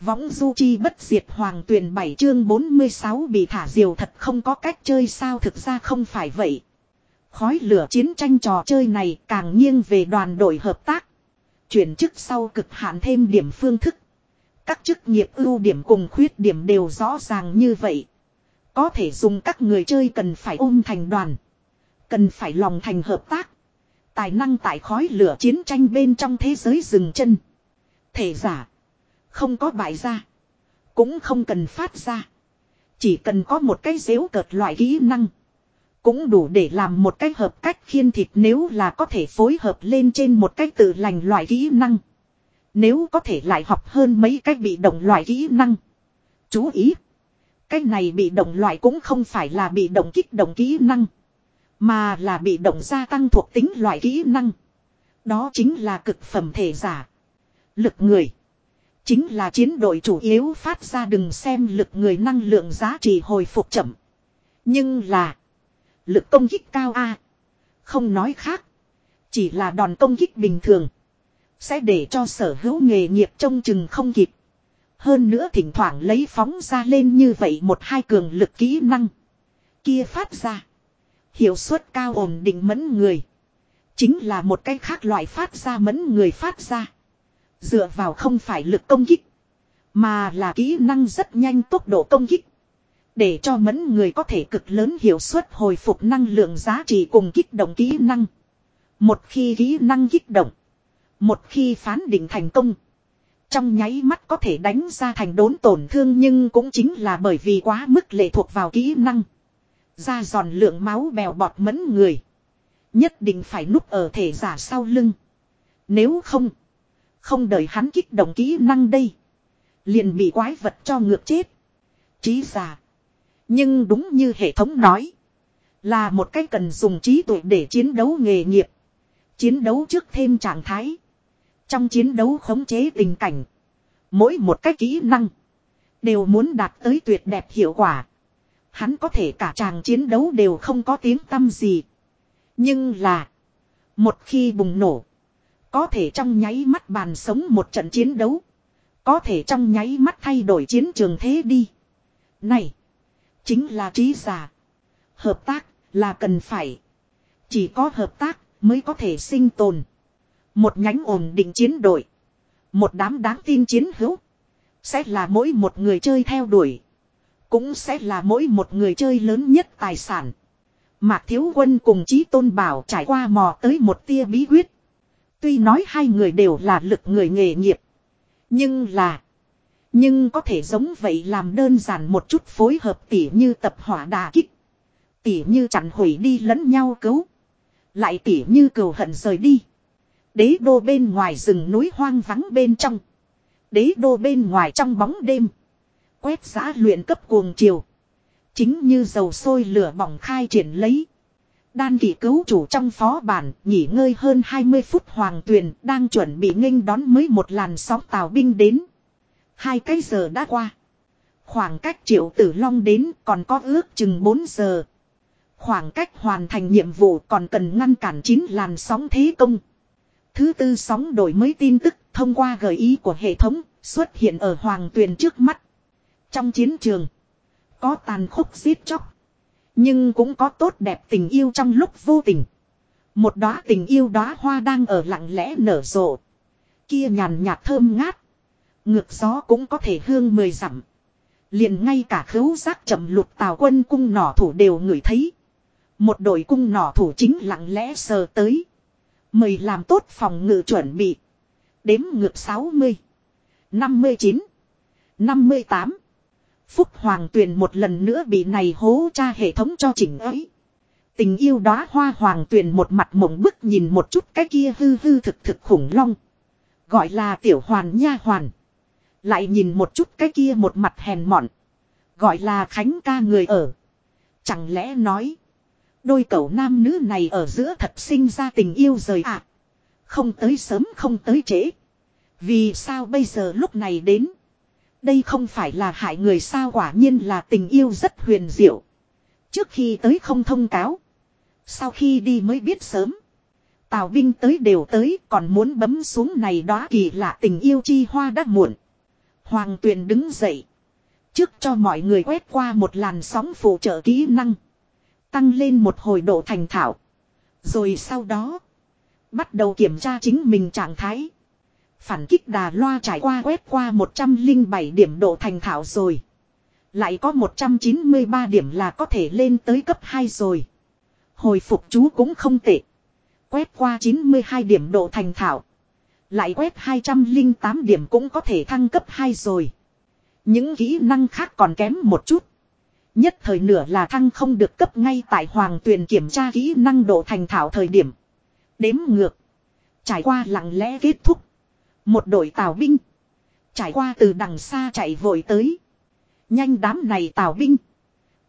Võng du chi bất diệt hoàng tuyển 7 chương 46 bị thả diều thật không có cách chơi sao thực ra không phải vậy. Khói lửa chiến tranh trò chơi này càng nghiêng về đoàn đội hợp tác. Chuyển chức sau cực hạn thêm điểm phương thức. Các chức nghiệp ưu điểm cùng khuyết điểm đều rõ ràng như vậy. Có thể dùng các người chơi cần phải ôm thành đoàn. Cần phải lòng thành hợp tác. Tài năng tại khói lửa chiến tranh bên trong thế giới dừng chân. Thể giả. Không có bài ra. Cũng không cần phát ra. Chỉ cần có một cái dễu cợt loại kỹ năng. Cũng đủ để làm một cái hợp cách khiên thịt nếu là có thể phối hợp lên trên một cái tự lành loại kỹ năng. Nếu có thể lại học hơn mấy cái bị động loại kỹ năng. Chú ý. Cái này bị động loại cũng không phải là bị động kích động kỹ năng. Mà là bị động gia tăng thuộc tính loại kỹ năng. Đó chính là cực phẩm thể giả. Lực người. Chính là chiến đội chủ yếu phát ra đừng xem lực người năng lượng giá trị hồi phục chậm. Nhưng là. Lực công kích cao A. Không nói khác. Chỉ là đòn công kích bình thường. Sẽ để cho sở hữu nghề nghiệp trông chừng không kịp. Hơn nữa thỉnh thoảng lấy phóng ra lên như vậy một hai cường lực kỹ năng. Kia phát ra. Hiệu suất cao ổn định mẫn người. Chính là một cái khác loại phát ra mẫn người phát ra. Dựa vào không phải lực công kích. Mà là kỹ năng rất nhanh tốc độ công kích. Để cho mẫn người có thể cực lớn hiệu suất hồi phục năng lượng giá trị cùng kích động kỹ năng. Một khi kỹ năng kích động. Một khi phán định thành công. Trong nháy mắt có thể đánh ra thành đốn tổn thương nhưng cũng chính là bởi vì quá mức lệ thuộc vào kỹ năng. Ra giòn lượng máu bèo bọt mẫn người. Nhất định phải núp ở thể giả sau lưng. Nếu không. Không đợi hắn kích động kỹ năng đây. Liền bị quái vật cho ngược chết. Trí giả. Nhưng đúng như hệ thống nói. Là một cái cần dùng trí tuệ để chiến đấu nghề nghiệp. Chiến đấu trước thêm trạng thái. Trong chiến đấu khống chế tình cảnh. Mỗi một cái kỹ năng. Đều muốn đạt tới tuyệt đẹp hiệu quả. Hắn có thể cả chàng chiến đấu đều không có tiếng tâm gì. Nhưng là. Một khi bùng nổ. Có thể trong nháy mắt bàn sống một trận chiến đấu. Có thể trong nháy mắt thay đổi chiến trường thế đi. Này. Chính là trí giả. Hợp tác là cần phải. Chỉ có hợp tác mới có thể sinh tồn. Một nhánh ổn định chiến đội. Một đám đáng tin chiến hữu. Sẽ là mỗi một người chơi theo đuổi. Cũng sẽ là mỗi một người chơi lớn nhất tài sản. Mạc Thiếu Quân cùng Chí Tôn Bảo trải qua mò tới một tia bí quyết. Tuy nói hai người đều là lực người nghề nghiệp. Nhưng là. Nhưng có thể giống vậy làm đơn giản một chút phối hợp tỉ như tập hỏa đà kích. Tỉ như chặn hủy đi lẫn nhau cứu. Lại tỉ như cầu hận rời đi. Đế đô bên ngoài rừng núi hoang vắng bên trong. Đế đô bên ngoài trong bóng đêm. Quét giã luyện cấp cuồng chiều. Chính như dầu sôi lửa bỏng khai triển lấy. Đan kỳ cứu chủ trong phó bản, nghỉ ngơi hơn 20 phút hoàng tuyền đang chuẩn bị nghênh đón mới một làn sóng tàu binh đến. Hai cái giờ đã qua. Khoảng cách triệu tử long đến còn có ước chừng 4 giờ. Khoảng cách hoàn thành nhiệm vụ còn cần ngăn cản chín làn sóng thế công. Thứ tư sóng đổi mới tin tức thông qua gợi ý của hệ thống xuất hiện ở hoàng tuyền trước mắt. Trong chiến trường, có tàn khốc giết chóc. Nhưng cũng có tốt đẹp tình yêu trong lúc vô tình. Một đóa tình yêu đóa hoa đang ở lặng lẽ nở rộ. Kia nhàn nhạt thơm ngát. Ngược gió cũng có thể hương mười dặm. Liền ngay cả khấu giác chậm lục tào quân cung nỏ thủ đều ngửi thấy. Một đội cung nỏ thủ chính lặng lẽ sờ tới. Mời làm tốt phòng ngự chuẩn bị. Đếm ngược 60. 59. 58. Phúc Hoàng Tuyền một lần nữa bị này hố cha hệ thống cho chỉnh ấy. Tình yêu đó hoa Hoàng Tuyền một mặt mộng bức nhìn một chút cái kia hư hư thực thực khủng long. Gọi là tiểu hoàn nha hoàn. Lại nhìn một chút cái kia một mặt hèn mọn. Gọi là Khánh ca người ở. Chẳng lẽ nói. Đôi cậu nam nữ này ở giữa thật sinh ra tình yêu rời ạ. À. Không tới sớm không tới trễ. Vì sao bây giờ lúc này đến. Đây không phải là hại người sao quả nhiên là tình yêu rất huyền diệu. Trước khi tới không thông cáo. Sau khi đi mới biết sớm. Tào binh tới đều tới, còn muốn bấm xuống này đó kỳ lạ tình yêu chi hoa đã muộn. Hoàng tuyền đứng dậy. Trước cho mọi người quét qua một làn sóng phụ trợ kỹ năng. Tăng lên một hồi độ thành thạo. Rồi sau đó. Bắt đầu kiểm tra chính mình trạng thái. Phản kích đà loa trải qua quét qua 107 điểm độ thành thảo rồi. Lại có 193 điểm là có thể lên tới cấp 2 rồi. Hồi phục chú cũng không tệ. Quét qua 92 điểm độ thành thảo, Lại quét 208 điểm cũng có thể thăng cấp 2 rồi. Những kỹ năng khác còn kém một chút. Nhất thời nửa là thăng không được cấp ngay tại hoàng tuyền kiểm tra kỹ năng độ thành thảo thời điểm. Đếm ngược. Trải qua lặng lẽ kết thúc. Một đội tàu binh. Trải qua từ đằng xa chạy vội tới. Nhanh đám này tàu binh.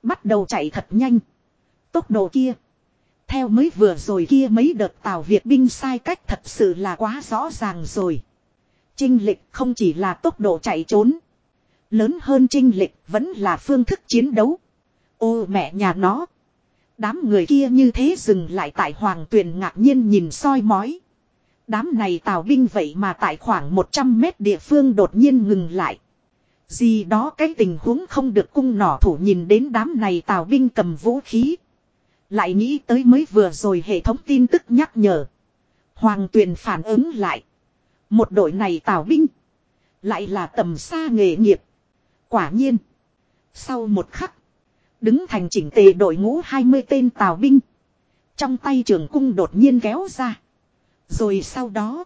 Bắt đầu chạy thật nhanh. Tốc độ kia. Theo mới vừa rồi kia mấy đợt tàu Việt binh sai cách thật sự là quá rõ ràng rồi. Trinh lịch không chỉ là tốc độ chạy trốn. Lớn hơn trinh lịch vẫn là phương thức chiến đấu. Ô mẹ nhà nó. Đám người kia như thế dừng lại tại hoàng tuyền ngạc nhiên nhìn soi mói. Đám này tào binh vậy mà tại khoảng 100 mét địa phương đột nhiên ngừng lại. Gì đó cái tình huống không được cung nỏ thủ nhìn đến đám này tào binh cầm vũ khí. Lại nghĩ tới mới vừa rồi hệ thống tin tức nhắc nhở. Hoàng tuyền phản ứng lại. Một đội này tào binh. Lại là tầm xa nghề nghiệp. Quả nhiên. Sau một khắc. Đứng thành chỉnh tề đội ngũ 20 tên tào binh. Trong tay trường cung đột nhiên kéo ra. Rồi sau đó.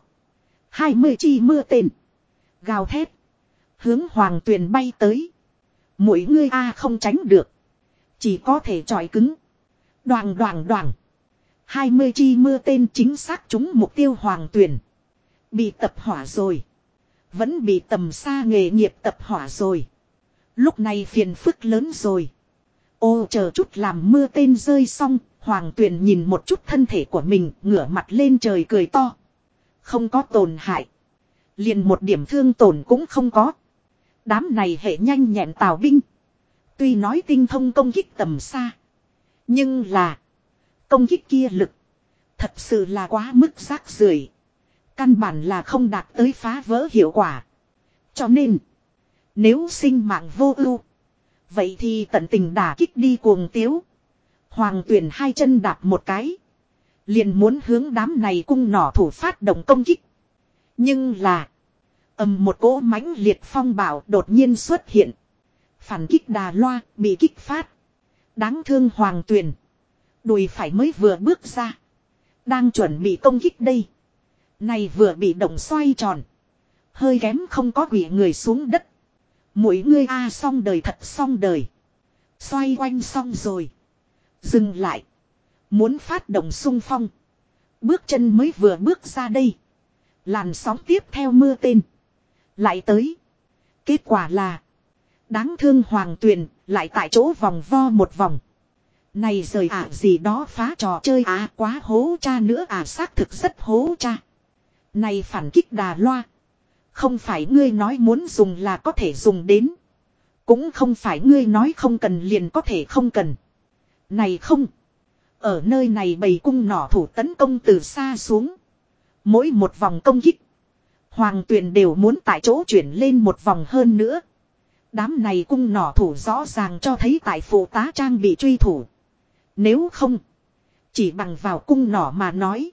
20 chi mưa tên. Gào thét. Hướng hoàng tuyền bay tới. Mỗi ngươi A không tránh được. Chỉ có thể tròi cứng. Đoàn đoàn đoàn. 20 chi mưa tên chính xác chúng mục tiêu hoàng tuyền. Bị tập hỏa rồi. Vẫn bị tầm xa nghề nghiệp tập hỏa rồi. Lúc này phiền phức lớn rồi. Ô chờ chút làm mưa tên rơi xong, hoàng tuyền nhìn một chút thân thể của mình, ngửa mặt lên trời cười to. Không có tổn hại. Liền một điểm thương tổn cũng không có. Đám này hệ nhanh nhẹn tào binh. Tuy nói tinh thông công kích tầm xa. Nhưng là. Công kích kia lực. Thật sự là quá mức rác rưởi Căn bản là không đạt tới phá vỡ hiệu quả. Cho nên. Nếu sinh mạng vô ưu. Vậy thì tận tình đả kích đi cuồng tiếu. Hoàng tuyển hai chân đạp một cái. Liền muốn hướng đám này cung nỏ thủ phát động công kích. Nhưng là. ầm một cỗ mãnh liệt phong bảo đột nhiên xuất hiện. Phản kích đà loa bị kích phát. Đáng thương hoàng tuyển. Đùi phải mới vừa bước ra. Đang chuẩn bị công kích đây. Này vừa bị động xoay tròn. Hơi kém không có quỷ người xuống đất. Mỗi ngươi a à xong đời thật xong đời. Xoay quanh xong rồi. Dừng lại. Muốn phát động sung phong. Bước chân mới vừa bước ra đây. Làn sóng tiếp theo mưa tên. Lại tới. Kết quả là. Đáng thương hoàng tuyền, lại tại chỗ vòng vo một vòng. Này rời ạ, gì đó phá trò chơi à quá hố cha nữa à xác thực rất hố cha. Này phản kích đà loa. Không phải ngươi nói muốn dùng là có thể dùng đến. Cũng không phải ngươi nói không cần liền có thể không cần. Này không. Ở nơi này bầy cung nỏ thủ tấn công từ xa xuống. Mỗi một vòng công kích. Hoàng tuyền đều muốn tại chỗ chuyển lên một vòng hơn nữa. Đám này cung nỏ thủ rõ ràng cho thấy tại phụ tá trang bị truy thủ. Nếu không. Chỉ bằng vào cung nỏ mà nói.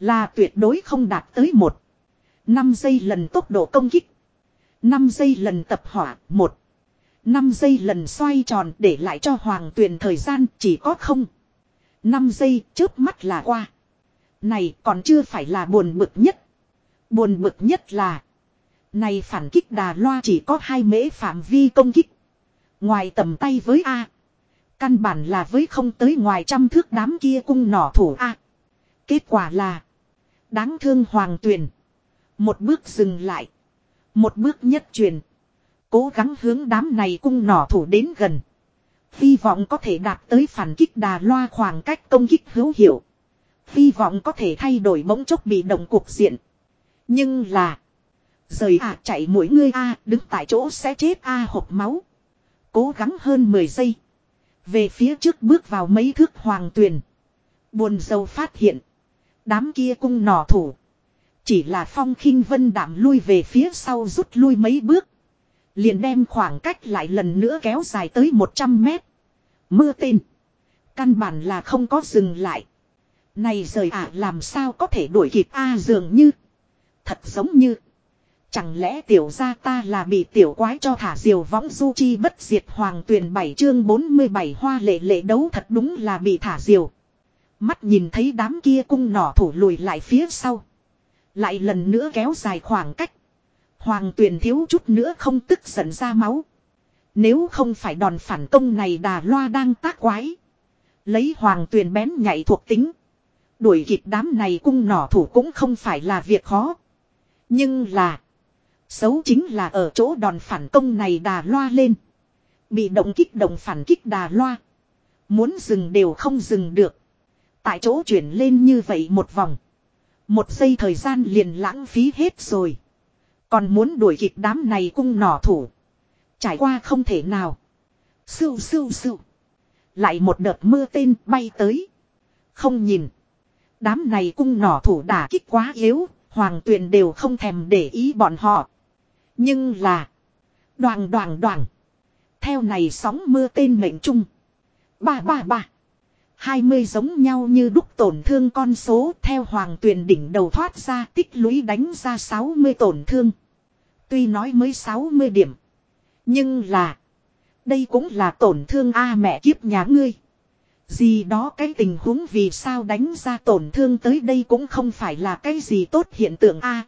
Là tuyệt đối không đạt tới một. 5 giây lần tốc độ công kích. 5 giây lần tập hỏa, 1. 5 giây lần xoay tròn để lại cho hoàng tuyền thời gian chỉ có không. 5 giây chớp mắt là qua. Này còn chưa phải là buồn bực nhất. Buồn bực nhất là. Này phản kích đà loa chỉ có hai mễ phạm vi công kích. Ngoài tầm tay với A. Căn bản là với không tới ngoài trăm thước đám kia cung nỏ thủ A. Kết quả là. Đáng thương hoàng tuyền. Một bước dừng lại. Một bước nhất truyền. Cố gắng hướng đám này cung nỏ thủ đến gần. Hy vọng có thể đạt tới phản kích đà loa khoảng cách công kích hữu hiệu. Hy vọng có thể thay đổi bỗng chốc bị động cuộc diện. Nhưng là. Rời à chạy mỗi người a, đứng tại chỗ sẽ chết a hộp máu. Cố gắng hơn 10 giây. Về phía trước bước vào mấy thước hoàng tuyền. Buồn dâu phát hiện. Đám kia cung nỏ thủ. Chỉ là phong khinh vân đảm lui về phía sau rút lui mấy bước. Liền đem khoảng cách lại lần nữa kéo dài tới 100 mét. Mưa tên. Căn bản là không có dừng lại. Này rời ạ, làm sao có thể đuổi kịp a dường như. Thật giống như. Chẳng lẽ tiểu gia ta là bị tiểu quái cho thả diều võng du chi bất diệt hoàng tuyển 7 chương 47 hoa lệ lệ đấu thật đúng là bị thả diều. Mắt nhìn thấy đám kia cung nỏ thủ lùi lại phía sau. Lại lần nữa kéo dài khoảng cách. Hoàng tuyển thiếu chút nữa không tức giận ra máu. Nếu không phải đòn phản công này đà loa đang tác quái. Lấy hoàng tuyển bén nhạy thuộc tính. Đuổi kịp đám này cung nỏ thủ cũng không phải là việc khó. Nhưng là. Xấu chính là ở chỗ đòn phản công này đà loa lên. Bị động kích động phản kích đà loa. Muốn dừng đều không dừng được. Tại chỗ chuyển lên như vậy một vòng. Một giây thời gian liền lãng phí hết rồi. Còn muốn đuổi kịp đám này cung nỏ thủ. Trải qua không thể nào. Sưu sưu sưu. Lại một đợt mưa tên bay tới. Không nhìn. Đám này cung nỏ thủ đả kích quá yếu. Hoàng tuyền đều không thèm để ý bọn họ. Nhưng là. Đoàn đoàn đoàn. Theo này sóng mưa tên mệnh trung. Ba ba ba. hai mươi giống nhau như đúc tổn thương con số theo hoàng tuyền đỉnh đầu thoát ra, tích lũy đánh ra sáu mươi tổn thương. Tuy nói mới sáu mươi điểm. Nhưng là. Đây cũng là tổn thương a mẹ kiếp nhà ngươi. Gì đó cái tình huống vì sao đánh ra tổn thương tới đây cũng không phải là cái gì tốt hiện tượng a.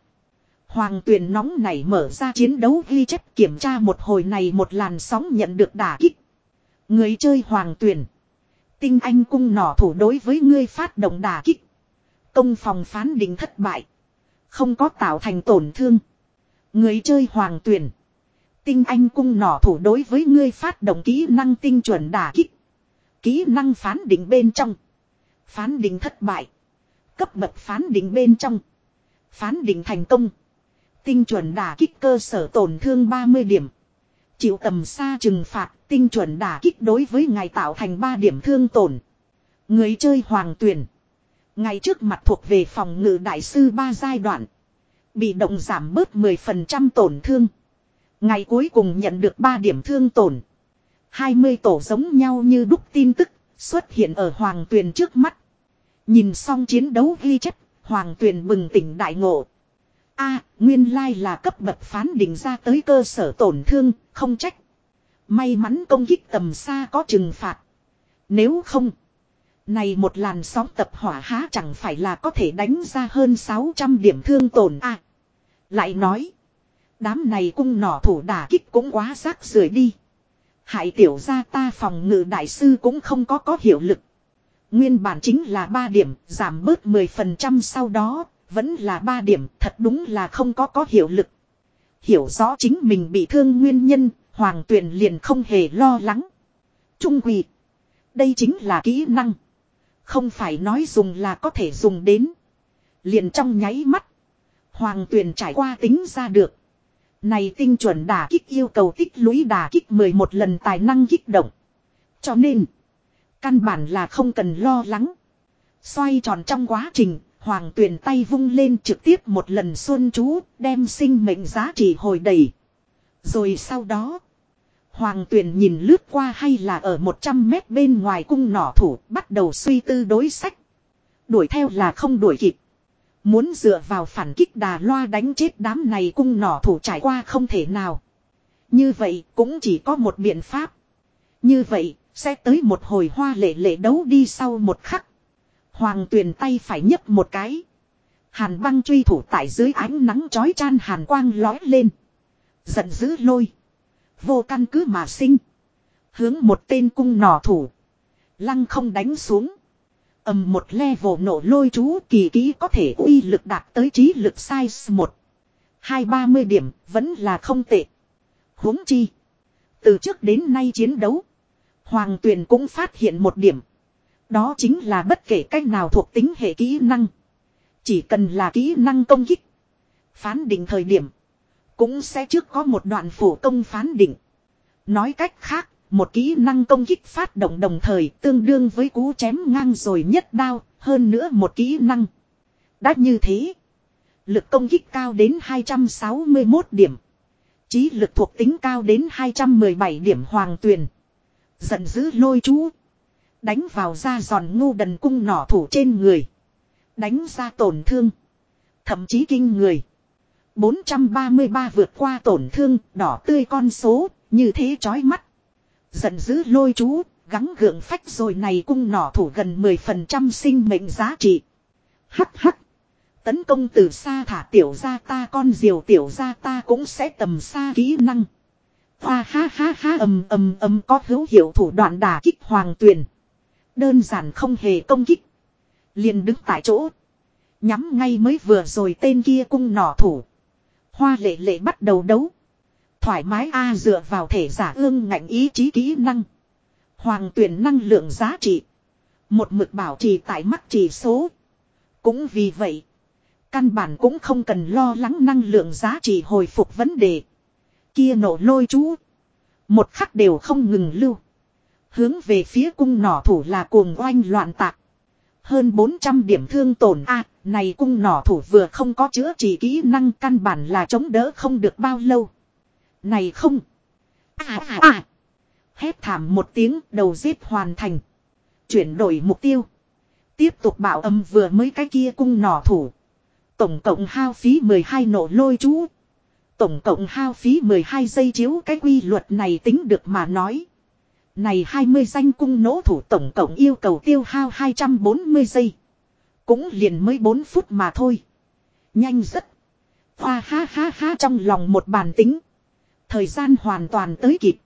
Hoàng tuyền nóng này mở ra chiến đấu ghi chép kiểm tra một hồi này một làn sóng nhận được đả kích. Người chơi hoàng tuyền, Tinh anh cung nỏ thủ đối với ngươi phát động đả kích. Công phòng phán định thất bại. Không có tạo thành tổn thương. Người chơi hoàng tuyền Tinh anh cung nỏ thủ đối với ngươi phát động kỹ năng tinh chuẩn đả kích. Kỹ năng phán định bên trong. Phán định thất bại. Cấp bậc phán định bên trong. Phán định thành công. Tinh chuẩn đả kích cơ sở tổn thương 30 điểm. Chịu tầm xa trừng phạt, tinh chuẩn đả kích đối với ngài tạo thành 3 điểm thương tổn. Người chơi hoàng tuyển. Ngày trước mặt thuộc về phòng ngự đại sư 3 giai đoạn. Bị động giảm bớt 10% tổn thương. Ngày cuối cùng nhận được 3 điểm thương tổn. 20 tổ giống nhau như đúc tin tức xuất hiện ở hoàng tuyền trước mắt. Nhìn xong chiến đấu ghi chất hoàng tuyền bừng tỉnh đại ngộ. a nguyên lai là cấp bậc phán định ra tới cơ sở tổn thương, không trách. May mắn công kích tầm xa có trừng phạt. Nếu không, này một làn sóng tập hỏa há chẳng phải là có thể đánh ra hơn 600 điểm thương tổn a lại nói, đám này cung nỏ thủ đả kích cũng quá rác rưởi đi. Hại tiểu gia ta phòng ngự đại sư cũng không có có hiệu lực. Nguyên bản chính là 3 điểm, giảm bớt 10% sau đó, vẫn là 3 điểm, thật đúng là không có có hiệu lực. Hiểu rõ chính mình bị thương nguyên nhân, hoàng tuyển liền không hề lo lắng. Trung quỳ. Đây chính là kỹ năng. Không phải nói dùng là có thể dùng đến. Liền trong nháy mắt. Hoàng tuyển trải qua tính ra được. Này tinh chuẩn đả kích yêu cầu tích lũy đả kích 11 lần tài năng kích động. Cho nên, căn bản là không cần lo lắng. Xoay tròn trong quá trình, hoàng tuyển tay vung lên trực tiếp một lần xuân chú, đem sinh mệnh giá trị hồi đầy. Rồi sau đó, hoàng tuyển nhìn lướt qua hay là ở 100 mét bên ngoài cung nỏ thủ, bắt đầu suy tư đối sách. Đuổi theo là không đuổi kịp. Muốn dựa vào phản kích đà loa đánh chết đám này cung nỏ thủ trải qua không thể nào. Như vậy cũng chỉ có một biện pháp. Như vậy, sẽ tới một hồi hoa lệ lệ đấu đi sau một khắc. Hoàng tuyền tay phải nhấp một cái. Hàn băng truy thủ tại dưới ánh nắng chói chan hàn quang lói lên. Giận dữ lôi. Vô căn cứ mà sinh. Hướng một tên cung nỏ thủ. Lăng không đánh xuống ầm một level nổ lôi chú kỳ kỹ có thể uy lực đạt tới trí lực size 1. Hai ba mươi điểm vẫn là không tệ. huống chi. Từ trước đến nay chiến đấu. Hoàng tuyền cũng phát hiện một điểm. Đó chính là bất kể cách nào thuộc tính hệ kỹ năng. Chỉ cần là kỹ năng công kích. Phán định thời điểm. Cũng sẽ trước có một đoạn phổ công phán định. Nói cách khác, một kỹ năng công kích phát động đồng thời tương đương với cú chém ngang rồi nhất đao, hơn nữa một kỹ năng. Đã như thế, lực công kích cao đến 261 điểm. Chí lực thuộc tính cao đến 217 điểm hoàng tuyền. Giận dữ lôi chú. Đánh vào ra giòn ngu đần cung nỏ thủ trên người. Đánh ra tổn thương. Thậm chí kinh người. 433 vượt qua tổn thương, đỏ tươi con số, như thế chói mắt. Giận dữ lôi chú, gắng gượng phách rồi này cung nỏ thủ gần 10% sinh mệnh giá trị. Hắc hắc. Tấn công từ xa thả tiểu ra ta con diều tiểu ra ta cũng sẽ tầm xa kỹ năng. Hoa ha ha ha ầm ầm ầm có hữu hiệu thủ đoạn đả kích hoàng tuyền. Đơn giản không hề công kích. Liền đứng tại chỗ. Nhắm ngay mới vừa rồi tên kia cung nỏ thủ. Hoa lệ lệ bắt đầu đấu. Thoải mái A dựa vào thể giả ương ngạnh ý chí kỹ năng. Hoàng tuyển năng lượng giá trị. Một mực bảo trì tại mắt chỉ số. Cũng vì vậy. Căn bản cũng không cần lo lắng năng lượng giá trị hồi phục vấn đề. Kia nổ lôi chú. Một khắc đều không ngừng lưu. Hướng về phía cung nỏ thủ là cuồng oanh loạn tạc. Hơn 400 điểm thương tổn A, này cung nỏ thủ vừa không có chữa trị kỹ năng căn bản là chống đỡ không được bao lâu. Này không. À à à. Hét thảm một tiếng, đầu giết hoàn thành. Chuyển đổi mục tiêu. Tiếp tục bảo âm vừa mới cái kia cung nỏ thủ. Tổng cộng hao phí 12 nổ lôi chú. Tổng cộng hao phí 12 giây chiếu cái quy luật này tính được mà nói. Này 20 danh cung nỗ thủ tổng cộng yêu cầu tiêu hao 240 giây. Cũng liền mới 4 phút mà thôi. Nhanh rất. Hoa ha ha ha trong lòng một bàn tính. Thời gian hoàn toàn tới kịp.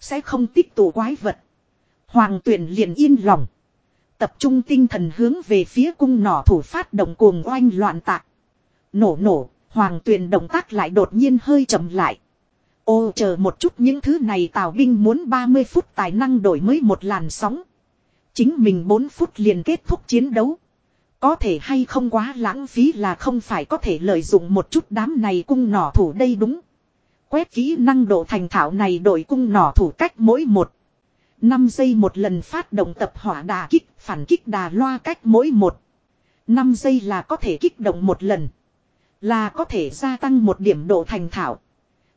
Sẽ không tích tụ quái vật. Hoàng tuyển liền yên lòng. Tập trung tinh thần hướng về phía cung nỏ thủ phát động cuồng oanh loạn tạc. Nổ nổ, hoàng tuyển động tác lại đột nhiên hơi chậm lại. Ô chờ một chút những thứ này tào binh muốn 30 phút tài năng đổi mới một làn sóng. Chính mình 4 phút liền kết thúc chiến đấu. Có thể hay không quá lãng phí là không phải có thể lợi dụng một chút đám này cung nỏ thủ đây đúng. Quét kỹ năng độ thành thạo này đổi cung nỏ thủ cách mỗi một. 5 giây một lần phát động tập hỏa đà kích, phản kích đà loa cách mỗi một. 5 giây là có thể kích động một lần. Là có thể gia tăng một điểm độ thành thạo.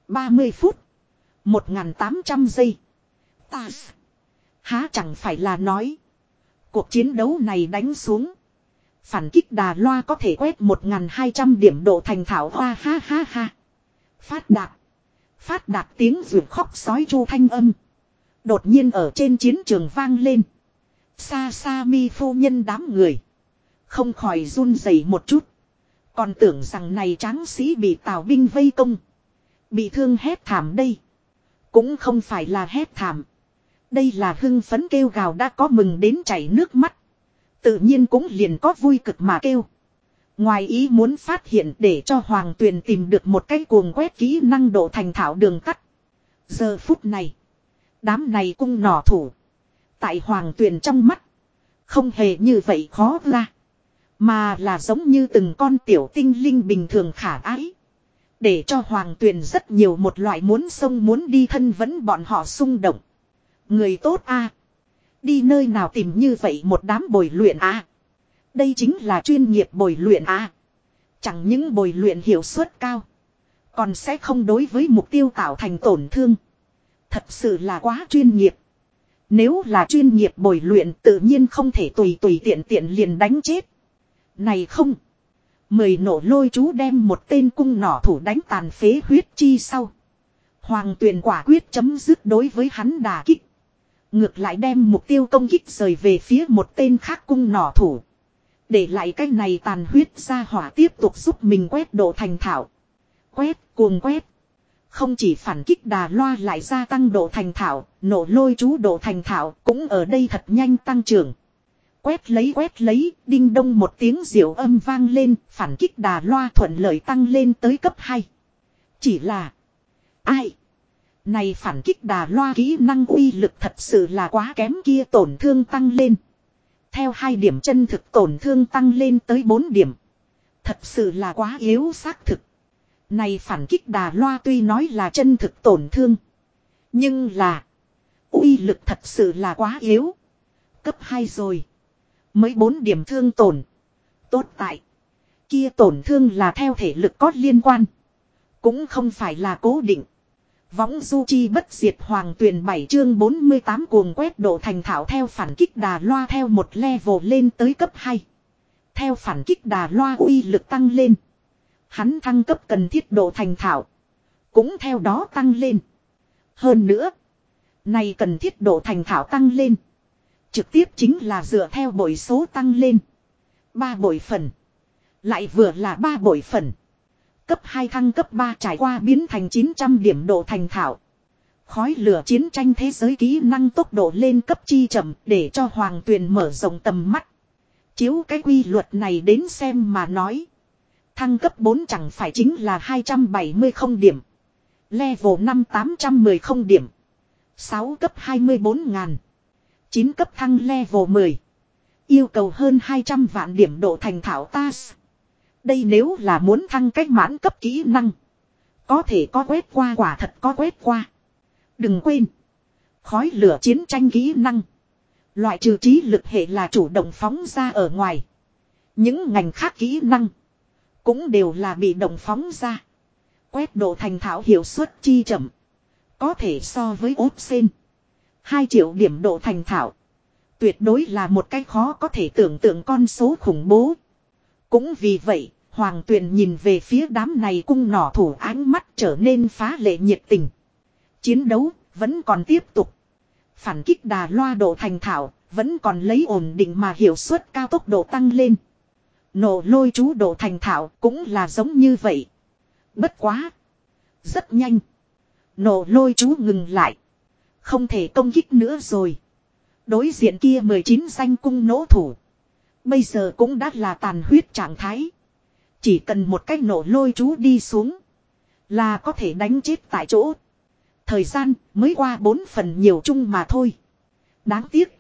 30 phút. 1.800 giây. Ta. Há chẳng phải là nói. Cuộc chiến đấu này đánh xuống. Phản kích đà loa có thể quét 1.200 điểm độ thành thảo hoa ha ha ha. Phát đạt. Phát đạt tiếng ruột khóc sói chu thanh âm. Đột nhiên ở trên chiến trường vang lên. Xa xa mi phu nhân đám người. Không khỏi run rẩy một chút. Còn tưởng rằng này tráng sĩ bị tào binh vây công. Bị thương hét thảm đây. Cũng không phải là hét thảm. Đây là hưng phấn kêu gào đã có mừng đến chảy nước mắt. Tự nhiên cũng liền có vui cực mà kêu. Ngoài ý muốn phát hiện để cho Hoàng Tuyền tìm được một cái cuồng quét kỹ năng độ thành thảo đường tắt. Giờ phút này. Đám này cung nỏ thủ. Tại Hoàng Tuyền trong mắt. Không hề như vậy khó ra. Mà là giống như từng con tiểu tinh linh bình thường khả ái. Để cho Hoàng Tuyền rất nhiều một loại muốn sông muốn đi thân vẫn bọn họ xung động. Người tốt a Đi nơi nào tìm như vậy một đám bồi luyện a đây chính là chuyên nghiệp bồi luyện à? Chẳng những bồi luyện hiệu suất cao. Còn sẽ không đối với mục tiêu tạo thành tổn thương. Thật sự là quá chuyên nghiệp. Nếu là chuyên nghiệp bồi luyện tự nhiên không thể tùy tùy tiện tiện liền đánh chết. Này không. Mười nổ lôi chú đem một tên cung nỏ thủ đánh tàn phế huyết chi sau. Hoàng tuyền quả quyết chấm dứt đối với hắn đà kích. Ngược lại đem mục tiêu công kích rời về phía một tên khác cung nỏ thủ. Để lại cái này tàn huyết ra hỏa tiếp tục giúp mình quét độ thành thảo. Quét, cuồng quét. Không chỉ phản kích đà loa lại gia tăng độ thành thảo, nổ lôi chú độ thành thảo cũng ở đây thật nhanh tăng trưởng. Quét lấy quét lấy, đinh đông một tiếng diệu âm vang lên, phản kích đà loa thuận lợi tăng lên tới cấp 2. Chỉ là... Ai? Này phản kích đà loa kỹ năng uy lực thật sự là quá kém kia tổn thương tăng lên. Theo hai điểm chân thực tổn thương tăng lên tới 4 điểm. Thật sự là quá yếu xác thực. Này phản kích đà loa tuy nói là chân thực tổn thương. Nhưng là. uy lực thật sự là quá yếu. Cấp 2 rồi. Mới 4 điểm thương tổn. Tốt tại. Kia tổn thương là theo thể lực có liên quan. Cũng không phải là cố định. Võng du chi bất diệt hoàng tuyển 7 chương 48 cuồng quét độ thành thảo theo phản kích đà loa theo một level lên tới cấp 2. Theo phản kích đà loa uy lực tăng lên. Hắn thăng cấp cần thiết độ thành thảo. Cũng theo đó tăng lên. Hơn nữa. Này cần thiết độ thành thảo tăng lên. Trực tiếp chính là dựa theo bội số tăng lên. ba bội phần. Lại vừa là ba bội phần. Cấp 2 thăng cấp 3 trải qua biến thành 900 điểm độ thành thạo. Khói lửa chiến tranh thế giới kỹ năng tốc độ lên cấp chi chậm để cho hoàng tuyền mở rộng tầm mắt. Chiếu cái quy luật này đến xem mà nói. Thăng cấp 4 chẳng phải chính là 270 không điểm. Level 5 810 không điểm. 6 cấp 24 ngàn. 9 cấp thăng level 10. Yêu cầu hơn 200 vạn điểm độ thành thảo TAS. Đây nếu là muốn thăng cách mãn cấp kỹ năng. Có thể có quét qua quả thật có quét qua. Đừng quên. Khói lửa chiến tranh kỹ năng. Loại trừ trí lực hệ là chủ động phóng ra ở ngoài. Những ngành khác kỹ năng. Cũng đều là bị động phóng ra. Quét độ thành thảo hiệu suất chi chậm. Có thể so với ốp sen. 2 triệu điểm độ thành thảo. Tuyệt đối là một cái khó có thể tưởng tượng con số khủng bố. Cũng vì vậy, Hoàng tuyền nhìn về phía đám này cung nỏ thủ ánh mắt trở nên phá lệ nhiệt tình. Chiến đấu, vẫn còn tiếp tục. Phản kích đà loa độ thành thảo, vẫn còn lấy ổn định mà hiệu suất cao tốc độ tăng lên. Nổ lôi chú độ thành thảo cũng là giống như vậy. Bất quá. Rất nhanh. Nổ lôi chú ngừng lại. Không thể công kích nữa rồi. Đối diện kia 19 danh cung nỗ thủ. Bây giờ cũng đã là tàn huyết trạng thái. Chỉ cần một cách nổ lôi chú đi xuống. Là có thể đánh chết tại chỗ. Thời gian mới qua bốn phần nhiều chung mà thôi. Đáng tiếc.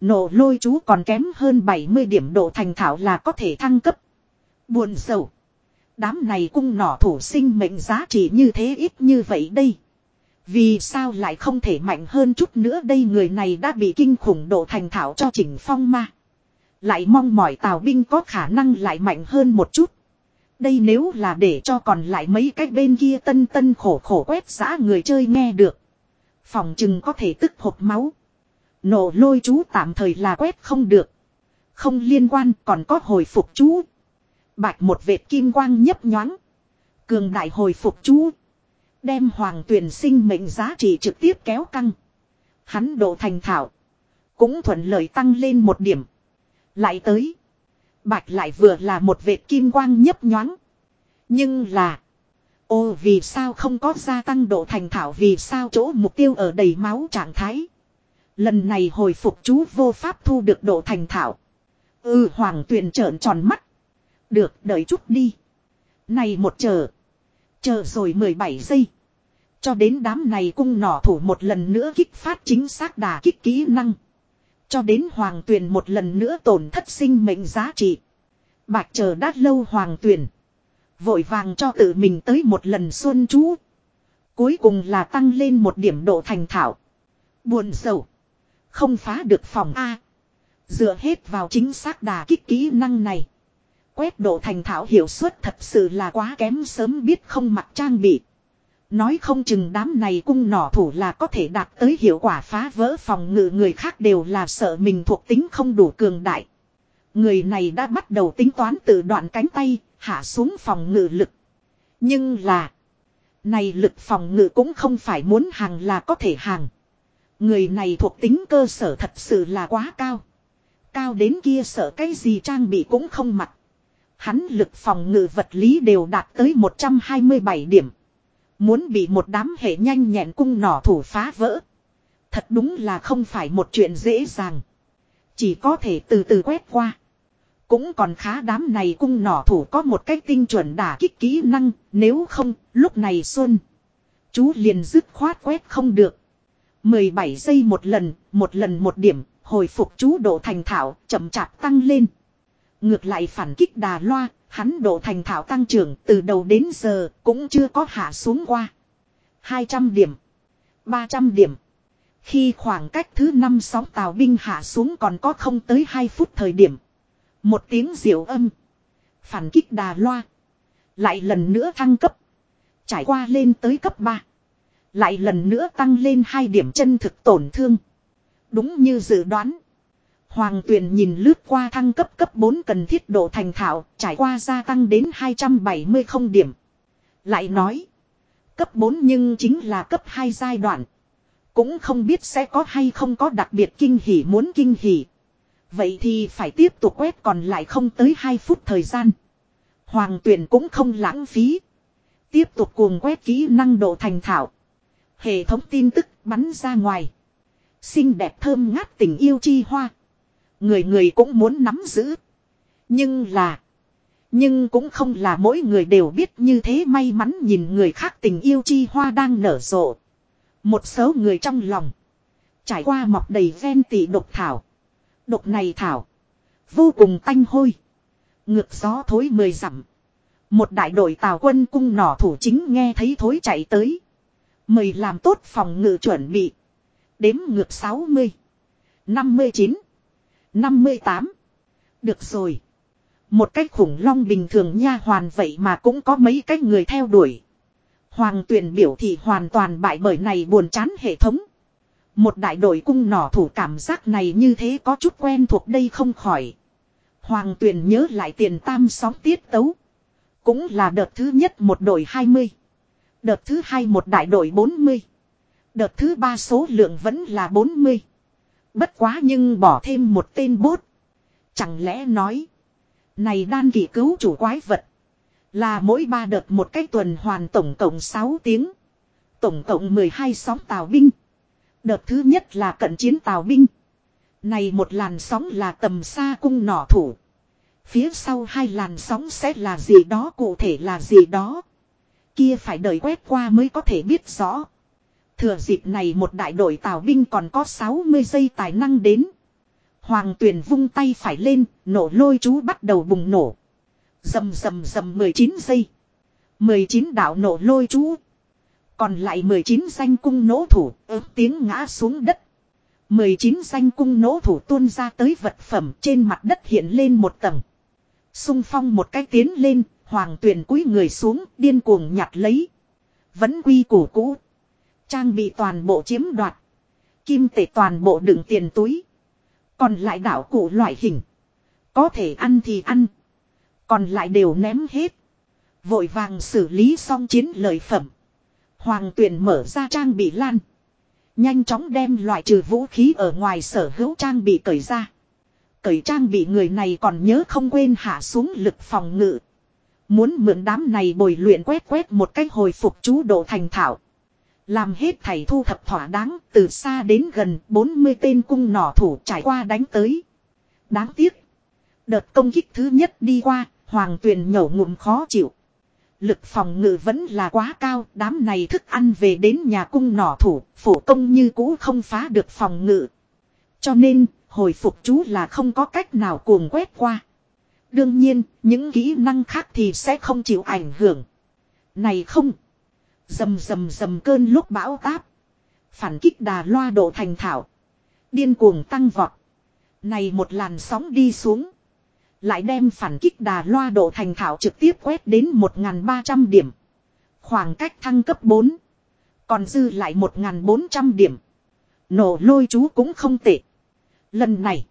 Nổ lôi chú còn kém hơn 70 điểm độ thành thảo là có thể thăng cấp. Buồn sầu. Đám này cung nỏ thủ sinh mệnh giá trị như thế ít như vậy đây. Vì sao lại không thể mạnh hơn chút nữa đây người này đã bị kinh khủng độ thành thảo cho chỉnh phong ma. Lại mong mỏi tào binh có khả năng lại mạnh hơn một chút. Đây nếu là để cho còn lại mấy cái bên kia tân tân khổ khổ quét giã người chơi nghe được. Phòng chừng có thể tức hộp máu. Nổ lôi chú tạm thời là quét không được. Không liên quan còn có hồi phục chú. Bạch một vệt kim quang nhấp nhoáng. Cường đại hồi phục chú. Đem hoàng tuyển sinh mệnh giá trị trực tiếp kéo căng. Hắn độ thành thảo. Cũng thuận lợi tăng lên một điểm. Lại tới. Bạch lại vừa là một vệt kim quang nhấp nhoáng. Nhưng là. Ô vì sao không có gia tăng độ thành thảo vì sao chỗ mục tiêu ở đầy máu trạng thái. Lần này hồi phục chú vô pháp thu được độ thành thảo. Ừ hoàng tuyền trợn tròn mắt. Được, đợi chút đi. Này một chờ. Chờ rồi 17 giây. Cho đến đám này cung nỏ thủ một lần nữa kích phát chính xác đà kích kỹ năng. Cho đến hoàng tuyền một lần nữa tổn thất sinh mệnh giá trị. Bạch chờ đã lâu hoàng tuyền. Vội vàng cho tự mình tới một lần xuân chú. Cuối cùng là tăng lên một điểm độ thành thạo. Buồn sầu. Không phá được phòng A. Dựa hết vào chính xác đà kích kỹ năng này. Quét độ thành thạo hiệu suất thật sự là quá kém sớm biết không mặc trang bị. Nói không chừng đám này cung nỏ thủ là có thể đạt tới hiệu quả phá vỡ phòng ngự người khác đều là sợ mình thuộc tính không đủ cường đại. Người này đã bắt đầu tính toán tự đoạn cánh tay, hạ xuống phòng ngự lực. Nhưng là, này lực phòng ngự cũng không phải muốn hàng là có thể hàng. Người này thuộc tính cơ sở thật sự là quá cao. Cao đến kia sợ cái gì trang bị cũng không mặc. Hắn lực phòng ngự vật lý đều đạt tới 127 điểm. Muốn bị một đám hệ nhanh nhẹn cung nỏ thủ phá vỡ. Thật đúng là không phải một chuyện dễ dàng. Chỉ có thể từ từ quét qua. Cũng còn khá đám này cung nỏ thủ có một cách tinh chuẩn đả kích kỹ năng. Nếu không, lúc này xuân. Chú liền dứt khoát quét không được. 17 giây một lần, một lần một điểm, hồi phục chú độ thành thảo, chậm chạp tăng lên. Ngược lại phản kích đà loa, hắn độ thành thảo tăng trưởng từ đầu đến giờ cũng chưa có hạ xuống qua. 200 điểm, 300 điểm. Khi khoảng cách thứ 5-6 tàu binh hạ xuống còn có không tới 2 phút thời điểm. Một tiếng diệu âm. Phản kích đà loa. Lại lần nữa thăng cấp. Trải qua lên tới cấp 3. Lại lần nữa tăng lên hai điểm chân thực tổn thương. Đúng như dự đoán. Hoàng tuyền nhìn lướt qua thăng cấp cấp 4 cần thiết độ thành thạo, trải qua gia tăng đến 270 không điểm. Lại nói, cấp 4 nhưng chính là cấp 2 giai đoạn. Cũng không biết sẽ có hay không có đặc biệt kinh hỉ muốn kinh hỉ. Vậy thì phải tiếp tục quét còn lại không tới 2 phút thời gian. Hoàng tuyển cũng không lãng phí. Tiếp tục cuồng quét kỹ năng độ thành thạo. Hệ thống tin tức bắn ra ngoài. Xinh đẹp thơm ngát tình yêu chi hoa. Người người cũng muốn nắm giữ. Nhưng là. Nhưng cũng không là mỗi người đều biết như thế may mắn nhìn người khác tình yêu chi hoa đang nở rộ. Một số người trong lòng. Trải qua mọc đầy ven tỷ độc thảo. Độc này thảo. Vô cùng tanh hôi. Ngược gió thối mười dặm. Một đại đội tàu quân cung nỏ thủ chính nghe thấy thối chạy tới. Mời làm tốt phòng ngự chuẩn bị. Đếm ngược 60. 59. 58. Được rồi. Một cách khủng long bình thường nha hoàn vậy mà cũng có mấy cái người theo đuổi. Hoàng tuyển biểu thị hoàn toàn bại bởi này buồn chán hệ thống. Một đại đội cung nỏ thủ cảm giác này như thế có chút quen thuộc đây không khỏi. Hoàng tuyển nhớ lại tiền tam sóng tiết tấu. Cũng là đợt thứ nhất một đội 20. Đợt thứ hai một đại đội 40. Đợt thứ ba số lượng vẫn là 40. Bất quá nhưng bỏ thêm một tên bốt. Chẳng lẽ nói. Này đan kỳ cứu chủ quái vật. Là mỗi ba đợt một cái tuần hoàn tổng cộng 6 tiếng. Tổng cộng 12 sóng tàu binh. Đợt thứ nhất là cận chiến tàu binh. Này một làn sóng là tầm xa cung nỏ thủ. Phía sau hai làn sóng sẽ là gì đó, cụ thể là gì đó. Kia phải đợi quét qua mới có thể biết rõ. Thừa dịp này một đại đội tào binh còn có 60 giây tài năng đến. Hoàng tuyển vung tay phải lên, nổ lôi chú bắt đầu bùng nổ. Dầm dầm dầm 19 giây. 19 đạo nổ lôi chú. Còn lại 19 danh cung nỗ thủ, ớt tiếng ngã xuống đất. 19 danh cung nỗ thủ tuôn ra tới vật phẩm trên mặt đất hiện lên một tầng. Xung phong một cái tiến lên, hoàng tuyển cúi người xuống, điên cuồng nhặt lấy. Vẫn quy củ cũ. Trang bị toàn bộ chiếm đoạt. Kim tệ toàn bộ đựng tiền túi. Còn lại đảo cụ loại hình. Có thể ăn thì ăn. Còn lại đều ném hết. Vội vàng xử lý xong chiến lợi phẩm. Hoàng tuyển mở ra trang bị lan. Nhanh chóng đem loại trừ vũ khí ở ngoài sở hữu trang bị cởi ra. Cởi trang bị người này còn nhớ không quên hạ xuống lực phòng ngự. Muốn mượn đám này bồi luyện quét quét một cách hồi phục chú độ thành thạo. Làm hết thầy thu thập thỏa đáng, từ xa đến gần 40 tên cung nỏ thủ trải qua đánh tới. Đáng tiếc. Đợt công kích thứ nhất đi qua, hoàng tuyền nhổ ngụm khó chịu. Lực phòng ngự vẫn là quá cao, đám này thức ăn về đến nhà cung nỏ thủ, phổ công như cũ không phá được phòng ngự. Cho nên, hồi phục chú là không có cách nào cuồng quét qua. Đương nhiên, những kỹ năng khác thì sẽ không chịu ảnh hưởng. Này không. Dầm dầm dầm cơn lúc bão táp. Phản kích đà loa độ thành thảo. Điên cuồng tăng vọt. Này một làn sóng đi xuống. Lại đem phản kích đà loa độ thành thảo trực tiếp quét đến 1.300 điểm. Khoảng cách thăng cấp 4. Còn dư lại 1.400 điểm. Nổ lôi chú cũng không tệ. Lần này.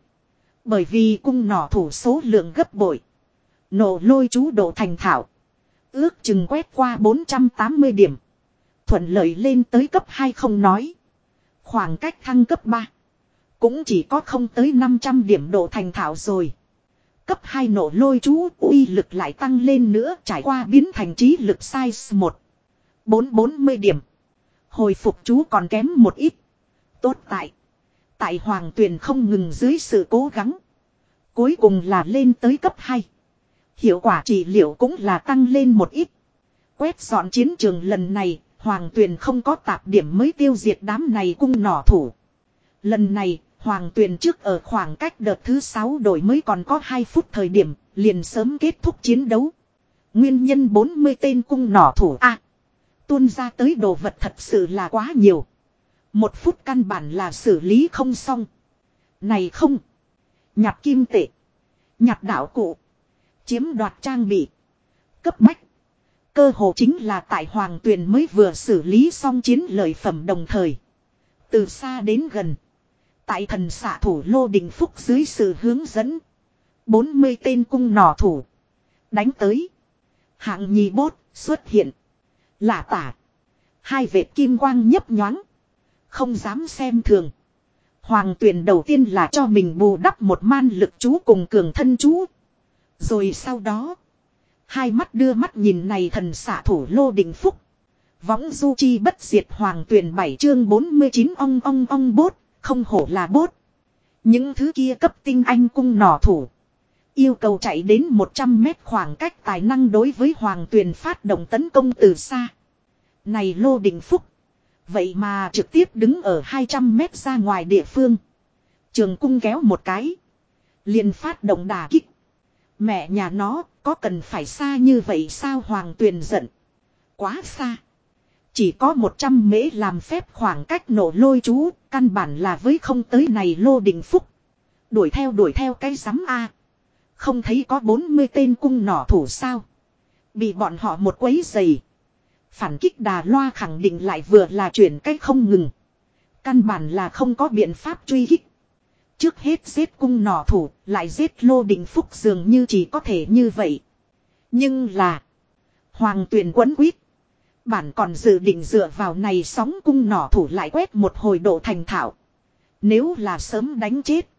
Bởi vì cung nỏ thủ số lượng gấp bội. Nổ lôi chú độ thành thảo. Ước chừng quét qua 480 điểm. Thuận lợi lên tới cấp 2 không nói. Khoảng cách thăng cấp 3. Cũng chỉ có không tới 500 điểm độ thành thảo rồi. Cấp 2 nổ lôi chú uy lực lại tăng lên nữa trải qua biến thành trí lực size 1. 440 điểm. Hồi phục chú còn kém một ít. Tốt tại. Tại hoàng tuyền không ngừng dưới sự cố gắng. Cuối cùng là lên tới cấp 2. Hiệu quả trị liệu cũng là tăng lên một ít. Quét dọn chiến trường lần này, Hoàng Tuyền không có tạp điểm mới tiêu diệt đám này cung nỏ thủ. Lần này, Hoàng Tuyền trước ở khoảng cách đợt thứ 6 đổi mới còn có 2 phút thời điểm, liền sớm kết thúc chiến đấu. Nguyên nhân 40 tên cung nỏ thủ A. tuôn ra tới đồ vật thật sự là quá nhiều. Một phút căn bản là xử lý không xong. Này không. Nhặt kim tệ. Nhặt đạo cụ. Chiếm đoạt trang bị. Cấp bách. Cơ hồ chính là tại Hoàng Tuyền mới vừa xử lý xong chiến lợi phẩm đồng thời. Từ xa đến gần. Tại thần xạ thủ Lô Đình Phúc dưới sự hướng dẫn. 40 tên cung nỏ thủ. Đánh tới. Hạng nhì bốt xuất hiện. Lạ tả. Hai vệt kim quang nhấp nhoáng. Không dám xem thường. Hoàng tuyển đầu tiên là cho mình bù đắp một man lực chú cùng cường thân chú. Rồi sau đó. Hai mắt đưa mắt nhìn này thần xạ thủ lô đình phúc. Võng du chi bất diệt hoàng tuyển bảy chương 49 ong ong ong bốt. Không hổ là bốt. Những thứ kia cấp tinh anh cung nỏ thủ. Yêu cầu chạy đến 100 mét khoảng cách tài năng đối với hoàng tuyền phát động tấn công từ xa. Này Lô Đình Phúc. Vậy mà trực tiếp đứng ở 200 mét ra ngoài địa phương. Trường cung kéo một cái. liền phát động đà kích. Mẹ nhà nó, có cần phải xa như vậy sao hoàng tuyền giận. Quá xa. Chỉ có 100 mễ làm phép khoảng cách nổ lôi chú. Căn bản là với không tới này Lô Đình Phúc. Đuổi theo đuổi theo cái giám A. Không thấy có 40 tên cung nỏ thủ sao. Bị bọn họ một quấy dày. Phản kích đà loa khẳng định lại vừa là chuyển cách không ngừng. Căn bản là không có biện pháp truy kích. Trước hết giết cung nỏ thủ, lại giết lô đình phúc dường như chỉ có thể như vậy. Nhưng là... Hoàng tuyển quấn quýt. Bản còn dự định dựa vào này sóng cung nỏ thủ lại quét một hồi độ thành thảo. Nếu là sớm đánh chết.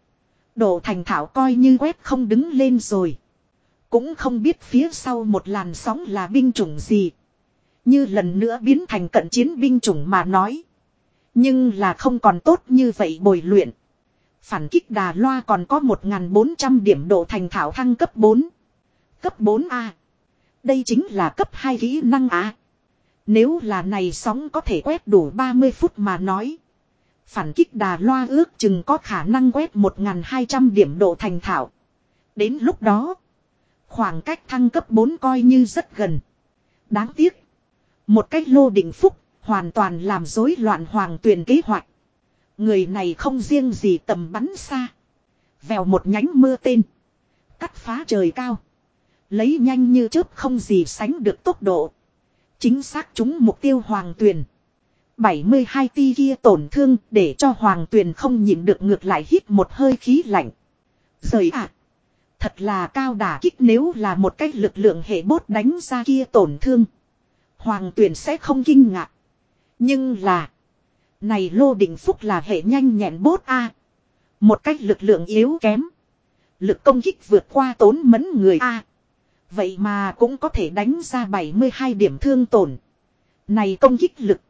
Độ thành thảo coi như quét không đứng lên rồi. Cũng không biết phía sau một làn sóng là binh chủng gì. Như lần nữa biến thành cận chiến binh chủng mà nói. Nhưng là không còn tốt như vậy bồi luyện. Phản kích đà loa còn có 1.400 điểm độ thành thảo thăng cấp 4. Cấp 4A. Đây chính là cấp 2 kỹ năng A. Nếu là này sóng có thể quét đủ 30 phút mà nói. Phản kích đà loa ước chừng có khả năng quét 1.200 điểm độ thành thảo. Đến lúc đó. Khoảng cách thăng cấp 4 coi như rất gần. Đáng tiếc. Một cách lô định phúc. Hoàn toàn làm rối loạn hoàng tuyển kế hoạch. Người này không riêng gì tầm bắn xa. Vèo một nhánh mưa tên. Cắt phá trời cao. Lấy nhanh như chớp không gì sánh được tốc độ. Chính xác chúng mục tiêu hoàng tuyền. 72 ti kia tổn thương để cho hoàng tuyền không nhịn được ngược lại hít một hơi khí lạnh. Rời ạ. thật là cao đả kích nếu là một cái lực lượng hệ bốt đánh ra kia tổn thương. Hoàng tuyền sẽ không kinh ngạc. Nhưng là. Này lô định phúc là hệ nhanh nhẹn bốt A. Một cách lực lượng yếu kém. Lực công kích vượt qua tốn mẫn người A. Vậy mà cũng có thể đánh ra 72 điểm thương tổn. Này công kích lực.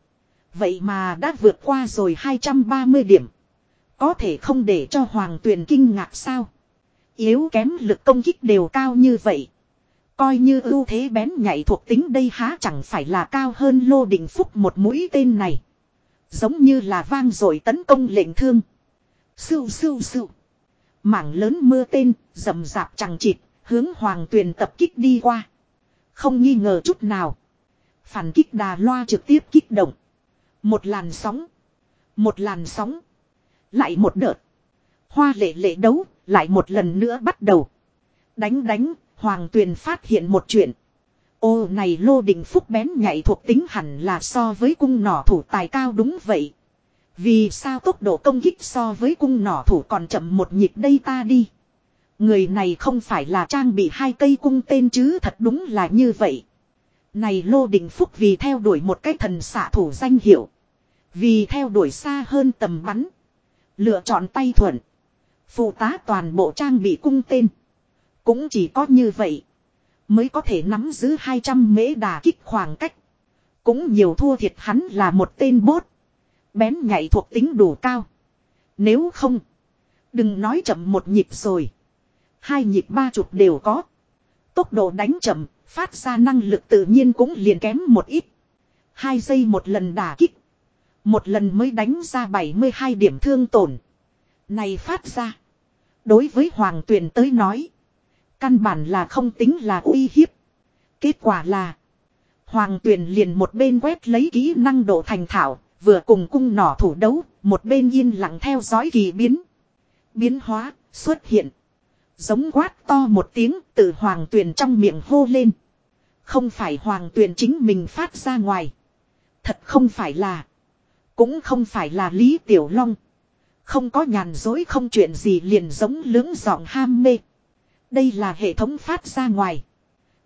Vậy mà đã vượt qua rồi 230 điểm. Có thể không để cho hoàng tuyền kinh ngạc sao. Yếu kém lực công kích đều cao như vậy. Coi như ưu thế bén nhạy thuộc tính đây há chẳng phải là cao hơn lô đình phúc một mũi tên này. Giống như là vang rồi tấn công lệnh thương. Sưu sưu sưu. Mảng lớn mưa tên, rầm rạp chẳng chịt, hướng hoàng tuyền tập kích đi qua. Không nghi ngờ chút nào. Phản kích đà loa trực tiếp kích động. Một làn sóng. Một làn sóng. Lại một đợt. Hoa lệ lệ đấu, lại một lần nữa bắt đầu. Đánh đánh, Hoàng Tuyền phát hiện một chuyện. Ô, này lô đình phúc bén nhạy thuộc tính hẳn là so với cung nỏ thủ tài cao đúng vậy. Vì sao tốc độ công kích so với cung nỏ thủ còn chậm một nhịp đây ta đi. Người này không phải là trang bị hai cây cung tên chứ thật đúng là như vậy. Này Lô Đình Phúc vì theo đuổi một cái thần xạ thủ danh hiệu. Vì theo đuổi xa hơn tầm bắn. Lựa chọn tay thuận. Phụ tá toàn bộ trang bị cung tên. Cũng chỉ có như vậy. Mới có thể nắm giữ 200 mễ đà kích khoảng cách. Cũng nhiều thua thiệt hắn là một tên bốt. Bén nhạy thuộc tính đủ cao. Nếu không. Đừng nói chậm một nhịp rồi. Hai nhịp ba chục đều có. Tốc độ đánh chậm, phát ra năng lực tự nhiên cũng liền kém một ít. Hai giây một lần đả kích. Một lần mới đánh ra 72 điểm thương tổn. Này phát ra. Đối với Hoàng Tuyền tới nói. Căn bản là không tính là uy hiếp. Kết quả là. Hoàng Tuyền liền một bên quét lấy kỹ năng độ thành thảo. Vừa cùng cung nỏ thủ đấu. Một bên yên lặng theo dõi kỳ biến. Biến hóa, xuất hiện Giống quát to một tiếng, từ hoàng tuyền trong miệng hô lên. Không phải hoàng tuyền chính mình phát ra ngoài. Thật không phải là. Cũng không phải là Lý Tiểu Long. Không có nhàn dối không chuyện gì liền giống lưỡng giọng ham mê. Đây là hệ thống phát ra ngoài.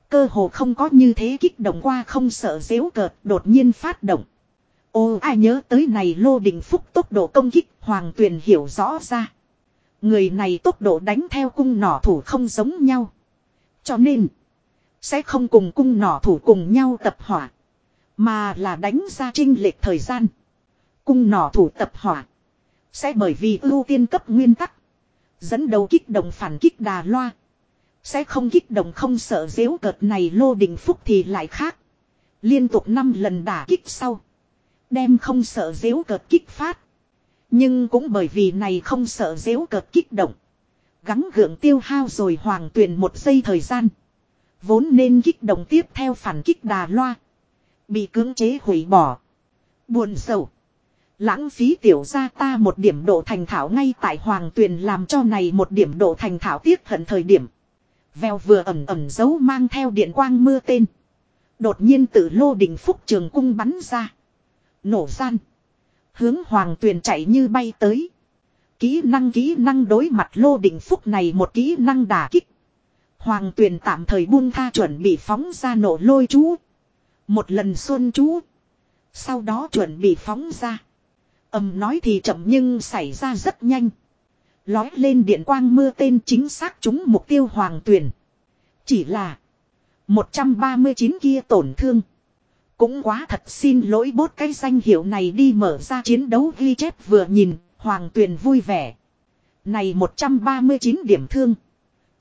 Cơ hồ không có như thế kích động qua không sợ dễu cợt, đột nhiên phát động. Ô, ai nhớ tới này lô đình phúc tốc độ công kích, hoàng tuyền hiểu rõ ra. Người này tốc độ đánh theo cung nỏ thủ không giống nhau. Cho nên. Sẽ không cùng cung nỏ thủ cùng nhau tập hỏa. Mà là đánh ra trinh lệch thời gian. Cung nỏ thủ tập hỏa. Sẽ bởi vì ưu tiên cấp nguyên tắc. Dẫn đầu kích động phản kích đà loa. Sẽ không kích động không sợ dễu cợt này lô đình phúc thì lại khác. Liên tục 5 lần đả kích sau. Đem không sợ dễu cợt kích phát. Nhưng cũng bởi vì này không sợ dễu cợt kích động. Gắng gượng tiêu hao rồi hoàng tuyển một giây thời gian. Vốn nên kích động tiếp theo phản kích đà loa. Bị cưỡng chế hủy bỏ. Buồn sầu. Lãng phí tiểu ra ta một điểm độ thành thảo ngay tại hoàng tuyền làm cho này một điểm độ thành thảo tiếc hận thời điểm. Vèo vừa ẩm ẩm dấu mang theo điện quang mưa tên. Đột nhiên từ lô đỉnh phúc trường cung bắn ra. Nổ gian. Hướng hoàng tuyền chạy như bay tới. Kỹ năng kỹ năng đối mặt lô đỉnh phúc này một kỹ năng đả kích. Hoàng tuyền tạm thời buông tha chuẩn bị phóng ra nổ lôi chú. Một lần xuân chú. Sau đó chuẩn bị phóng ra. Ầm nói thì chậm nhưng xảy ra rất nhanh. Lói lên điện quang mưa tên chính xác chúng mục tiêu hoàng tuyển. Chỉ là 139 kia tổn thương. Cũng quá thật xin lỗi bốt cái danh hiệu này đi mở ra chiến đấu ghi chép vừa nhìn, hoàng tuyền vui vẻ. Này 139 điểm thương.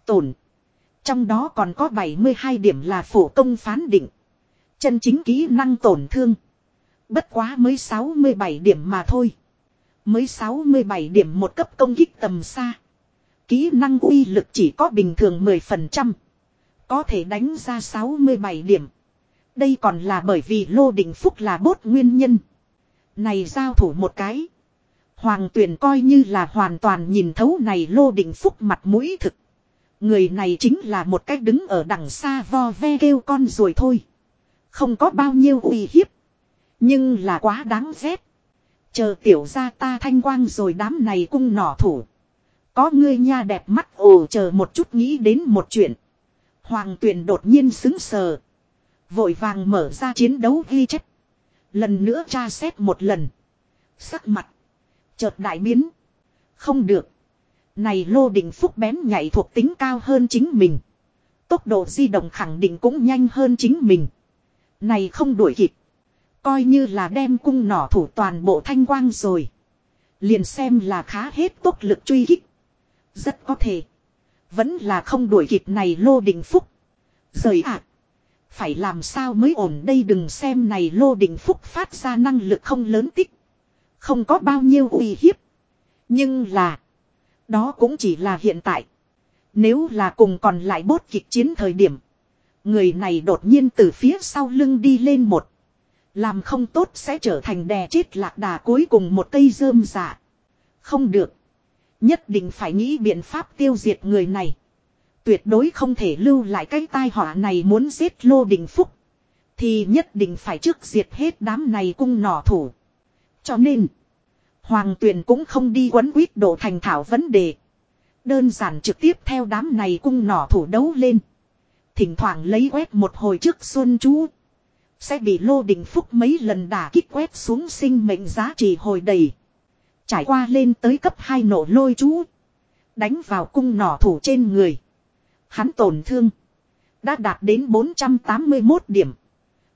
Tổn. Trong đó còn có 72 điểm là phổ công phán định. Chân chính kỹ năng tổn thương. Bất quá mới 67 điểm mà thôi. Mới 67 điểm một cấp công kích tầm xa. Kỹ năng uy lực chỉ có bình thường 10%. Có thể đánh ra 67 điểm. Đây còn là bởi vì Lô Đình Phúc là bốt nguyên nhân. Này giao thủ một cái. Hoàng tuyển coi như là hoàn toàn nhìn thấu này Lô Đình Phúc mặt mũi thực. Người này chính là một cách đứng ở đằng xa vo ve kêu con rồi thôi. Không có bao nhiêu uy hiếp. Nhưng là quá đáng ghét. Chờ tiểu ra ta thanh quang rồi đám này cung nỏ thủ. Có ngươi nha đẹp mắt, ồ, chờ một chút nghĩ đến một chuyện. Hoàng tuyển đột nhiên xứng sờ. Vội vàng mở ra chiến đấu ghi chép. Lần nữa tra xét một lần. Sắc mặt. Chợt đại biến. Không được. Này lô đình phúc bén nhảy thuộc tính cao hơn chính mình. Tốc độ di động khẳng định cũng nhanh hơn chính mình. Này không đuổi kịp. Coi như là đem cung nỏ thủ toàn bộ thanh quang rồi. Liền xem là khá hết tốc lực truy kích. Rất có thể. Vẫn là không đuổi kịp này lô đình phúc. Rời ạ. Phải làm sao mới ổn đây đừng xem này lô đình phúc phát ra năng lực không lớn tích. Không có bao nhiêu uy hiếp. Nhưng là. Đó cũng chỉ là hiện tại. Nếu là cùng còn lại bốt kịch chiến thời điểm. Người này đột nhiên từ phía sau lưng đi lên một. Làm không tốt sẽ trở thành đè chết lạc đà cuối cùng một cây rơm giả. Không được. Nhất định phải nghĩ biện pháp tiêu diệt người này. Tuyệt đối không thể lưu lại cái tai họa này muốn giết lô đình phúc. Thì nhất định phải trước diệt hết đám này cung nỏ thủ. Cho nên. Hoàng tuyền cũng không đi quấn quýt độ thành thảo vấn đề. Đơn giản trực tiếp theo đám này cung nỏ thủ đấu lên. Thỉnh thoảng lấy quét một hồi trước xuân chú. Sẽ bị lô đình phúc mấy lần đả kích quét xuống sinh mệnh giá trị hồi đầy. Trải qua lên tới cấp 2 nổ lôi chú. Đánh vào cung nỏ thủ trên người. Hắn tổn thương. Đã đạt đến 481 điểm.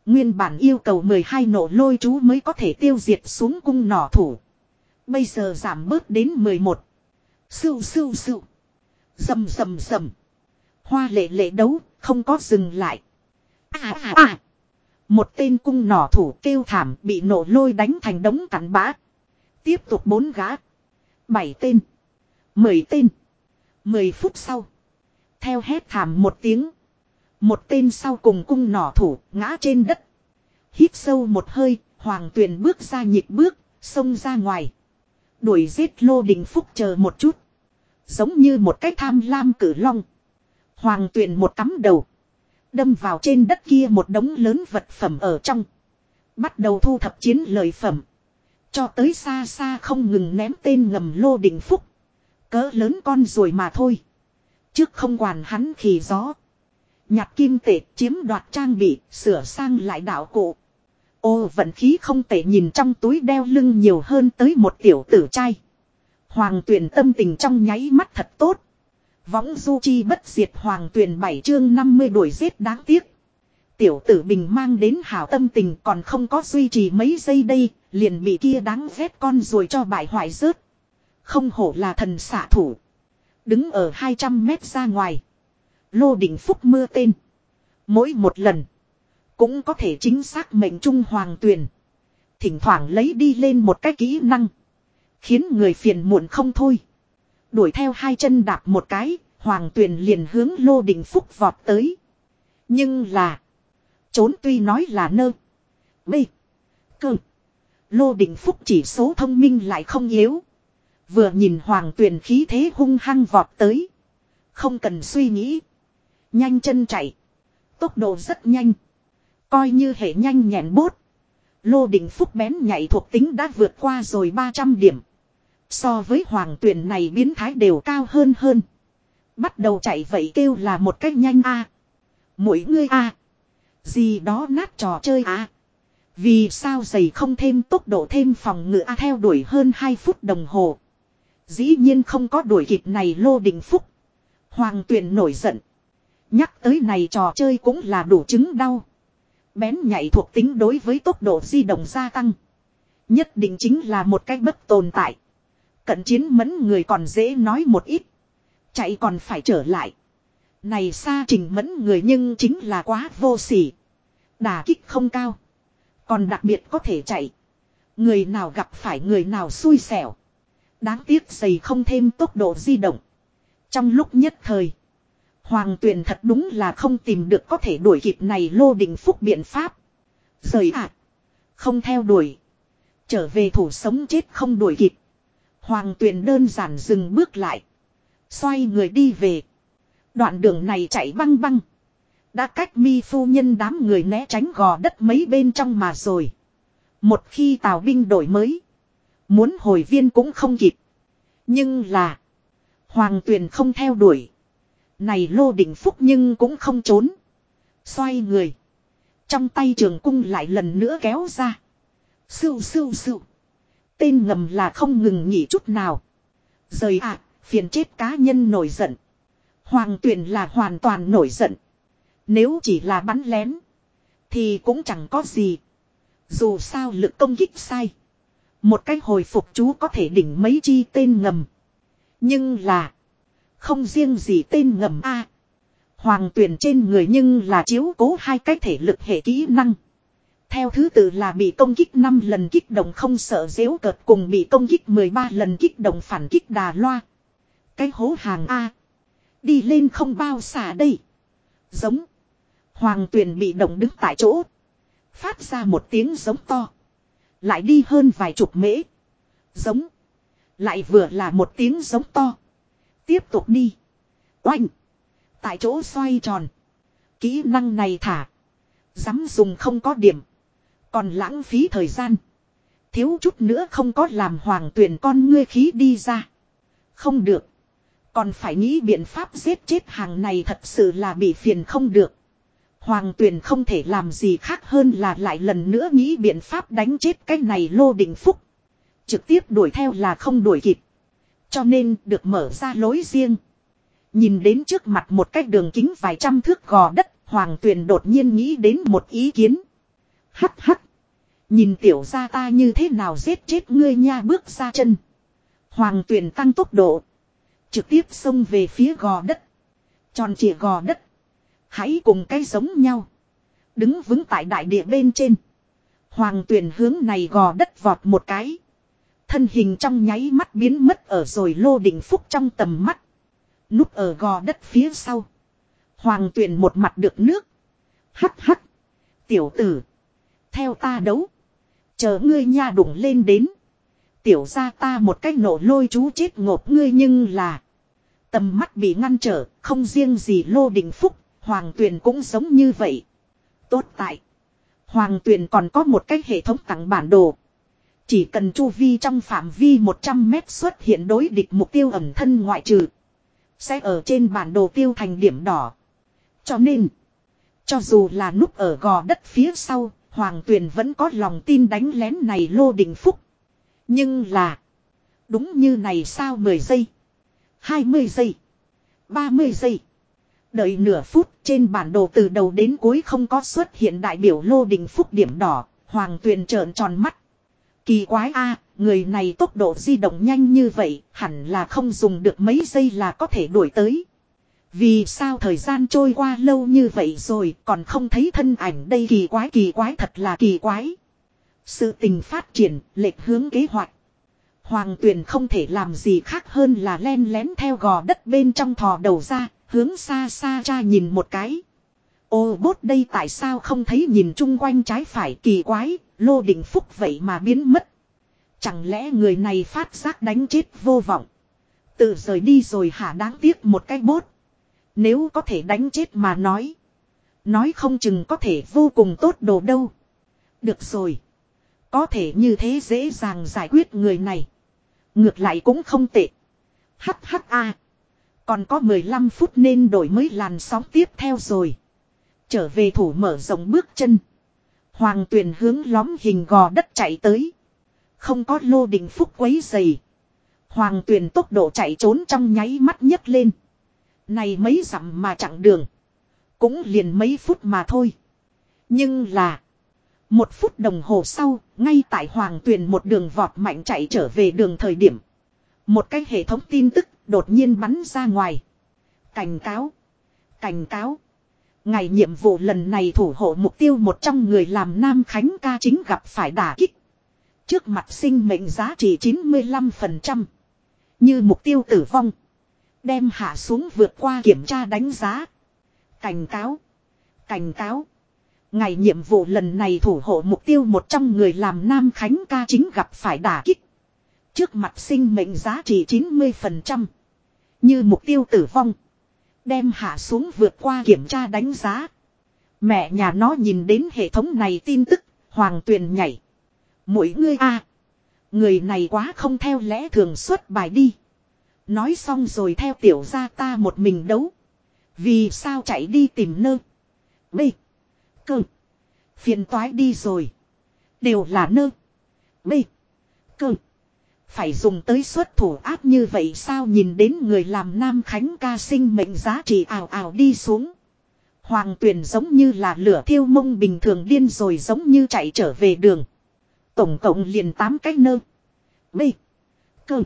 Nguyên bản yêu cầu 12 nổ lôi chú mới có thể tiêu diệt xuống cung nỏ thủ. Bây giờ giảm bớt đến 11. Sưu sưu sưu. Dầm dầm dầm. Hoa lệ lệ đấu, không có dừng lại. À à à. Một tên cung nỏ thủ kêu thảm bị nổ lôi đánh thành đống cắn bã. Tiếp tục bốn gã. Bảy tên. Mười tên. Mười phút sau. Theo hét thảm một tiếng. Một tên sau cùng cung nỏ thủ ngã trên đất. Hít sâu một hơi, hoàng tuyền bước ra nhịp bước, xông ra ngoài. Đuổi giết lô đình phúc chờ một chút. Giống như một cái tham lam cử long. Hoàng tuyền một cắm đầu. Đâm vào trên đất kia một đống lớn vật phẩm ở trong. Bắt đầu thu thập chiến lợi phẩm. Cho tới xa xa không ngừng ném tên ngầm lô đỉnh phúc. Cỡ lớn con rồi mà thôi. Trước không quản hắn khỉ gió. Nhặt kim tệ chiếm đoạt trang bị, sửa sang lại đạo cụ. Ô vận khí không tệ nhìn trong túi đeo lưng nhiều hơn tới một tiểu tử trai. Hoàng tuyển tâm tình trong nháy mắt thật tốt. Võng du chi bất diệt hoàng tuyển bảy chương 50 đuổi giết đáng tiếc. Tiểu tử bình mang đến hảo tâm tình còn không có duy trì mấy giây đây, liền bị kia đáng ghét con rồi cho bại hoại rớt. Không hổ là thần xạ thủ. Đứng ở 200 mét ra ngoài. Lô đỉnh phúc mưa tên. Mỗi một lần. Cũng có thể chính xác mệnh trung hoàng tuyền. Thỉnh thoảng lấy đi lên một cái kỹ năng. Khiến người phiền muộn không thôi. Đuổi theo hai chân đạp một cái. Hoàng tuyền liền hướng lô đình phúc vọt tới. Nhưng là. Trốn tuy nói là nơ. bê, Cơ. Lô đình phúc chỉ số thông minh lại không yếu. Vừa nhìn hoàng tuyền khí thế hung hăng vọt tới. Không cần suy nghĩ. Nhanh chân chạy. Tốc độ rất nhanh. Coi như hệ nhanh nhẹn bốt. Lô đình phúc bén nhảy thuộc tính đã vượt qua rồi 300 điểm. So với hoàng tuyển này biến thái đều cao hơn hơn. Bắt đầu chạy vậy kêu là một cách nhanh a Mỗi ngươi a Gì đó nát trò chơi a Vì sao giày không thêm tốc độ thêm phòng ngự a theo đuổi hơn 2 phút đồng hồ. Dĩ nhiên không có đuổi kịp này lô đình phúc. Hoàng tuyển nổi giận. Nhắc tới này trò chơi cũng là đủ chứng đau. Bén nhạy thuộc tính đối với tốc độ di động gia tăng. Nhất định chính là một cách bất tồn tại. Cận chiến mẫn người còn dễ nói một ít. Chạy còn phải trở lại. Này xa trình mẫn người nhưng chính là quá vô sỉ. Đà kích không cao. Còn đặc biệt có thể chạy. Người nào gặp phải người nào xui xẻo. Đáng tiếc giày không thêm tốc độ di động. Trong lúc nhất thời. Hoàng tuyền thật đúng là không tìm được có thể đuổi kịp này lô đình phúc biện pháp. Rời ạ. không theo đuổi. Trở về thủ sống chết không đuổi kịp. Hoàng tuyền đơn giản dừng bước lại. Xoay người đi về. Đoạn đường này chạy băng băng. Đã cách mi phu nhân đám người né tránh gò đất mấy bên trong mà rồi. Một khi tào binh đổi mới. Muốn hồi viên cũng không kịp. Nhưng là. Hoàng tuyền không theo đuổi. Này lô đỉnh phúc nhưng cũng không trốn. Xoay người. Trong tay trường cung lại lần nữa kéo ra. Sưu sưu sưu. Tên ngầm là không ngừng nghỉ chút nào. Rời ạ, phiền chết cá nhân nổi giận. Hoàng tuyển là hoàn toàn nổi giận. Nếu chỉ là bắn lén. Thì cũng chẳng có gì. Dù sao lực công kích sai. Một cái hồi phục chú có thể đỉnh mấy chi tên ngầm. Nhưng là. Không riêng gì tên ngầm A. Hoàng tuyển trên người nhưng là chiếu cố hai cái thể lực hệ kỹ năng. Theo thứ tự là bị công kích 5 lần kích động không sợ dễu cợt cùng bị công kích 13 lần kích động phản kích đà loa. Cái hố hàng A. Đi lên không bao xả đây. Giống. Hoàng tuyển bị động đứng tại chỗ. Phát ra một tiếng giống to. Lại đi hơn vài chục mễ. Giống. Lại vừa là một tiếng giống to. Tiếp tục đi. Oanh. Tại chỗ xoay tròn. Kỹ năng này thả. Dám dùng không có điểm. Còn lãng phí thời gian. Thiếu chút nữa không có làm hoàng tuyển con ngươi khí đi ra. Không được. Còn phải nghĩ biện pháp giết chết hàng này thật sự là bị phiền không được. Hoàng tuyền không thể làm gì khác hơn là lại lần nữa nghĩ biện pháp đánh chết cái này lô đình phúc. Trực tiếp đuổi theo là không đuổi kịp. Cho nên được mở ra lối riêng. Nhìn đến trước mặt một cái đường kính vài trăm thước gò đất, Hoàng Tuyền đột nhiên nghĩ đến một ý kiến. Hắc hắc. Nhìn tiểu ra ta như thế nào giết chết ngươi nha bước ra chân. Hoàng Tuyền tăng tốc độ. Trực tiếp xông về phía gò đất. Tròn trịa gò đất. Hãy cùng cái giống nhau. Đứng vững tại đại địa bên trên. Hoàng Tuyền hướng này gò đất vọt một cái. Thân hình trong nháy mắt biến mất ở rồi lô đỉnh phúc trong tầm mắt. Núp ở gò đất phía sau. Hoàng tuyển một mặt được nước. Hắc hắc. Tiểu tử. Theo ta đấu. Chờ ngươi nha đụng lên đến. Tiểu ra ta một cách nổ lôi chú chết ngộp ngươi nhưng là. Tầm mắt bị ngăn trở. Không riêng gì lô Đình phúc. Hoàng Tuyền cũng giống như vậy. Tốt tại. Hoàng Tuyền còn có một cái hệ thống tặng bản đồ. Chỉ cần chu vi trong phạm vi 100 mét xuất hiện đối địch mục tiêu ẩn thân ngoại trừ. Sẽ ở trên bản đồ tiêu thành điểm đỏ. Cho nên. Cho dù là núp ở gò đất phía sau. Hoàng Tuyền vẫn có lòng tin đánh lén này lô đình phúc. Nhưng là. Đúng như này sao 10 giây. 20 giây. 30 giây. Đợi nửa phút trên bản đồ từ đầu đến cuối không có xuất hiện đại biểu lô đình phúc điểm đỏ. Hoàng tuyền trợn tròn mắt. Kỳ quái a người này tốc độ di động nhanh như vậy, hẳn là không dùng được mấy giây là có thể đuổi tới. Vì sao thời gian trôi qua lâu như vậy rồi còn không thấy thân ảnh đây kỳ quái kỳ quái thật là kỳ quái. Sự tình phát triển, lệch hướng kế hoạch. Hoàng tuyền không thể làm gì khác hơn là len lén theo gò đất bên trong thò đầu ra, hướng xa xa cha nhìn một cái. Ô bốt đây tại sao không thấy nhìn chung quanh trái phải kỳ quái, lô định phúc vậy mà biến mất. Chẳng lẽ người này phát giác đánh chết vô vọng. Tự rời đi rồi hả đáng tiếc một cái bốt. Nếu có thể đánh chết mà nói. Nói không chừng có thể vô cùng tốt đồ đâu. Được rồi. Có thể như thế dễ dàng giải quyết người này. Ngược lại cũng không tệ. Hắc hắc a. Còn có 15 phút nên đổi mới làn sóng tiếp theo rồi. Trở về thủ mở rộng bước chân. Hoàng tuyển hướng lóm hình gò đất chạy tới. Không có lô đình phúc quấy dày. Hoàng tuyển tốc độ chạy trốn trong nháy mắt nhấc lên. Này mấy dặm mà chặng đường. Cũng liền mấy phút mà thôi. Nhưng là. Một phút đồng hồ sau, ngay tại Hoàng Tuyền một đường vọt mạnh chạy trở về đường thời điểm. Một cái hệ thống tin tức đột nhiên bắn ra ngoài. Cảnh cáo. Cảnh cáo. Ngày nhiệm vụ lần này thủ hộ mục tiêu một trong người làm Nam Khánh ca chính gặp phải đả kích. Trước mặt sinh mệnh giá trị 95%. Như mục tiêu tử vong. Đem hạ xuống vượt qua kiểm tra đánh giá. Cảnh cáo. Cảnh cáo. Ngày nhiệm vụ lần này thủ hộ mục tiêu một trong người làm Nam Khánh ca chính gặp phải đả kích. Trước mặt sinh mệnh giá trị 90%. Như mục tiêu tử vong. Đem hạ xuống vượt qua kiểm tra đánh giá. Mẹ nhà nó nhìn đến hệ thống này tin tức, hoàng tuyền nhảy. Mỗi ngươi a Người này quá không theo lẽ thường xuất bài đi. Nói xong rồi theo tiểu gia ta một mình đấu. Vì sao chạy đi tìm nơ. Bê. Cơ. Phiền toái đi rồi. Đều là nơ. Bê. Cơ. Phải dùng tới xuất thủ áp như vậy sao nhìn đến người làm Nam Khánh ca sinh mệnh giá trị ảo ảo đi xuống. Hoàng tuyển giống như là lửa thiêu mông bình thường điên rồi giống như chạy trở về đường. Tổng cộng liền 8 cái nơ. Bê. Cơ.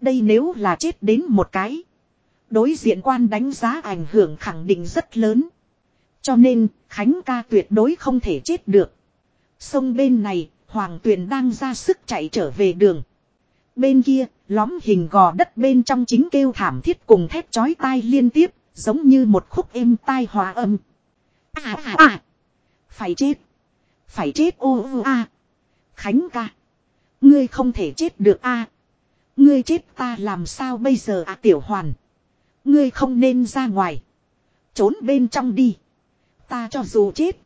Đây nếu là chết đến một cái. Đối diện quan đánh giá ảnh hưởng khẳng định rất lớn. Cho nên, Khánh ca tuyệt đối không thể chết được. Sông bên này, Hoàng Tuyền đang ra sức chạy trở về đường. Bên kia, lõm hình gò đất bên trong chính kêu thảm thiết cùng thép chói tai liên tiếp, giống như một khúc êm tai hòa âm. À à à! Phải chết! Phải chết ô ô a! Khánh ca! Ngươi không thể chết được a! Ngươi chết ta làm sao bây giờ à tiểu hoàn? Ngươi không nên ra ngoài. Trốn bên trong đi. Ta cho dù chết.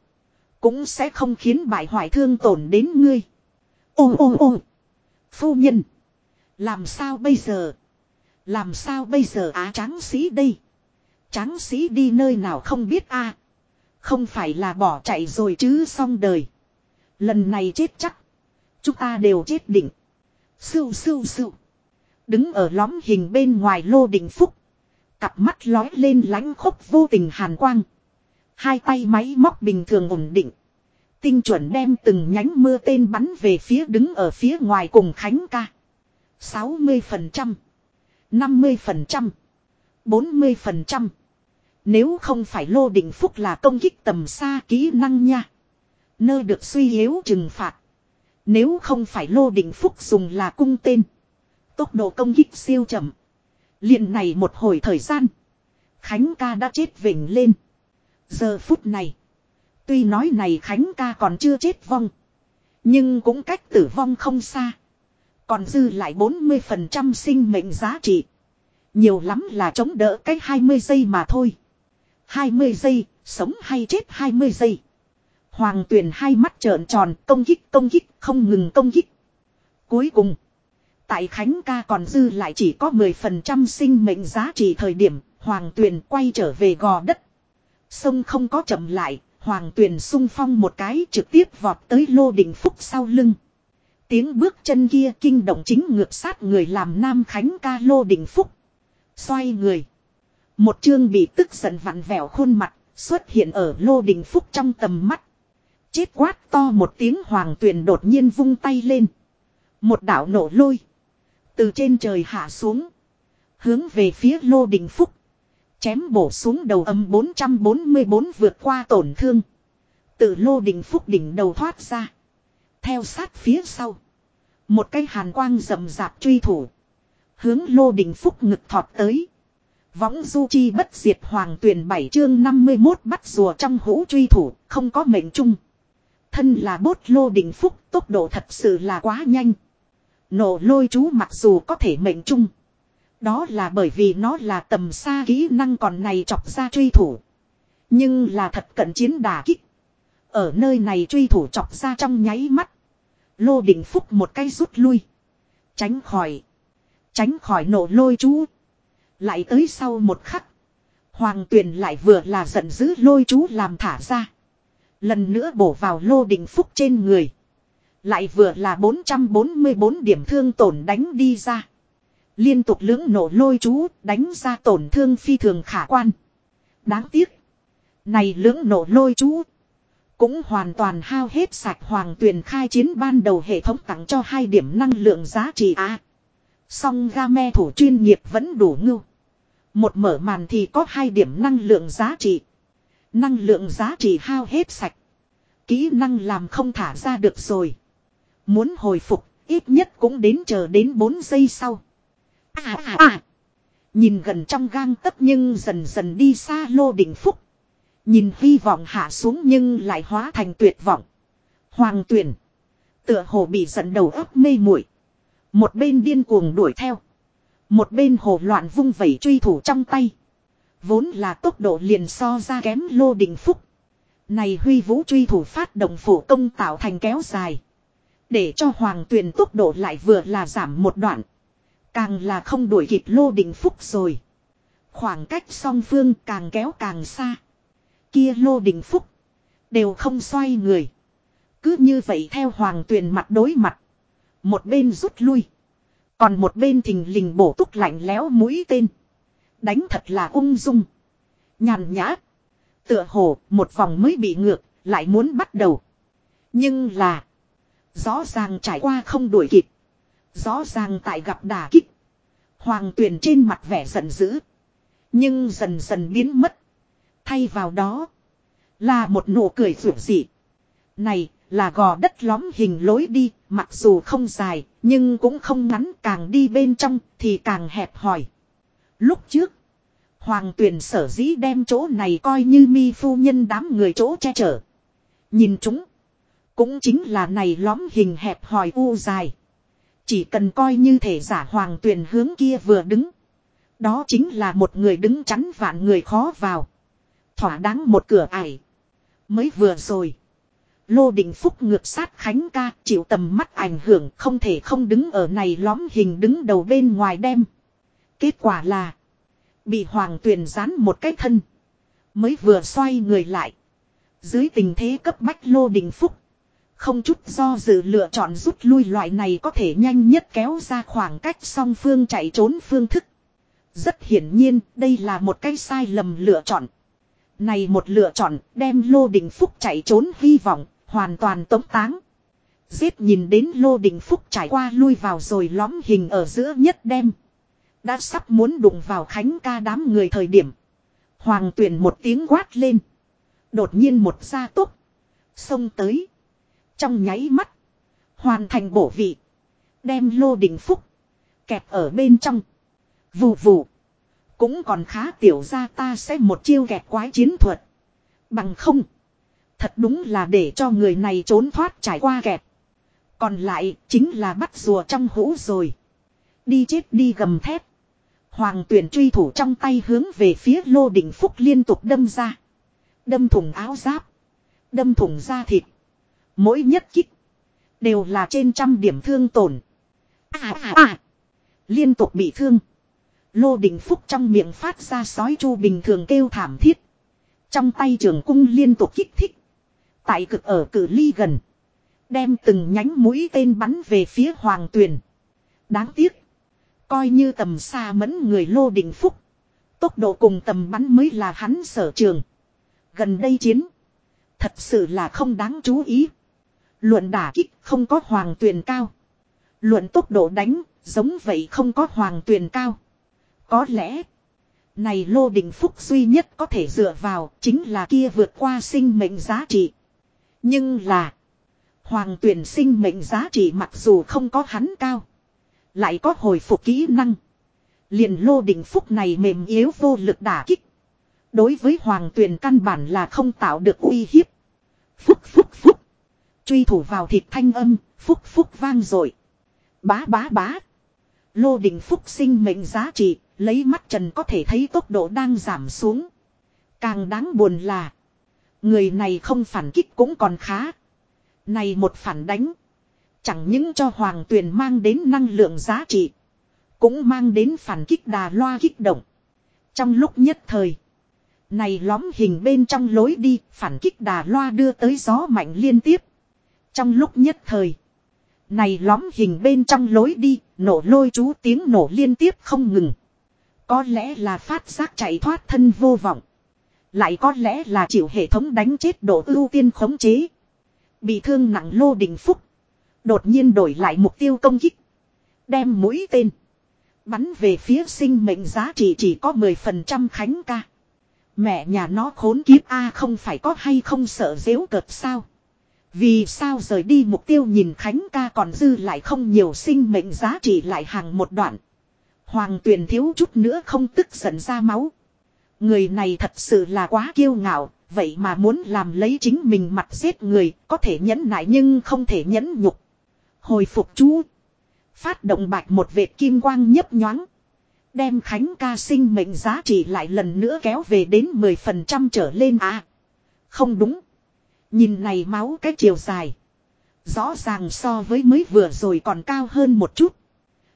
Cũng sẽ không khiến bại hoại thương tổn đến ngươi. Ô ô ô. Phu nhân. Làm sao bây giờ? Làm sao bây giờ á tráng sĩ đây? Tráng sĩ đi nơi nào không biết a Không phải là bỏ chạy rồi chứ xong đời. Lần này chết chắc. Chúng ta đều chết định. Sưu sưu sưu. Đứng ở lõm hình bên ngoài lô đình phúc. Cặp mắt lói lên lánh khốc vô tình hàn quang. Hai tay máy móc bình thường ổn định. Tinh chuẩn đem từng nhánh mưa tên bắn về phía đứng ở phía ngoài cùng Khánh ca. 60%, 50%, 40%. Nếu không phải lô đình phúc là công kích tầm xa kỹ năng nha. Nơi được suy yếu trừng phạt. Nếu không phải lô đình phúc dùng là cung tên. Tốc độ công kích siêu chậm. liền này một hồi thời gian. Khánh ca đã chết vỉnh lên. Giờ phút này. Tuy nói này Khánh ca còn chưa chết vong. Nhưng cũng cách tử vong không xa. Còn dư lại 40% sinh mệnh giá trị. Nhiều lắm là chống đỡ cái 20 giây mà thôi. 20 giây, sống hay chết 20 giây. Hoàng tuyền hai mắt trợn tròn, công kích công kích, không ngừng công kích. Cuối cùng, tại Khánh ca còn dư lại chỉ có 10% sinh mệnh giá trị thời điểm, Hoàng tuyền quay trở về gò đất. Sông không có chậm lại, Hoàng tuyền sung phong một cái trực tiếp vọt tới Lô Đình Phúc sau lưng. Tiếng bước chân kia kinh động chính ngược sát người làm Nam Khánh ca Lô Đình Phúc. Xoay người. Một chương bị tức giận vặn vẹo khuôn mặt xuất hiện ở Lô Đình Phúc trong tầm mắt. Chết quát to một tiếng hoàng tuyền đột nhiên vung tay lên. Một đảo nổ lôi. Từ trên trời hạ xuống. Hướng về phía Lô Đình Phúc. Chém bổ xuống đầu âm 444 vượt qua tổn thương. Từ Lô Đình Phúc đỉnh đầu thoát ra. Theo sát phía sau. Một cái hàn quang rầm rạp truy thủ. Hướng Lô Đình Phúc ngực thọt tới. Võng du chi bất diệt hoàng tuyển bảy chương 51 bắt rùa trong hũ truy thủ, không có mệnh trung. Thân là bốt lô đình phúc, tốc độ thật sự là quá nhanh. Nổ lôi chú mặc dù có thể mệnh trung. Đó là bởi vì nó là tầm xa kỹ năng còn này chọc ra truy thủ. Nhưng là thật cận chiến đà kích. Ở nơi này truy thủ chọc ra trong nháy mắt. Lô đình phúc một cái rút lui. Tránh khỏi. Tránh khỏi nổ lôi chú. Lại tới sau một khắc. Hoàng tuyền lại vừa là giận dữ lôi chú làm thả ra. Lần nữa bổ vào lô đình phúc trên người. Lại vừa là 444 điểm thương tổn đánh đi ra. Liên tục lưỡng nổ lôi chú, đánh ra tổn thương phi thường khả quan. Đáng tiếc. Này lưỡng nổ lôi chú. Cũng hoàn toàn hao hết sạch hoàng tuyền khai chiến ban đầu hệ thống tặng cho hai điểm năng lượng giá trị A. Song game thủ chuyên nghiệp vẫn đủ ngưu. Một mở màn thì có hai điểm năng lượng giá trị. Năng lượng giá trị hao hết sạch. Kỹ năng làm không thả ra được rồi. Muốn hồi phục, ít nhất cũng đến chờ đến 4 giây sau. À à à. Nhìn gần trong gang tấp nhưng dần dần đi xa lô đỉnh phúc. Nhìn hy vọng hạ xuống nhưng lại hóa thành tuyệt vọng. Hoàng tuyển. Tựa hồ bị giận đầu ấp mê muội Một bên điên cuồng đuổi theo. Một bên hồ loạn vung vẩy truy thủ trong tay. Vốn là tốc độ liền so ra kém lô đình phúc. Này huy vũ truy thủ phát động phổ công tạo thành kéo dài. Để cho hoàng tuyền tốc độ lại vừa là giảm một đoạn. Càng là không đuổi kịp lô đình phúc rồi. Khoảng cách song phương càng kéo càng xa. Kia lô đình phúc. Đều không xoay người. Cứ như vậy theo hoàng tuyền mặt đối mặt. Một bên rút lui. Còn một bên thình lình bổ túc lạnh lẽo mũi tên. Đánh thật là ung dung. Nhàn nhã. Tựa hồ một vòng mới bị ngược, lại muốn bắt đầu. Nhưng là. Rõ ràng trải qua không đuổi kịp. Rõ ràng tại gặp đà kích. Hoàng tuyền trên mặt vẻ giận dữ. Nhưng dần dần biến mất. Thay vào đó. Là một nụ cười rủ dị. Này, là gò đất lõm hình lối đi. Mặc dù không dài. Nhưng cũng không ngắn, càng đi bên trong thì càng hẹp hòi. Lúc trước. Hoàng tuyển sở dĩ đem chỗ này coi như mi phu nhân đám người chỗ che chở. Nhìn chúng. Cũng chính là này lõm hình hẹp hòi u dài. Chỉ cần coi như thể giả hoàng tuyển hướng kia vừa đứng. Đó chính là một người đứng chắn vạn người khó vào. Thỏa đáng một cửa ải. Mới vừa rồi. Lô Đình Phúc ngược sát Khánh ca, chịu tầm mắt ảnh hưởng, không thể không đứng ở này lõm hình đứng đầu bên ngoài đem. Kết quả là. Bị Hoàng Tuyền dán một cái thân. Mới vừa xoay người lại. Dưới tình thế cấp bách Lô Đình Phúc. Không chút do dự lựa chọn rút lui loại này có thể nhanh nhất kéo ra khoảng cách song phương chạy trốn phương thức. Rất hiển nhiên, đây là một cái sai lầm lựa chọn. Này một lựa chọn đem Lô Đình Phúc chạy trốn hy vọng Hoàn toàn tống táng. Giết nhìn đến Lô Đình Phúc trải qua lui vào rồi lõm hình ở giữa nhất đêm. Đã sắp muốn đụng vào Khánh ca đám người thời điểm. Hoàng tuyển một tiếng quát lên. Đột nhiên một gia tốc. Xông tới. Trong nháy mắt. Hoàn thành bổ vị. Đem Lô Đình Phúc. Kẹp ở bên trong. Vù vù. Cũng còn khá tiểu ra ta sẽ một chiêu kẹp quái chiến thuật. Bằng không. Thật đúng là để cho người này trốn thoát trải qua kẹt. Còn lại chính là bắt rùa trong hũ rồi. Đi chết đi gầm thép. Hoàng tuyển truy thủ trong tay hướng về phía lô đình phúc liên tục đâm ra. Đâm thủng áo giáp. Đâm thủng da thịt. Mỗi nhất kích. Đều là trên trăm điểm thương tổn. À à à. Liên tục bị thương. Lô đình phúc trong miệng phát ra sói chu bình thường kêu thảm thiết. Trong tay trường cung liên tục kích thích. Tại cực ở cử ly gần. Đem từng nhánh mũi tên bắn về phía hoàng tuyền. Đáng tiếc. Coi như tầm xa mẫn người lô đình phúc. Tốc độ cùng tầm bắn mới là hắn sở trường. Gần đây chiến. Thật sự là không đáng chú ý. Luận đả kích không có hoàng tuyền cao. Luận tốc độ đánh, giống vậy không có hoàng tuyền cao. Có lẽ, này lô đình phúc duy nhất có thể dựa vào chính là kia vượt qua sinh mệnh giá trị. Nhưng là, hoàng tuyền sinh mệnh giá trị mặc dù không có hắn cao. Lại có hồi phục kỹ năng. Liền lô đình phúc này mềm yếu vô lực đả kích. Đối với hoàng tuyền căn bản là không tạo được uy hiếp. Phúc phúc. Truy thủ vào thịt thanh âm, phúc phúc vang rồi. Bá bá bá. Lô đình phúc sinh mệnh giá trị, lấy mắt trần có thể thấy tốc độ đang giảm xuống. Càng đáng buồn là. Người này không phản kích cũng còn khá. Này một phản đánh. Chẳng những cho hoàng tuyền mang đến năng lượng giá trị. Cũng mang đến phản kích đà loa kích động. Trong lúc nhất thời. Này lõm hình bên trong lối đi phản kích đà loa đưa tới gió mạnh liên tiếp. Trong lúc nhất thời. Này lõm hình bên trong lối đi, nổ lôi chú tiếng nổ liên tiếp không ngừng. Có lẽ là phát giác chạy thoát thân vô vọng. Lại có lẽ là chịu hệ thống đánh chết độ ưu tiên khống chế. Bị thương nặng lô đình phúc. Đột nhiên đổi lại mục tiêu công kích. Đem mũi tên. Bắn về phía sinh mệnh giá trị chỉ có 10% khánh ca. Mẹ nhà nó khốn kiếp A à không phải có hay không sợ dễu cợt sao. Vì sao rời đi mục tiêu nhìn Khánh ca còn dư lại không nhiều sinh mệnh giá trị lại hàng một đoạn. Hoàng tuyền thiếu chút nữa không tức giận ra máu. Người này thật sự là quá kiêu ngạo, vậy mà muốn làm lấy chính mình mặt giết người, có thể nhẫn nại nhưng không thể nhẫn nhục. Hồi phục chú. Phát động bạch một vệt kim quang nhấp nhoáng. Đem Khánh ca sinh mệnh giá trị lại lần nữa kéo về đến 10% trở lên à. Không đúng. Nhìn này máu cái chiều dài. Rõ ràng so với mới vừa rồi còn cao hơn một chút.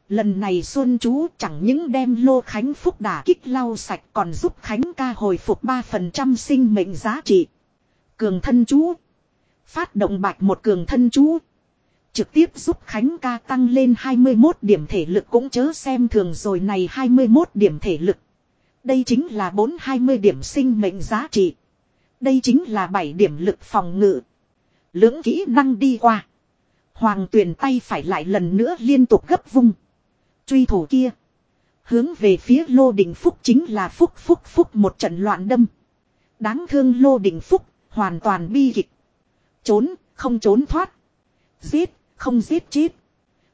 Lần này Xuân chú chẳng những đem lô Khánh Phúc đả kích lau sạch còn giúp Khánh ca hồi phục 3% sinh mệnh giá trị. Cường thân chú. Phát động bạch một cường thân chú. Trực tiếp giúp Khánh ca tăng lên 21 điểm thể lực cũng chớ xem thường rồi này 21 điểm thể lực. Đây chính là 420 điểm sinh mệnh giá trị. Đây chính là 7 điểm lực phòng ngự. Lưỡng kỹ năng đi qua. Hoàng tuyển tay phải lại lần nữa liên tục gấp vung. Truy thủ kia. Hướng về phía Lô Đình Phúc chính là Phúc Phúc Phúc một trận loạn đâm. Đáng thương Lô Đình Phúc, hoàn toàn bi kịch. Trốn, không trốn thoát. Giết, không giết chết.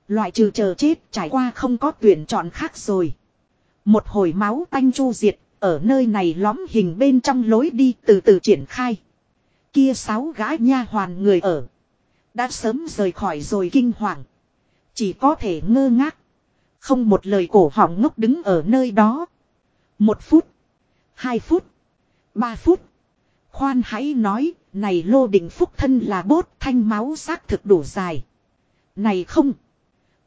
Loại trừ chờ chết trải qua không có tuyển chọn khác rồi. Một hồi máu tanh chu diệt, ở nơi này lõm hình bên trong lối đi từ từ triển khai. Kia sáu gã nha hoàn người ở. Đã sớm rời khỏi rồi kinh hoàng. Chỉ có thể ngơ ngác. Không một lời cổ họng ngốc đứng ở nơi đó. Một phút. Hai phút. Ba phút. Khoan hãy nói, này lô đình phúc thân là bốt thanh máu xác thực đủ dài. Này không.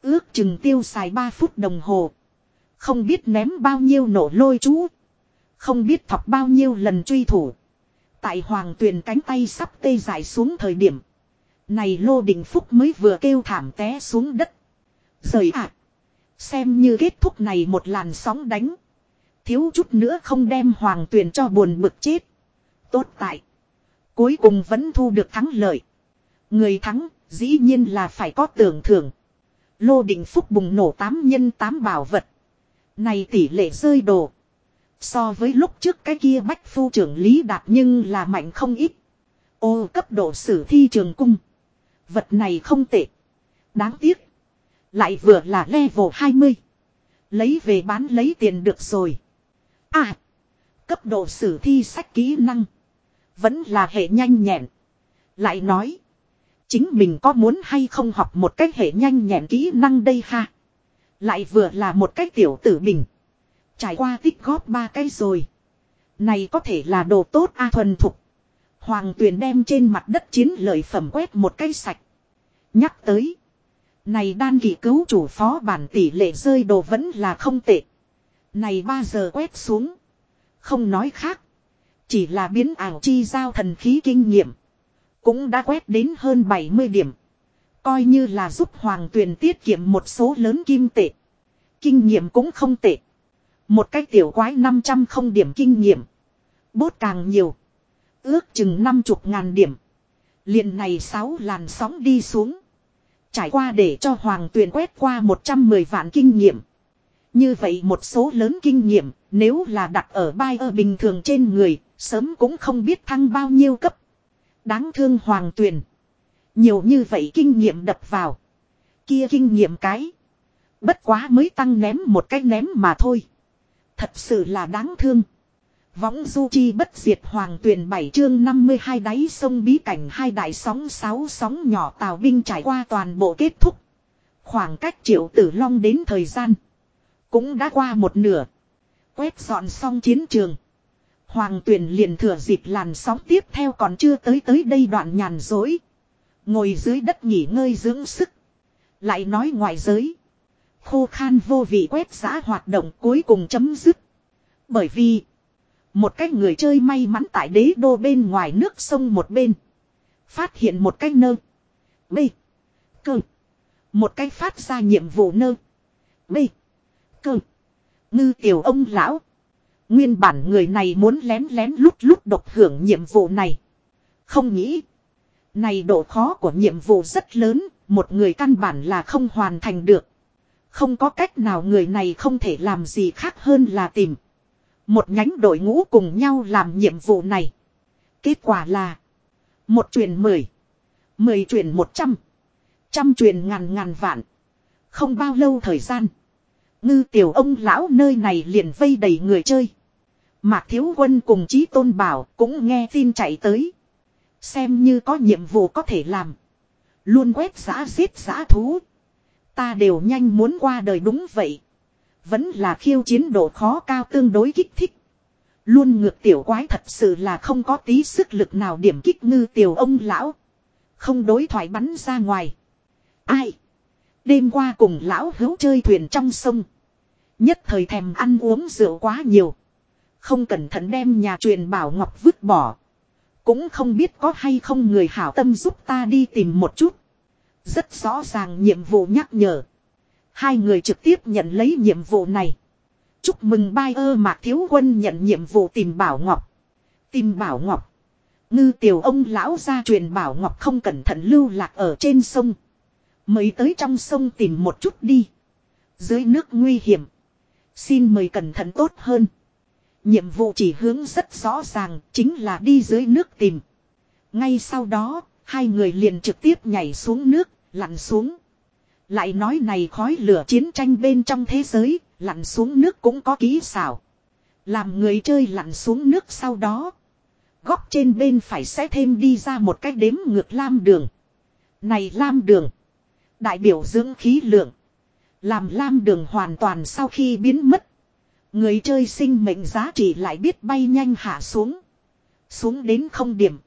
Ước chừng tiêu xài ba phút đồng hồ. Không biết ném bao nhiêu nổ lôi chú. Không biết thọc bao nhiêu lần truy thủ. Tại hoàng tuyền cánh tay sắp tê dài xuống thời điểm. Này lô đình phúc mới vừa kêu thảm té xuống đất. Rời ạ. À. Xem như kết thúc này một làn sóng đánh. Thiếu chút nữa không đem hoàng tuyền cho buồn bực chết. Tốt tại. Cuối cùng vẫn thu được thắng lợi. Người thắng, dĩ nhiên là phải có tưởng thưởng. Lô đình phúc bùng nổ 8 nhân 8 bảo vật. Này tỷ lệ rơi đồ. So với lúc trước cái kia bách phu trưởng lý đạt nhưng là mạnh không ít. Ô, cấp độ sử thi trường cung. Vật này không tệ. Đáng tiếc. Lại vừa là level 20. Lấy về bán lấy tiền được rồi. À. Cấp độ sử thi sách kỹ năng. Vẫn là hệ nhanh nhẹn. Lại nói. Chính mình có muốn hay không học một cách hệ nhanh nhẹn kỹ năng đây ha. Lại vừa là một cách tiểu tử bình. Trải qua tích góp ba cây rồi. Này có thể là đồ tốt a thuần thục. Hoàng tuyền đem trên mặt đất chiến lợi phẩm quét một cây sạch. Nhắc tới. Này đan kỳ cứu chủ phó bản tỷ lệ rơi đồ vẫn là không tệ. Này ba giờ quét xuống. Không nói khác. Chỉ là biến ảo chi giao thần khí kinh nghiệm. Cũng đã quét đến hơn 70 điểm. Coi như là giúp hoàng tuyền tiết kiệm một số lớn kim tệ. Kinh nghiệm cũng không tệ. Một cái tiểu quái 500 không điểm kinh nghiệm. Bốt càng nhiều. Ước chừng 50 ngàn điểm. liền này 6 làn sóng đi xuống. Trải qua để cho hoàng tuyền quét qua 110 vạn kinh nghiệm. Như vậy một số lớn kinh nghiệm, nếu là đặt ở bai ở bình thường trên người, sớm cũng không biết thăng bao nhiêu cấp. Đáng thương hoàng tuyền. Nhiều như vậy kinh nghiệm đập vào. Kia kinh nghiệm cái. Bất quá mới tăng ném một cái ném mà thôi. Thật sự là đáng thương. Võng du chi bất diệt hoàng tuyển bảy chương 52 đáy sông bí cảnh hai đại sóng sáu sóng nhỏ tàu binh trải qua toàn bộ kết thúc. Khoảng cách triệu tử long đến thời gian. Cũng đã qua một nửa. Quét dọn xong chiến trường. Hoàng tuyển liền thừa dịp làn sóng tiếp theo còn chưa tới tới đây đoạn nhàn dối. Ngồi dưới đất nghỉ ngơi dưỡng sức. Lại nói ngoài giới. Khô khan vô vị quét giã hoạt động cuối cùng chấm dứt. Bởi vì. Một cái người chơi may mắn tại đế đô bên ngoài nước sông một bên. Phát hiện một cái nơ. B. Cơ. Một cái phát ra nhiệm vụ nơ. B. Cơ. Ngư tiểu ông lão. Nguyên bản người này muốn lén lén lút lút độc hưởng nhiệm vụ này. Không nghĩ. Này độ khó của nhiệm vụ rất lớn, một người căn bản là không hoàn thành được. Không có cách nào người này không thể làm gì khác hơn là tìm. Một nhánh đội ngũ cùng nhau làm nhiệm vụ này. Kết quả là. Một truyền mười. Mười truyền một trăm. Trăm truyền ngàn ngàn vạn. Không bao lâu thời gian. Ngư tiểu ông lão nơi này liền vây đầy người chơi. Mạc Thiếu Quân cùng Chí Tôn Bảo cũng nghe tin chạy tới. Xem như có nhiệm vụ có thể làm. Luôn quét giã giết giã thú. Ta đều nhanh muốn qua đời đúng vậy. Vẫn là khiêu chiến độ khó cao tương đối kích thích. Luôn ngược tiểu quái thật sự là không có tí sức lực nào điểm kích ngư tiểu ông lão. Không đối thoại bắn ra ngoài. Ai? Đêm qua cùng lão hữu chơi thuyền trong sông. Nhất thời thèm ăn uống rượu quá nhiều. Không cẩn thận đem nhà truyền bảo ngọc vứt bỏ. Cũng không biết có hay không người hảo tâm giúp ta đi tìm một chút. Rất rõ ràng nhiệm vụ nhắc nhở. Hai người trực tiếp nhận lấy nhiệm vụ này. Chúc mừng bai ơ mạc thiếu quân nhận nhiệm vụ tìm bảo ngọc. Tìm bảo ngọc. Ngư tiểu ông lão ra truyền bảo ngọc không cẩn thận lưu lạc ở trên sông. Mới tới trong sông tìm một chút đi. Dưới nước nguy hiểm. Xin mời cẩn thận tốt hơn. Nhiệm vụ chỉ hướng rất rõ ràng, chính là đi dưới nước tìm. Ngay sau đó, hai người liền trực tiếp nhảy xuống nước, lặn xuống. Lại nói này khói lửa chiến tranh bên trong thế giới, lặn xuống nước cũng có kỹ xảo. Làm người chơi lặn xuống nước sau đó. Góc trên bên phải sẽ thêm đi ra một cái đếm ngược lam đường. Này lam đường. Đại biểu dưỡng khí lượng. Làm lam đường hoàn toàn sau khi biến mất. Người chơi sinh mệnh giá trị lại biết bay nhanh hạ xuống. Xuống đến không điểm.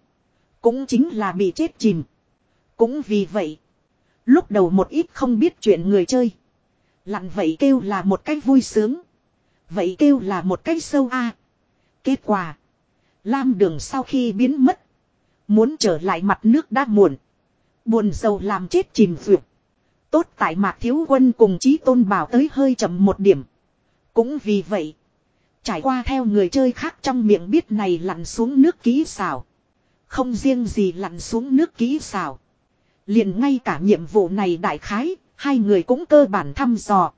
Cũng chính là bị chết chìm. Cũng vì vậy. Lúc đầu một ít không biết chuyện người chơi. Lặn vậy kêu là một cách vui sướng. Vậy kêu là một cách sâu a. Kết quả. Lam đường sau khi biến mất. Muốn trở lại mặt nước đã muộn. Buồn sầu làm chết chìm vượt. Tốt tại mạc thiếu quân cùng chí tôn bảo tới hơi chậm một điểm. Cũng vì vậy. Trải qua theo người chơi khác trong miệng biết này lặn xuống nước ký xào. Không riêng gì lặn xuống nước ký xào. Liền ngay cả nhiệm vụ này đại khái, hai người cũng cơ bản thăm dò.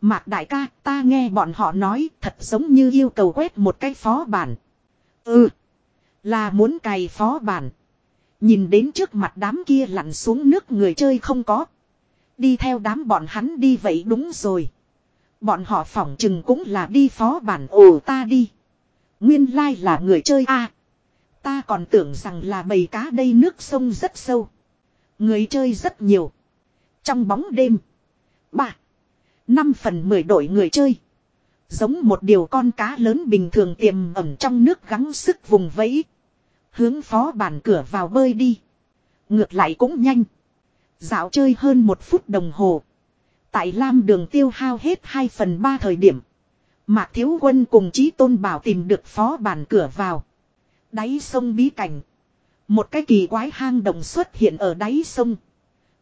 Mạc đại ca, ta nghe bọn họ nói thật giống như yêu cầu quét một cái phó bản. Ừ, là muốn cày phó bản. Nhìn đến trước mặt đám kia lặn xuống nước người chơi không có. Đi theo đám bọn hắn đi vậy đúng rồi. Bọn họ phỏng chừng cũng là đi phó bản ồ ta đi. Nguyên lai là người chơi a Ta còn tưởng rằng là bầy cá đây nước sông rất sâu. Người chơi rất nhiều. Trong bóng đêm. Ba. Năm phần mười đội người chơi. Giống một điều con cá lớn bình thường tiềm ẩn trong nước gắng sức vùng vẫy. Hướng phó bản cửa vào bơi đi. Ngược lại cũng nhanh. Dạo chơi hơn một phút đồng hồ. Tại Lam đường tiêu hao hết 2 phần 3 thời điểm. Mạc Thiếu Quân cùng Chí Tôn Bảo tìm được phó bản cửa vào. Đáy sông bí cảnh. Một cái kỳ quái hang động xuất hiện ở đáy sông.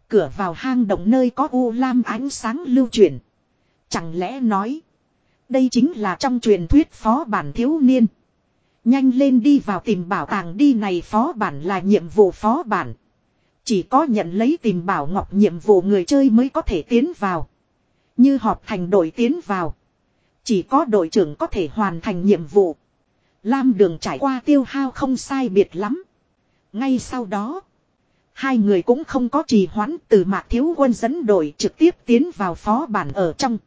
Cửa vào hang động nơi có u lam ánh sáng lưu chuyển. Chẳng lẽ nói. Đây chính là trong truyền thuyết phó bản thiếu niên. Nhanh lên đi vào tìm bảo tàng đi này phó bản là nhiệm vụ phó bản. Chỉ có nhận lấy tìm bảo ngọc nhiệm vụ người chơi mới có thể tiến vào. Như họp thành đội tiến vào. Chỉ có đội trưởng có thể hoàn thành nhiệm vụ. Lam đường trải qua tiêu hao không sai biệt lắm. Ngay sau đó. Hai người cũng không có trì hoãn từ mạc thiếu quân dẫn đội trực tiếp tiến vào phó bản ở trong.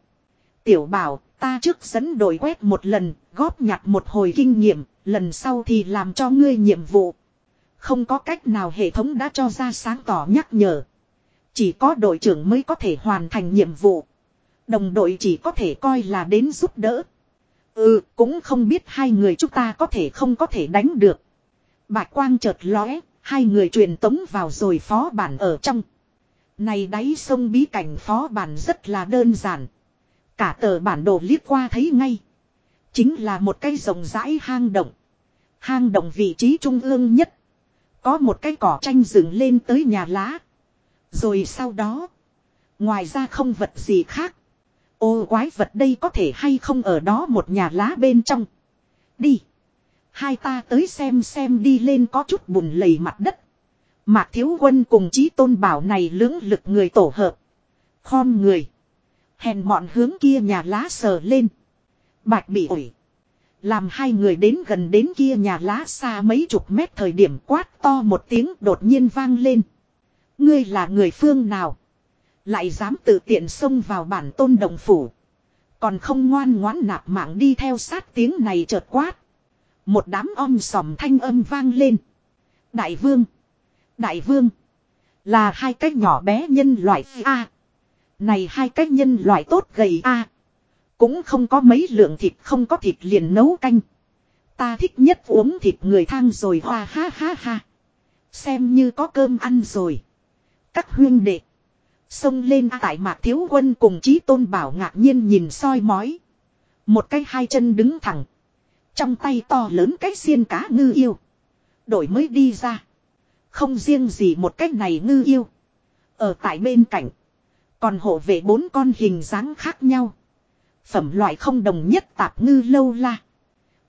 Tiểu bảo, ta trước dẫn đội quét một lần, góp nhặt một hồi kinh nghiệm, lần sau thì làm cho ngươi nhiệm vụ. Không có cách nào hệ thống đã cho ra sáng tỏ nhắc nhở. Chỉ có đội trưởng mới có thể hoàn thành nhiệm vụ. Đồng đội chỉ có thể coi là đến giúp đỡ. Ừ, cũng không biết hai người chúng ta có thể không có thể đánh được. Bạch quang chợt lóe, hai người truyền tống vào rồi phó bản ở trong. Này đáy sông bí cảnh phó bản rất là đơn giản. Cả tờ bản đồ liếc qua thấy ngay. Chính là một cái rộng rãi hang động. Hang động vị trí trung ương nhất. Có một cái cỏ tranh dựng lên tới nhà lá. Rồi sau đó. Ngoài ra không vật gì khác. Ô quái vật đây có thể hay không ở đó một nhà lá bên trong. Đi. Hai ta tới xem xem đi lên có chút bùn lầy mặt đất. Mạc thiếu quân cùng chí tôn bảo này lưỡng lực người tổ hợp. Khom người. Hèn mọn hướng kia nhà lá sờ lên. Bạch bị ủi. Làm hai người đến gần đến kia nhà lá xa mấy chục mét thời điểm quát to một tiếng đột nhiên vang lên. Ngươi là người phương nào? Lại dám tự tiện xông vào bản tôn đồng phủ. Còn không ngoan ngoãn nạp mạng đi theo sát tiếng này chợt quát. Một đám om sòm thanh âm vang lên. Đại vương. Đại vương. Là hai cái nhỏ bé nhân loại A. Này hai cái nhân loại tốt gầy A. Cũng không có mấy lượng thịt không có thịt liền nấu canh. Ta thích nhất uống thịt người thang rồi hoa ha ha ha. Xem như có cơm ăn rồi. Các huyên đệ. Xông lên tại mạc thiếu quân cùng chí tôn bảo ngạc nhiên nhìn soi mói. Một cái hai chân đứng thẳng. Trong tay to lớn cái xiên cá ngư yêu. Đổi mới đi ra. Không riêng gì một cách này ngư yêu. Ở tại bên cạnh. Còn hộ vệ bốn con hình dáng khác nhau. Phẩm loại không đồng nhất tạp ngư lâu la.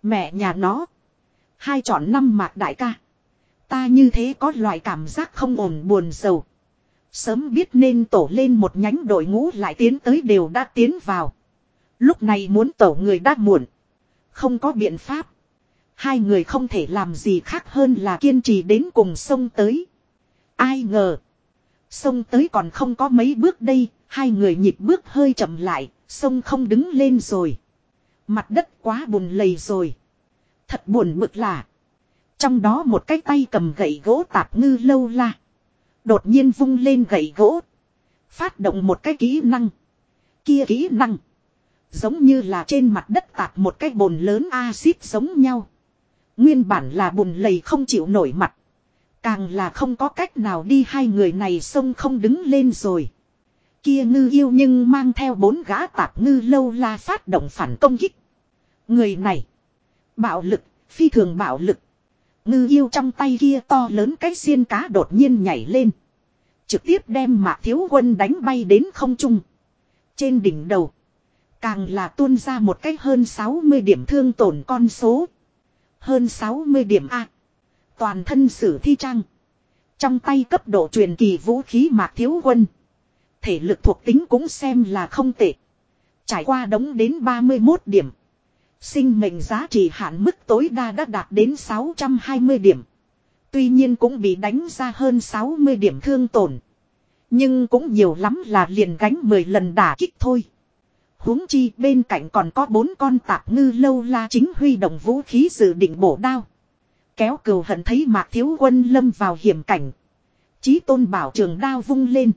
Mẹ nhà nó. Hai chọn năm mạc đại ca. Ta như thế có loại cảm giác không ổn buồn sầu. Sớm biết nên tổ lên một nhánh đội ngũ lại tiến tới đều đã tiến vào. Lúc này muốn tổ người đã muộn. Không có biện pháp. Hai người không thể làm gì khác hơn là kiên trì đến cùng sông tới. Ai ngờ. Sông tới còn không có mấy bước đây, hai người nhịp bước hơi chậm lại, sông không đứng lên rồi. Mặt đất quá bùn lầy rồi. Thật buồn bực là. Trong đó một cái tay cầm gậy gỗ tạp ngư lâu la. Đột nhiên vung lên gậy gỗ. Phát động một cái kỹ năng. Kia kỹ năng. Giống như là trên mặt đất tạp một cái bồn lớn axit giống nhau. Nguyên bản là bùn lầy không chịu nổi mặt. Càng là không có cách nào đi hai người này sông không đứng lên rồi. Kia ngư yêu nhưng mang theo bốn gã tạp ngư lâu la phát động phản công kích. Người này. Bạo lực, phi thường bạo lực. Ngư yêu trong tay kia to lớn cái xiên cá đột nhiên nhảy lên. Trực tiếp đem mạc thiếu quân đánh bay đến không trung. Trên đỉnh đầu. Càng là tuôn ra một cách hơn 60 điểm thương tổn con số. Hơn 60 điểm A. Toàn thân sử thi trang. Trong tay cấp độ truyền kỳ vũ khí mạc thiếu quân. Thể lực thuộc tính cũng xem là không tệ. Trải qua đống đến 31 điểm. Sinh mệnh giá trị hạn mức tối đa đã đạt đến 620 điểm. Tuy nhiên cũng bị đánh ra hơn 60 điểm thương tổn. Nhưng cũng nhiều lắm là liền gánh 10 lần đả kích thôi huống chi bên cạnh còn có bốn con tạp ngư lâu la chính huy động vũ khí dự định bổ đao. Kéo cừu hận thấy mạc thiếu quân lâm vào hiểm cảnh. Chí tôn bảo trường đao vung lên.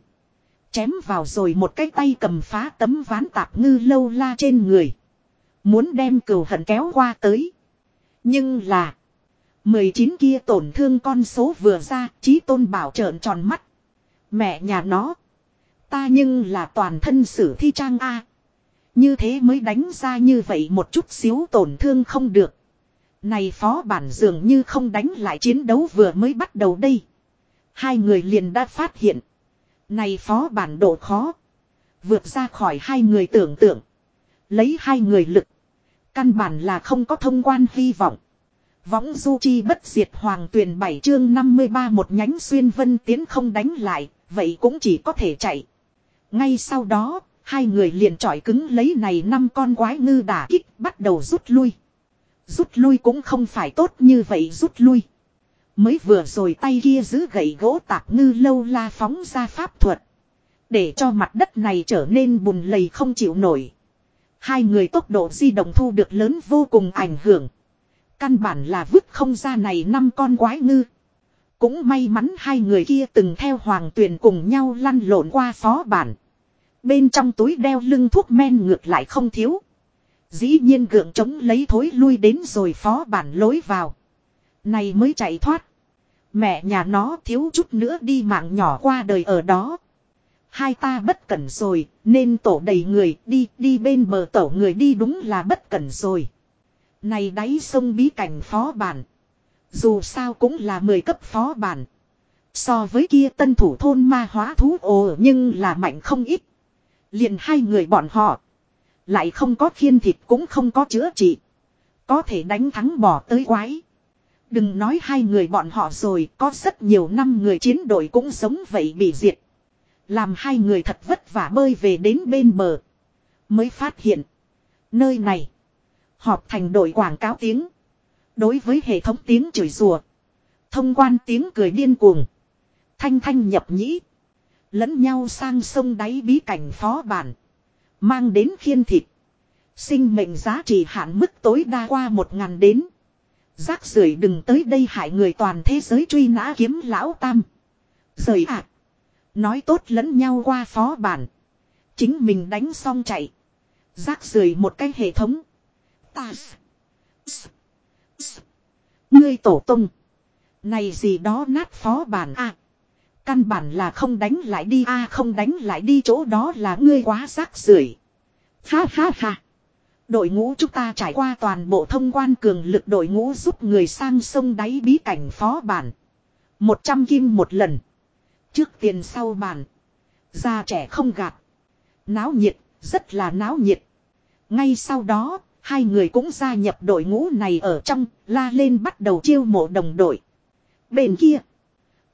Chém vào rồi một cái tay cầm phá tấm ván tạp ngư lâu la trên người. Muốn đem cừu hận kéo qua tới. Nhưng là. 19 kia tổn thương con số vừa ra, chí tôn bảo trợn tròn mắt. Mẹ nhà nó. Ta nhưng là toàn thân sử thi trang A. Như thế mới đánh ra như vậy một chút xíu tổn thương không được. Này phó bản dường như không đánh lại chiến đấu vừa mới bắt đầu đây. Hai người liền đã phát hiện. Này phó bản độ khó. Vượt ra khỏi hai người tưởng tượng. Lấy hai người lực. Căn bản là không có thông quan hy vọng. Võng du chi bất diệt hoàng tuyển bảy chương 53 một nhánh xuyên vân tiến không đánh lại. Vậy cũng chỉ có thể chạy. Ngay sau đó, hai người liền trọi cứng lấy này năm con quái ngư đả kích, bắt đầu rút lui. Rút lui cũng không phải tốt như vậy rút lui. Mới vừa rồi tay kia giữ gậy gỗ tạp ngư lâu la phóng ra pháp thuật. Để cho mặt đất này trở nên bùn lầy không chịu nổi. Hai người tốc độ di động thu được lớn vô cùng ảnh hưởng. Căn bản là vứt không ra này năm con quái ngư. Cũng may mắn hai người kia từng theo hoàng tuyền cùng nhau lăn lộn qua phó bản. Bên trong túi đeo lưng thuốc men ngược lại không thiếu. Dĩ nhiên gượng chống lấy thối lui đến rồi phó bản lối vào. Này mới chạy thoát. Mẹ nhà nó thiếu chút nữa đi mạng nhỏ qua đời ở đó. Hai ta bất cẩn rồi, nên tổ đầy người đi, đi bên bờ tổ người đi đúng là bất cẩn rồi. Này đáy sông bí cảnh phó bản. Dù sao cũng là 10 cấp phó bản. So với kia tân thủ thôn ma hóa thú ồ nhưng là mạnh không ít. Liền hai người bọn họ. Lại không có khiên thịt cũng không có chữa trị. Có thể đánh thắng bỏ tới quái. Đừng nói hai người bọn họ rồi, có rất nhiều năm người chiến đội cũng sống vậy bị diệt. Làm hai người thật vất vả bơi về đến bên bờ. Mới phát hiện. Nơi này. Họp thành đội quảng cáo tiếng. Đối với hệ thống tiếng chửi rùa. Thông quan tiếng cười điên cuồng. Thanh thanh nhập nhĩ. Lẫn nhau sang sông đáy bí cảnh phó bản. Mang đến khiên thịt. Sinh mệnh giá trị hạn mức tối đa qua một ngàn đến. Rác rưởi đừng tới đây hại người toàn thế giới truy nã kiếm lão tam. Rời ạ. À. Nói tốt lẫn nhau qua phó bản. Chính mình đánh xong chạy. Rác rưởi một cái hệ thống. Ta. Ngươi tổ tung. Này gì đó nát phó bản ạ Căn bản là không đánh lại đi a không đánh lại đi chỗ đó là ngươi quá rác rưởi Ha ha ha. Đội ngũ chúng ta trải qua toàn bộ thông quan cường lực đội ngũ giúp người sang sông đáy bí cảnh phó bản. một trăm kim một lần. Trước tiền sau bản. Già trẻ không gạt. Náo nhiệt, rất là náo nhiệt. Ngay sau đó, hai người cũng gia nhập đội ngũ này ở trong, la lên bắt đầu chiêu mộ đồng đội. Bên kia,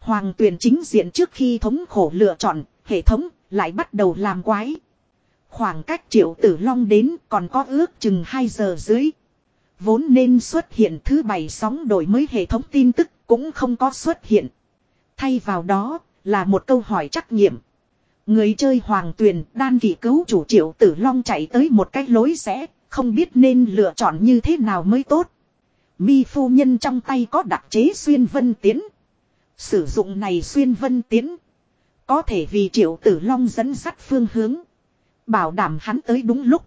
Hoàng tuyển chính diện trước khi thống khổ lựa chọn, hệ thống lại bắt đầu làm quái. Khoảng cách triệu tử long đến còn có ước chừng 2 giờ dưới. Vốn nên xuất hiện thứ bảy sóng đổi mới hệ thống tin tức cũng không có xuất hiện. Thay vào đó là một câu hỏi trắc nghiệm. Người chơi hoàng tuyền đan kỳ cứu chủ triệu tử long chạy tới một cái lối rẽ, không biết nên lựa chọn như thế nào mới tốt. Mi phu nhân trong tay có đặc chế xuyên vân tiến. Sử dụng này xuyên vân tiến. Có thể vì triệu tử long dẫn dắt phương hướng. Bảo đảm hắn tới đúng lúc.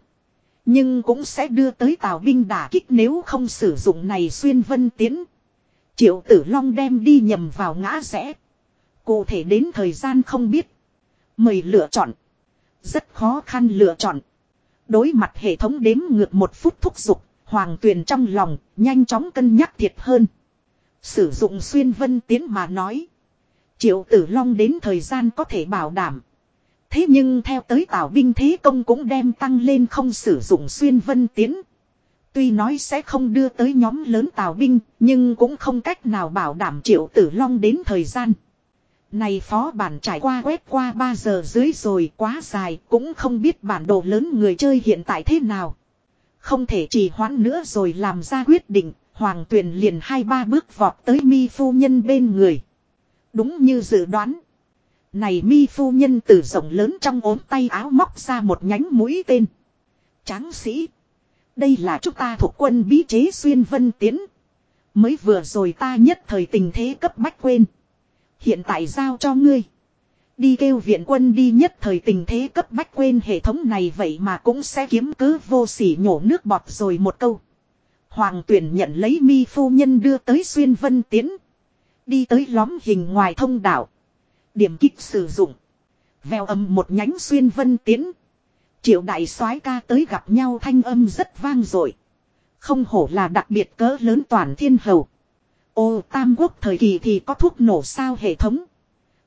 Nhưng cũng sẽ đưa tới tào binh đả kích nếu không sử dụng này xuyên vân tiến. Triệu tử long đem đi nhầm vào ngã rẽ. Cụ thể đến thời gian không biết. Mời lựa chọn. Rất khó khăn lựa chọn. Đối mặt hệ thống đếm ngược một phút thúc giục. Hoàng tuyền trong lòng nhanh chóng cân nhắc thiệt hơn. Sử dụng xuyên vân tiến mà nói. Triệu tử long đến thời gian có thể bảo đảm. Thế nhưng theo tới tảo binh thế công cũng đem tăng lên không sử dụng xuyên vân tiến. Tuy nói sẽ không đưa tới nhóm lớn tào binh, nhưng cũng không cách nào bảo đảm triệu tử long đến thời gian. Này phó bản trải qua quét qua 3 giờ dưới rồi quá dài, cũng không biết bản đồ lớn người chơi hiện tại thế nào. Không thể trì hoãn nữa rồi làm ra quyết định, hoàng tuyền liền hai ba bước vọt tới mi phu nhân bên người. Đúng như dự đoán. Này mi phu nhân từ rộng lớn trong ốm tay áo móc ra một nhánh mũi tên. Tráng sĩ. Đây là chúng ta thuộc quân bí chế xuyên vân tiến. Mới vừa rồi ta nhất thời tình thế cấp bách quên. Hiện tại giao cho ngươi. Đi kêu viện quân đi nhất thời tình thế cấp bách quên hệ thống này vậy mà cũng sẽ kiếm cứ vô sỉ nhổ nước bọt rồi một câu. Hoàng tuyển nhận lấy mi phu nhân đưa tới xuyên vân tiến. Đi tới lóm hình ngoài thông đạo. Điểm kích sử dụng. Vèo âm một nhánh xuyên vân tiến. Triệu đại soái ca tới gặp nhau thanh âm rất vang dội Không hổ là đặc biệt cỡ lớn toàn thiên hầu. Ô, tam quốc thời kỳ thì có thuốc nổ sao hệ thống.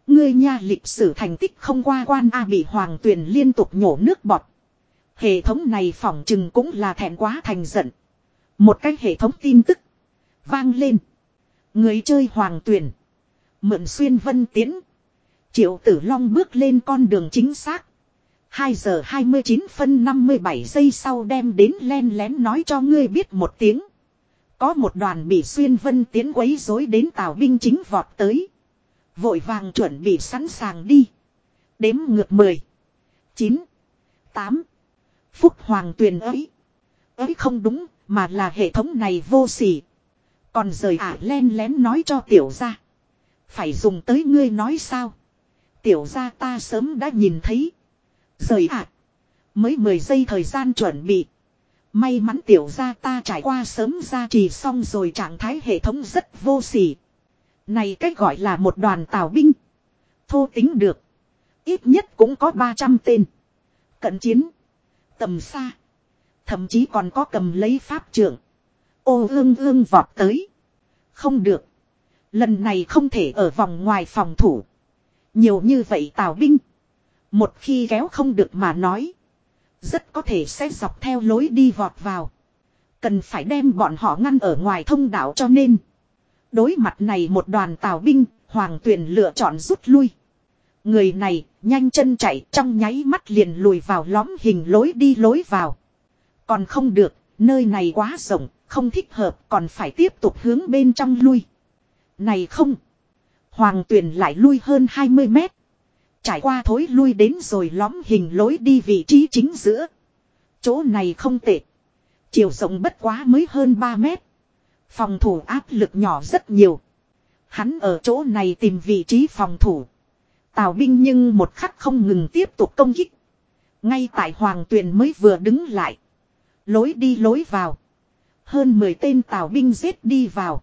Ngươi nha lịch sử thành tích không qua quan A bị hoàng tuyền liên tục nhổ nước bọt. Hệ thống này phỏng chừng cũng là thẹn quá thành giận. Một cái hệ thống tin tức. Vang lên. Người chơi hoàng tuyển. Mượn xuyên vân tiến. Triệu tử long bước lên con đường chính xác. 2 giờ 29 phân 57 giây sau đem đến len lén nói cho ngươi biết một tiếng. Có một đoàn bị xuyên vân tiến quấy rối đến tàu binh chính vọt tới. Vội vàng chuẩn bị sẵn sàng đi. Đếm ngược 10. 9. 8. Phúc Hoàng tuyền ấy. Ấy không đúng, mà là hệ thống này vô sỉ. Còn rời ả len lén nói cho tiểu ra. Phải dùng tới ngươi nói sao. Tiểu ra ta sớm đã nhìn thấy. Rời ả Mới 10 giây thời gian chuẩn bị. May mắn tiểu ra ta trải qua sớm ra trì xong rồi trạng thái hệ thống rất vô sỉ. Này cách gọi là một đoàn tào binh. Thô tính được. Ít nhất cũng có 300 tên. Cận chiến. Tầm xa. Thậm chí còn có cầm lấy pháp trưởng. Ô ương ương vọt tới. Không được. Lần này không thể ở vòng ngoài phòng thủ. Nhiều như vậy tào binh. Một khi kéo không được mà nói. Rất có thể sẽ dọc theo lối đi vọt vào. Cần phải đem bọn họ ngăn ở ngoài thông đạo cho nên. Đối mặt này một đoàn tào binh, hoàng tuyển lựa chọn rút lui. Người này, nhanh chân chạy trong nháy mắt liền lùi vào lõm hình lối đi lối vào. Còn không được, nơi này quá rộng, không thích hợp, còn phải tiếp tục hướng bên trong lui. Này không! Hoàng tuyển lại lui hơn 20 mét. Trải qua thối lui đến rồi lõm hình lối đi vị trí chính giữa. Chỗ này không tệ. Chiều rộng bất quá mới hơn 3 mét. Phòng thủ áp lực nhỏ rất nhiều. Hắn ở chỗ này tìm vị trí phòng thủ. Tào binh nhưng một khắc không ngừng tiếp tục công kích. Ngay tại Hoàng Tuyền mới vừa đứng lại. Lối đi lối vào. Hơn 10 tên tào binh giết đi vào.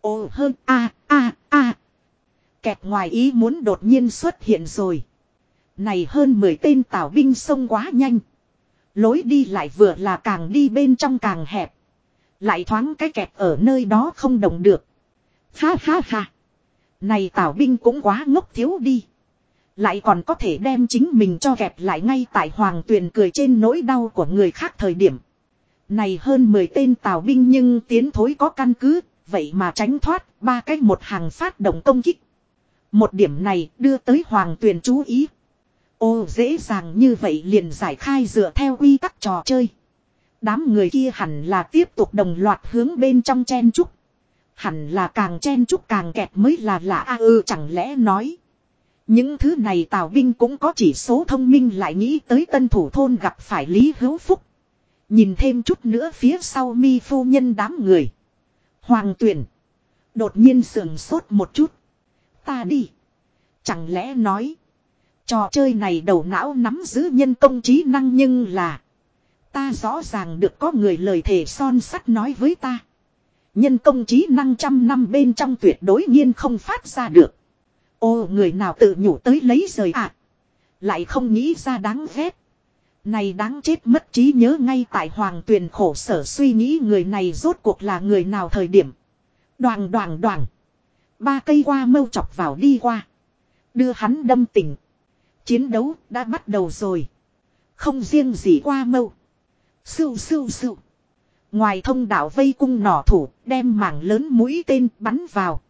Ồ, hơn, a a a Kẹt ngoài ý muốn đột nhiên xuất hiện rồi. Này hơn 10 tên tào binh xông quá nhanh. Lối đi lại vừa là càng đi bên trong càng hẹp. Lại thoáng cái kẹt ở nơi đó không đồng được. Ha ha ha. Này tào binh cũng quá ngốc thiếu đi. Lại còn có thể đem chính mình cho kẹp lại ngay tại hoàng tuyền cười trên nỗi đau của người khác thời điểm. Này hơn 10 tên tào binh nhưng tiến thối có căn cứ, vậy mà tránh thoát ba cách một hàng phát động công kích. Một điểm này đưa tới hoàng tuyền chú ý. Ô dễ dàng như vậy liền giải khai dựa theo quy tắc trò chơi. Đám người kia hẳn là tiếp tục đồng loạt hướng bên trong chen trúc. Hẳn là càng chen trúc càng kẹt mới là lạ a ư chẳng lẽ nói. Những thứ này tào binh cũng có chỉ số thông minh lại nghĩ tới tân thủ thôn gặp phải Lý Hữu Phúc. Nhìn thêm chút nữa phía sau mi phu nhân đám người. Hoàng tuyển. Đột nhiên sườn sốt một chút. Ta đi. Chẳng lẽ nói. Trò chơi này đầu não nắm giữ nhân công trí năng nhưng là. Ta rõ ràng được có người lời thề son sắt nói với ta. Nhân công trí năng trăm năm bên trong tuyệt đối nhiên không phát ra được. Ô, người nào tự nhủ tới lấy rời ạ. À. Lại không nghĩ ra đáng ghét. Này đáng chết mất trí nhớ ngay tại hoàng tuyền khổ sở suy nghĩ người này rốt cuộc là người nào thời điểm. Đoàn đoàn đoàn. Ba cây qua mâu chọc vào đi qua. Đưa hắn đâm tỉnh. Chiến đấu đã bắt đầu rồi. Không riêng gì qua mâu. Sưu sưu sưu. Ngoài thông đạo vây cung nỏ thủ, đem mảng lớn mũi tên bắn vào.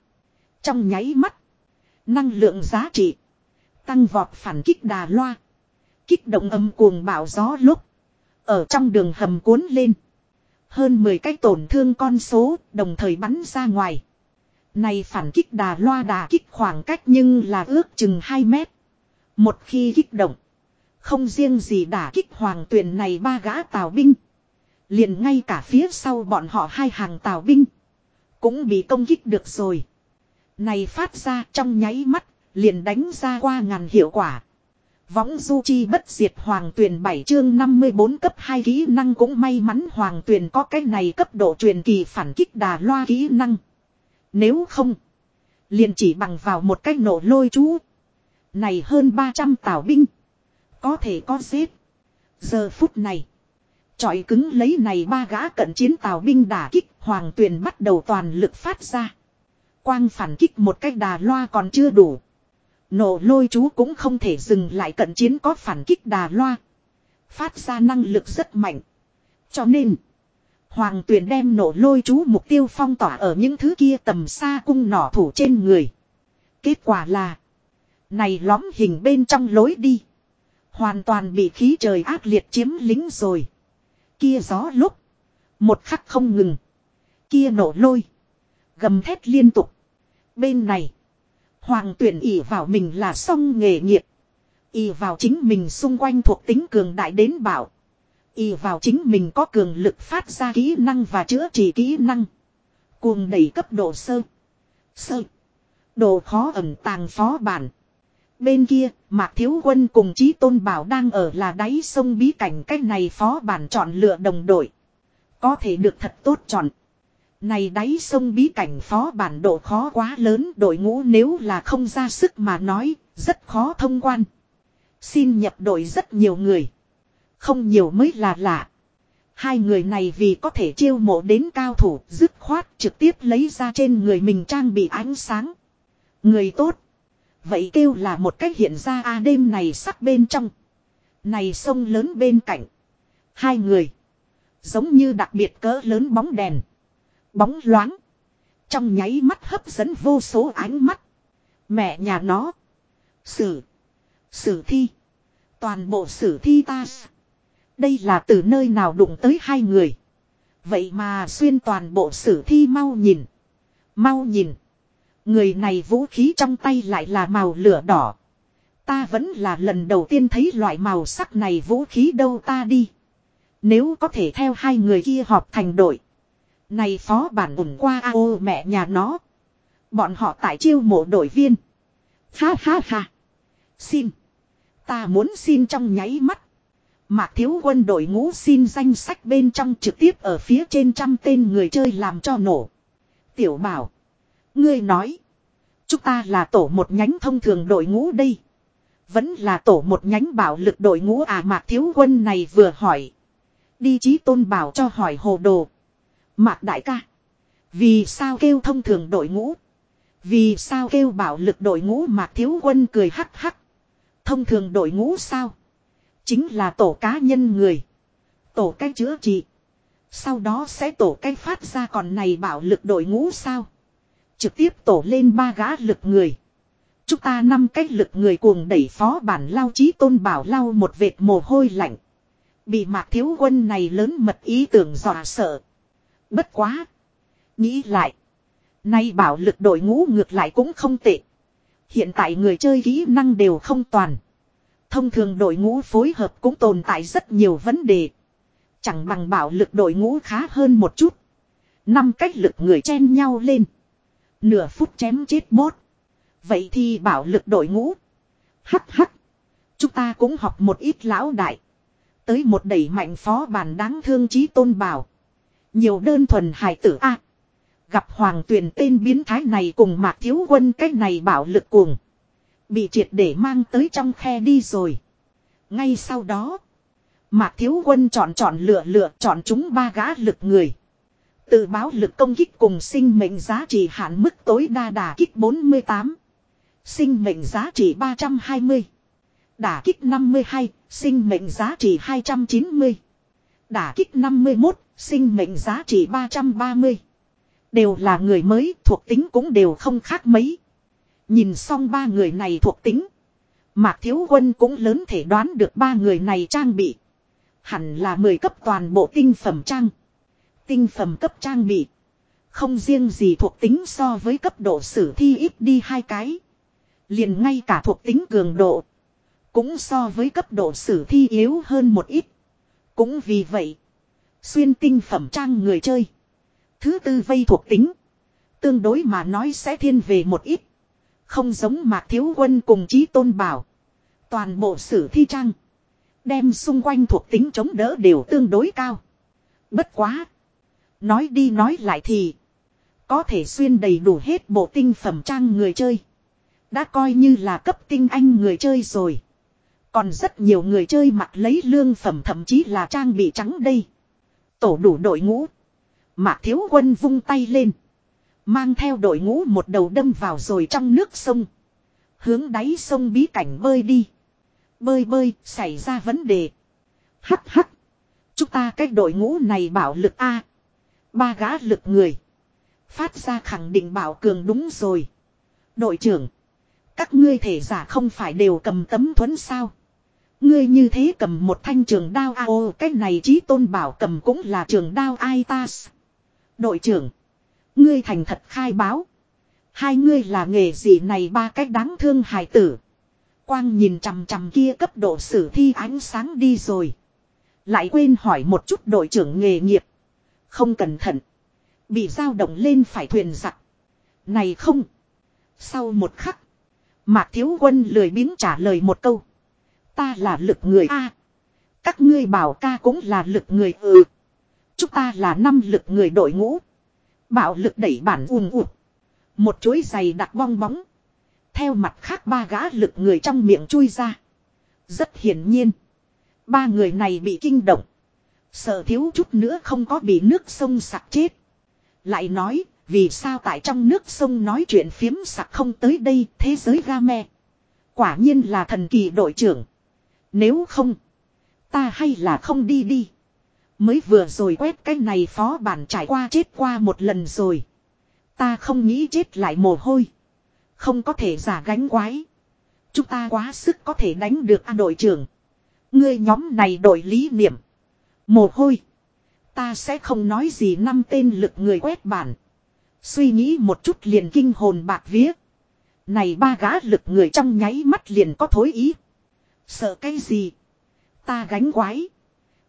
Trong nháy mắt. Năng lượng giá trị. Tăng vọt phản kích đà loa. Kích động âm cuồng bạo gió lúc. Ở trong đường hầm cuốn lên. Hơn 10 cái tổn thương con số đồng thời bắn ra ngoài. Này phản kích đà loa đà kích khoảng cách nhưng là ước chừng 2 mét. Một khi kích động. Không riêng gì đả kích hoàng tuyển này ba gã tào binh. Liền ngay cả phía sau bọn họ hai hàng tào binh. Cũng bị công kích được rồi. Này phát ra trong nháy mắt. Liền đánh ra qua ngàn hiệu quả. Võng du chi bất diệt hoàng tuyển 7 chương 54 cấp 2 kỹ năng cũng may mắn hoàng tuyển có cái này cấp độ truyền kỳ phản kích đà loa kỹ năng. Nếu không, liền chỉ bằng vào một cách nổ lôi chú. Này hơn 300 tảo binh. Có thể có xếp Giờ phút này. Chọi cứng lấy này ba gã cận chiến tào binh đả kích hoàng tuyền bắt đầu toàn lực phát ra. Quang phản kích một cách đà loa còn chưa đủ. Nổ lôi chú cũng không thể dừng lại cận chiến có phản kích đà loa. Phát ra năng lực rất mạnh. Cho nên. Hoàng tuyền đem nổ lôi chú mục tiêu phong tỏa ở những thứ kia tầm xa cung nỏ thủ trên người. Kết quả là. Này lõm hình bên trong lối đi. Hoàn toàn bị khí trời ác liệt chiếm lính rồi. Kia gió lúc. Một khắc không ngừng. Kia nổ lôi. Gầm thét liên tục. Bên này. Hoàng tuyển ỉ vào mình là xong nghề nghiệp. ỉ vào chính mình xung quanh thuộc tính cường đại đến bảo. ỉ vào chính mình có cường lực phát ra kỹ năng và chữa trị kỹ năng. Cuồng đẩy cấp độ sơ. Sơ. Độ khó ẩn tàng phó bản. Bên kia, Mạc Thiếu Quân cùng Chí Tôn Bảo đang ở là đáy sông bí cảnh cách này phó bản chọn lựa đồng đội. Có thể được thật tốt chọn. Này đáy sông bí cảnh phó bản độ khó quá lớn đội ngũ nếu là không ra sức mà nói, rất khó thông quan. Xin nhập đội rất nhiều người. Không nhiều mới là lạ. Hai người này vì có thể chiêu mộ đến cao thủ, dứt khoát trực tiếp lấy ra trên người mình trang bị ánh sáng. Người tốt. Vậy kêu là một cách hiện ra a đêm này sắc bên trong. Này sông lớn bên cạnh. Hai người. Giống như đặc biệt cỡ lớn bóng đèn. Bóng loáng. Trong nháy mắt hấp dẫn vô số ánh mắt. Mẹ nhà nó. Sử. Sử thi. Toàn bộ sử thi ta. Đây là từ nơi nào đụng tới hai người. Vậy mà xuyên toàn bộ sử thi mau nhìn. Mau nhìn. Người này vũ khí trong tay lại là màu lửa đỏ. Ta vẫn là lần đầu tiên thấy loại màu sắc này vũ khí đâu ta đi. Nếu có thể theo hai người kia họp thành đội. Này phó bản ủng qua ao ô mẹ nhà nó. Bọn họ tại chiêu mộ đội viên. Ha ha ha. Xin. Ta muốn xin trong nháy mắt. Mạc thiếu quân đội ngũ xin danh sách bên trong trực tiếp ở phía trên trăm tên người chơi làm cho nổ. Tiểu bảo. Ngươi nói. Chúng ta là tổ một nhánh thông thường đội ngũ đây. Vẫn là tổ một nhánh bảo lực đội ngũ à mạc thiếu quân này vừa hỏi. Đi chí tôn bảo cho hỏi hồ đồ. Mạc đại ca. Vì sao kêu thông thường đội ngũ? Vì sao kêu bảo lực đội ngũ mạc thiếu quân cười hắc hắc. Thông thường đội ngũ sao? Chính là tổ cá nhân người. Tổ cái chữa trị. Sau đó sẽ tổ cái phát ra còn này bảo lực đội ngũ sao? Trực tiếp tổ lên ba gã lực người. Chúng ta năm cách lực người cuồng đẩy phó bản lao trí tôn bảo lao một vệt mồ hôi lạnh. Bị mạc thiếu quân này lớn mật ý tưởng dọa sợ. Bất quá. Nghĩ lại. Nay bảo lực đội ngũ ngược lại cũng không tệ. Hiện tại người chơi kỹ năng đều không toàn. Thông thường đội ngũ phối hợp cũng tồn tại rất nhiều vấn đề. Chẳng bằng bảo lực đội ngũ khá hơn một chút. Năm cách lực người chen nhau lên. Nửa phút chém chết bốt. Vậy thì bảo lực đội ngũ. Hắc hắc. Chúng ta cũng học một ít lão đại. Tới một đẩy mạnh phó bàn đáng thương chí tôn bảo. Nhiều đơn thuần hài tử A. gặp hoàng tuyền tên biến thái này cùng mạc thiếu quân cái này bảo lực cuồng. Bị triệt để mang tới trong khe đi rồi. Ngay sau đó. Mạc thiếu quân chọn chọn lựa lựa chọn chúng ba gã lực người. Tự báo lực công kích cùng sinh mệnh giá trị hạn mức tối đa đả kích 48. Sinh mệnh giá trị 320. Đả kích 52, sinh mệnh giá trị 290. Đả kích 51, sinh mệnh giá trị 330. Đều là người mới, thuộc tính cũng đều không khác mấy. Nhìn xong ba người này thuộc tính. Mạc Thiếu Quân cũng lớn thể đoán được ba người này trang bị. Hẳn là 10 cấp toàn bộ tinh phẩm trang. Tinh phẩm cấp trang bị. Không riêng gì thuộc tính so với cấp độ sử thi ít đi hai cái. Liền ngay cả thuộc tính cường độ. Cũng so với cấp độ sử thi yếu hơn một ít. Cũng vì vậy. Xuyên tinh phẩm trang người chơi. Thứ tư vây thuộc tính. Tương đối mà nói sẽ thiên về một ít. Không giống mạc thiếu quân cùng chí tôn bảo. Toàn bộ sử thi trang. Đem xung quanh thuộc tính chống đỡ đều tương đối cao. Bất quá. Nói đi nói lại thì. Có thể xuyên đầy đủ hết bộ tinh phẩm trang người chơi. Đã coi như là cấp tinh anh người chơi rồi. Còn rất nhiều người chơi mặc lấy lương phẩm thậm chí là trang bị trắng đây. Tổ đủ đội ngũ. Mạc thiếu quân vung tay lên. Mang theo đội ngũ một đầu đâm vào rồi trong nước sông. Hướng đáy sông bí cảnh bơi đi. Bơi bơi, xảy ra vấn đề. Hắc hắc. Chúng ta cách đội ngũ này bảo lực A. Ba gã lực người. Phát ra khẳng định bảo cường đúng rồi. Đội trưởng. Các ngươi thể giả không phải đều cầm tấm thuẫn sao. Ngươi như thế cầm một thanh trường đao a, ô, cái này chí tôn bảo cầm cũng là trường đao ai ta. Đội trưởng. Ngươi thành thật khai báo. Hai ngươi là nghề gì này ba cách đáng thương hài tử. Quang nhìn chằm chằm kia cấp độ sử thi ánh sáng đi rồi. Lại quên hỏi một chút đội trưởng nghề nghiệp. Không cẩn thận. Bị dao động lên phải thuyền giặc. Này không. Sau một khắc. Mạc Thiếu Quân lười biếng trả lời một câu. Ta là lực người A. các ngươi bảo ca cũng là lực người ừ. Chúng ta là năm lực người đội ngũ. Bạo lực đẩy bản ùn ụt. Một chuỗi giày đặc bong bóng. Theo mặt khác ba gã lực người trong miệng chui ra. Rất hiển nhiên. Ba người này bị kinh động. Sợ thiếu chút nữa không có bị nước sông sặc chết. Lại nói, vì sao tại trong nước sông nói chuyện phiếm sặc không tới đây thế giới ga me. Quả nhiên là thần kỳ đội trưởng. Nếu không, ta hay là không đi đi. Mới vừa rồi quét cái này phó bản trải qua chết qua một lần rồi. Ta không nghĩ chết lại mồ hôi. Không có thể giả gánh quái. Chúng ta quá sức có thể đánh được a đội trưởng. Ngươi nhóm này đổi lý niệm. Mồ hôi. Ta sẽ không nói gì năm tên lực người quét bản. Suy nghĩ một chút liền kinh hồn bạc vía. Này ba gã lực người trong nháy mắt liền có thối ý. Sợ cái gì? Ta gánh quái.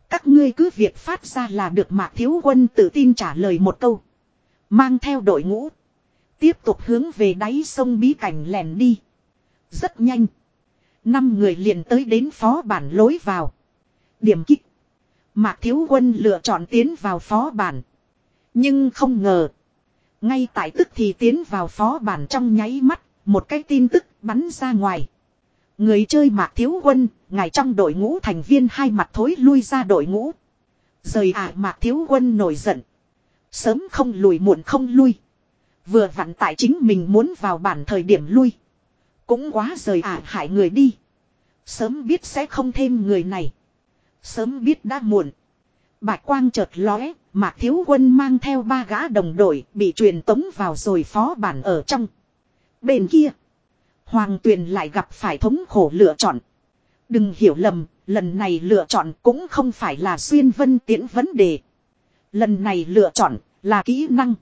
Các ngươi cứ việc phát ra là được mạc thiếu quân tự tin trả lời một câu. Mang theo đội ngũ. Tiếp tục hướng về đáy sông bí cảnh lèn đi. Rất nhanh. Năm người liền tới đến phó bản lối vào. Điểm kích. Mạc thiếu quân lựa chọn tiến vào phó bản. Nhưng không ngờ. Ngay tại tức thì tiến vào phó bản trong nháy mắt. Một cái tin tức bắn ra ngoài. Người chơi mạc thiếu quân, ngài trong đội ngũ thành viên hai mặt thối lui ra đội ngũ. Rời ả à, mạc thiếu quân nổi giận. Sớm không lùi muộn không lui. Vừa vặn tại chính mình muốn vào bản thời điểm lui. Cũng quá rời ả à, hại người đi. Sớm biết sẽ không thêm người này. Sớm biết đã muộn. Bạch quang chợt lóe, Mạc Thiếu Quân mang theo ba gã đồng đội bị truyền tống vào rồi phó bản ở trong. Bên kia. Hoàng tuyền lại gặp phải thống khổ lựa chọn. Đừng hiểu lầm, lần này lựa chọn cũng không phải là xuyên vân tiễn vấn đề. Lần này lựa chọn là kỹ năng.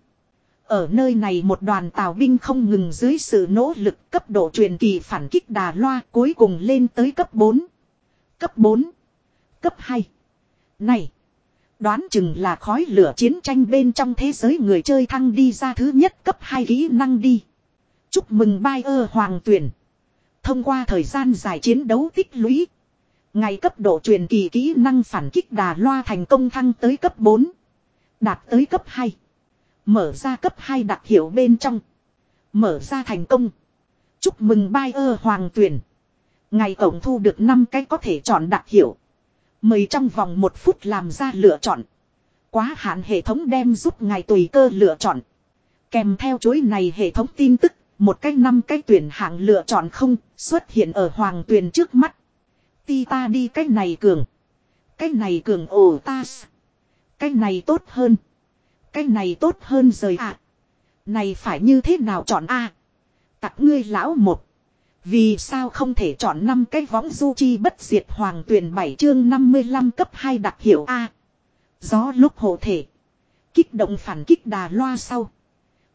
Ở nơi này một đoàn tàu binh không ngừng dưới sự nỗ lực cấp độ truyền kỳ phản kích đà loa cuối cùng lên tới cấp 4. Cấp 4. Cấp 2. Này. Đoán chừng là khói lửa chiến tranh bên trong thế giới người chơi thăng đi ra thứ nhất cấp 2 kỹ năng đi. Chúc mừng Bayer hoàng tuyển. Thông qua thời gian dài chiến đấu tích lũy. Ngày cấp độ truyền kỳ kỹ năng phản kích đà loa thành công thăng tới cấp 4. Đạt tới cấp 2. Mở ra cấp 2 đặc hiệu bên trong. Mở ra thành công. Chúc mừng Bayer hoàng tuyển. Ngày tổng thu được 5 cái có thể chọn đặc hiệu. Mời trong vòng 1 phút làm ra lựa chọn. Quá hạn hệ thống đem giúp ngài tùy cơ lựa chọn. Kèm theo chuỗi này hệ thống tin tức một cách năm cái tuyển hạng lựa chọn không, xuất hiện ở hoàng tuyền trước mắt. Ti ta đi cách này cường. cách này cường ổ ta. cách này tốt hơn. cách này tốt hơn rời ạ. À. Này phải như thế nào chọn a? À? Tặc ngươi lão một. Vì sao không thể chọn năm cái võng du chi bất diệt hoàng tuyển bảy chương 55 cấp 2 đặc hiệu A. Gió lúc hộ thể. Kích động phản kích đà loa sau.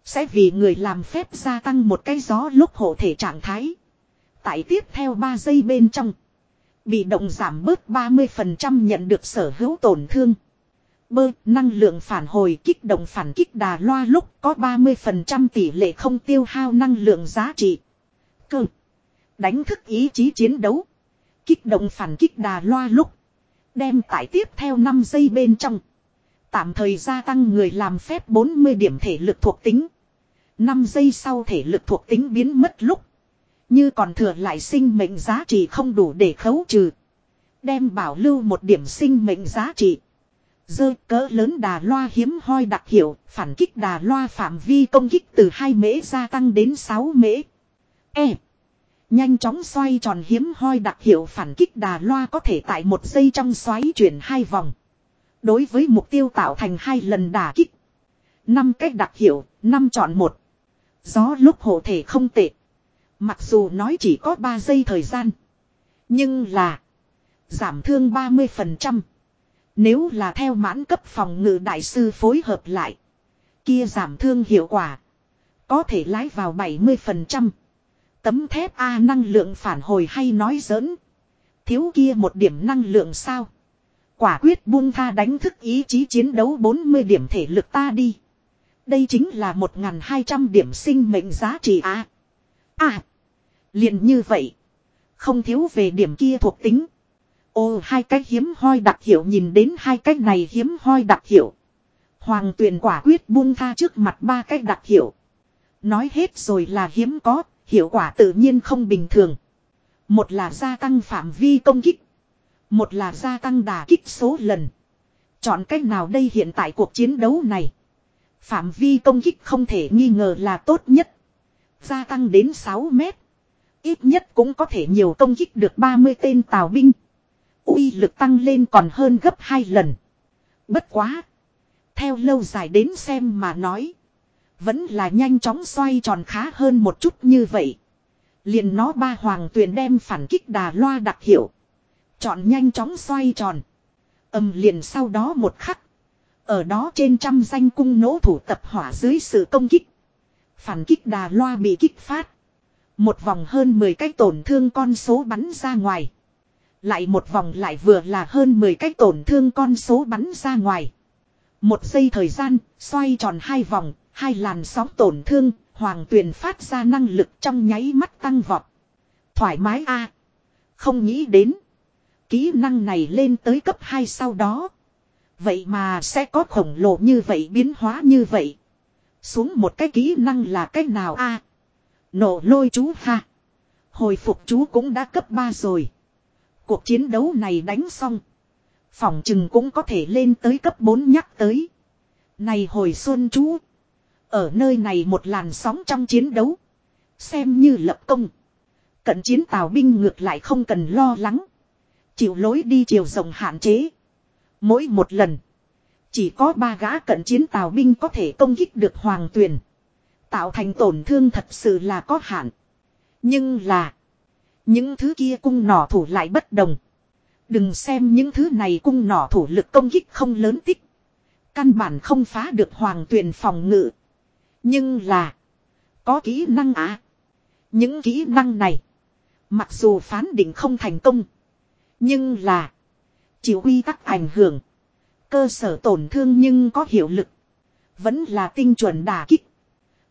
Sẽ vì người làm phép gia tăng một cái gió lúc hộ thể trạng thái. Tại tiếp theo 3 giây bên trong. Bị động giảm bớt 30% nhận được sở hữu tổn thương. Bơ, năng lượng phản hồi kích động phản kích đà loa lúc có 30% tỷ lệ không tiêu hao năng lượng giá trị. Cơ. Đánh thức ý chí chiến đấu. Kích động phản kích đà loa lúc. Đem tải tiếp theo 5 giây bên trong. Tạm thời gia tăng người làm phép 40 điểm thể lực thuộc tính. 5 giây sau thể lực thuộc tính biến mất lúc. Như còn thừa lại sinh mệnh giá trị không đủ để khấu trừ. Đem bảo lưu một điểm sinh mệnh giá trị. Dơ cỡ lớn đà loa hiếm hoi đặc hiệu, phản kích đà loa phạm vi công kích từ 2 mễ gia tăng đến 6 mễ. E. Nhanh chóng xoay tròn hiếm hoi đặc hiệu phản kích đà loa có thể tại một giây trong xoáy chuyển hai vòng. Đối với mục tiêu tạo thành hai lần đà kích. năm cách đặc hiệu, năm chọn một. Gió lúc hộ thể không tệ. Mặc dù nói chỉ có 3 giây thời gian. Nhưng là. Giảm thương 30%. Nếu là theo mãn cấp phòng ngự đại sư phối hợp lại. Kia giảm thương hiệu quả. Có thể lái vào 70%. Tấm thép A năng lượng phản hồi hay nói giỡn. Thiếu kia một điểm năng lượng sao. Quả quyết buông tha đánh thức ý chí chiến đấu 40 điểm thể lực ta đi. Đây chính là 1.200 điểm sinh mệnh giá trị A. À. liền như vậy. Không thiếu về điểm kia thuộc tính. Ô hai cái hiếm hoi đặc hiệu nhìn đến hai cái này hiếm hoi đặc hiệu. Hoàng tuyền quả quyết buông tha trước mặt ba cái đặc hiệu. Nói hết rồi là hiếm có, hiệu quả tự nhiên không bình thường. Một là gia tăng phạm vi công kích. Một là gia tăng đà kích số lần. Chọn cách nào đây hiện tại cuộc chiến đấu này. Phạm vi công kích không thể nghi ngờ là tốt nhất. Gia tăng đến 6 mét. Ít nhất cũng có thể nhiều công kích được 30 tên tàu binh uy lực tăng lên còn hơn gấp hai lần. Bất quá. Theo lâu dài đến xem mà nói. Vẫn là nhanh chóng xoay tròn khá hơn một chút như vậy. Liền nó ba hoàng tuyền đem phản kích đà loa đặc hiệu. Chọn nhanh chóng xoay tròn. ầm liền sau đó một khắc. Ở đó trên trăm danh cung nỗ thủ tập hỏa dưới sự công kích. Phản kích đà loa bị kích phát. Một vòng hơn 10 cái tổn thương con số bắn ra ngoài. Lại một vòng lại vừa là hơn 10 cách tổn thương con số bắn ra ngoài. Một giây thời gian, xoay tròn hai vòng, hai làn sóng tổn thương, hoàng tuyền phát ra năng lực trong nháy mắt tăng vọt. Thoải mái a Không nghĩ đến. Kỹ năng này lên tới cấp 2 sau đó. Vậy mà sẽ có khổng lồ như vậy biến hóa như vậy. Xuống một cái kỹ năng là cái nào a Nổ lôi chú ha. Hồi phục chú cũng đã cấp 3 rồi. Cuộc chiến đấu này đánh xong. phòng chừng cũng có thể lên tới cấp 4 nhắc tới. Này hồi xuân chú. Ở nơi này một làn sóng trong chiến đấu. Xem như lập công. Cận chiến tàu binh ngược lại không cần lo lắng. Chịu lối đi chiều rộng hạn chế. Mỗi một lần. Chỉ có ba gã cận chiến tàu binh có thể công kích được hoàng tuyền. Tạo thành tổn thương thật sự là có hạn. Nhưng là. Những thứ kia cung nỏ thủ lại bất đồng. Đừng xem những thứ này cung nỏ thủ lực công kích không lớn tích. Căn bản không phá được hoàng tuyền phòng ngự. Nhưng là. Có kỹ năng à. Những kỹ năng này. Mặc dù phán định không thành công. Nhưng là. Chịu quy tắc ảnh hưởng. Cơ sở tổn thương nhưng có hiệu lực. Vẫn là tinh chuẩn đả kích.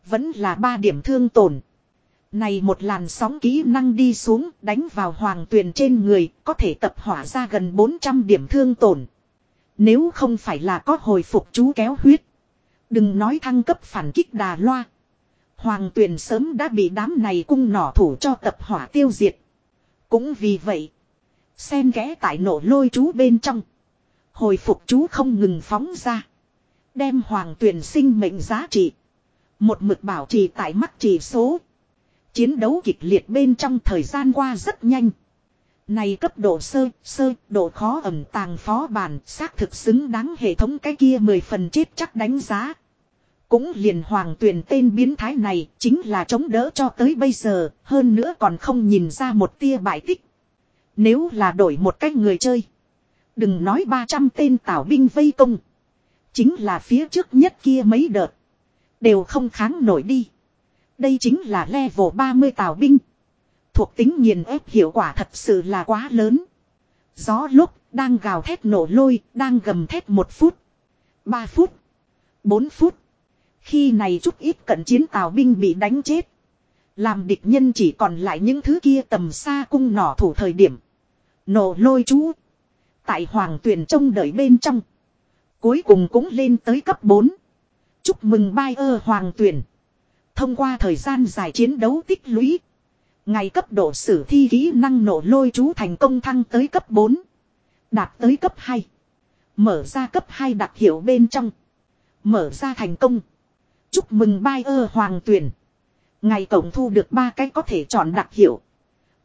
Vẫn là ba điểm thương tổn. Này một làn sóng kỹ năng đi xuống, đánh vào hoàng tuyền trên người, có thể tập hỏa ra gần 400 điểm thương tổn. Nếu không phải là có hồi phục chú kéo huyết. Đừng nói thăng cấp phản kích đà loa. Hoàng tuyền sớm đã bị đám này cung nỏ thủ cho tập hỏa tiêu diệt. Cũng vì vậy. Xen ghé tại nổ lôi chú bên trong. Hồi phục chú không ngừng phóng ra. Đem hoàng tuyền sinh mệnh giá trị. Một mực bảo trì tại mắt chỉ số. Chiến đấu kịch liệt bên trong thời gian qua rất nhanh. Này cấp độ sơ, sơ, độ khó ẩm tàng phó bản xác thực xứng đáng hệ thống cái kia mười phần chết chắc đánh giá. Cũng liền hoàng tuyển tên biến thái này chính là chống đỡ cho tới bây giờ, hơn nữa còn không nhìn ra một tia bại tích. Nếu là đổi một cách người chơi. Đừng nói 300 tên tảo binh vây công. Chính là phía trước nhất kia mấy đợt. Đều không kháng nổi đi. Đây chính là level 30 tảo binh. Thuộc tính nghiền ép hiệu quả thật sự là quá lớn. Gió lúc đang gào thét nổ lôi, đang gầm thét một phút. 3 phút. 4 phút. Khi này chút ít cận chiến tàu binh bị đánh chết. Làm địch nhân chỉ còn lại những thứ kia tầm xa cung nỏ thủ thời điểm. Nổ lôi chú. Tại hoàng tuyển trông đợi bên trong. Cuối cùng cũng lên tới cấp 4. Chúc mừng bai ơ hoàng tuyển. Thông qua thời gian dài chiến đấu tích lũy. Ngày cấp độ sử thi kỹ năng nổ lôi chú thành công thăng tới cấp 4. Đạt tới cấp 2. Mở ra cấp 2 đặc hiệu bên trong. Mở ra thành công. Chúc mừng bai ơ hoàng tuyển. Ngày tổng thu được ba cái có thể chọn đặc hiệu.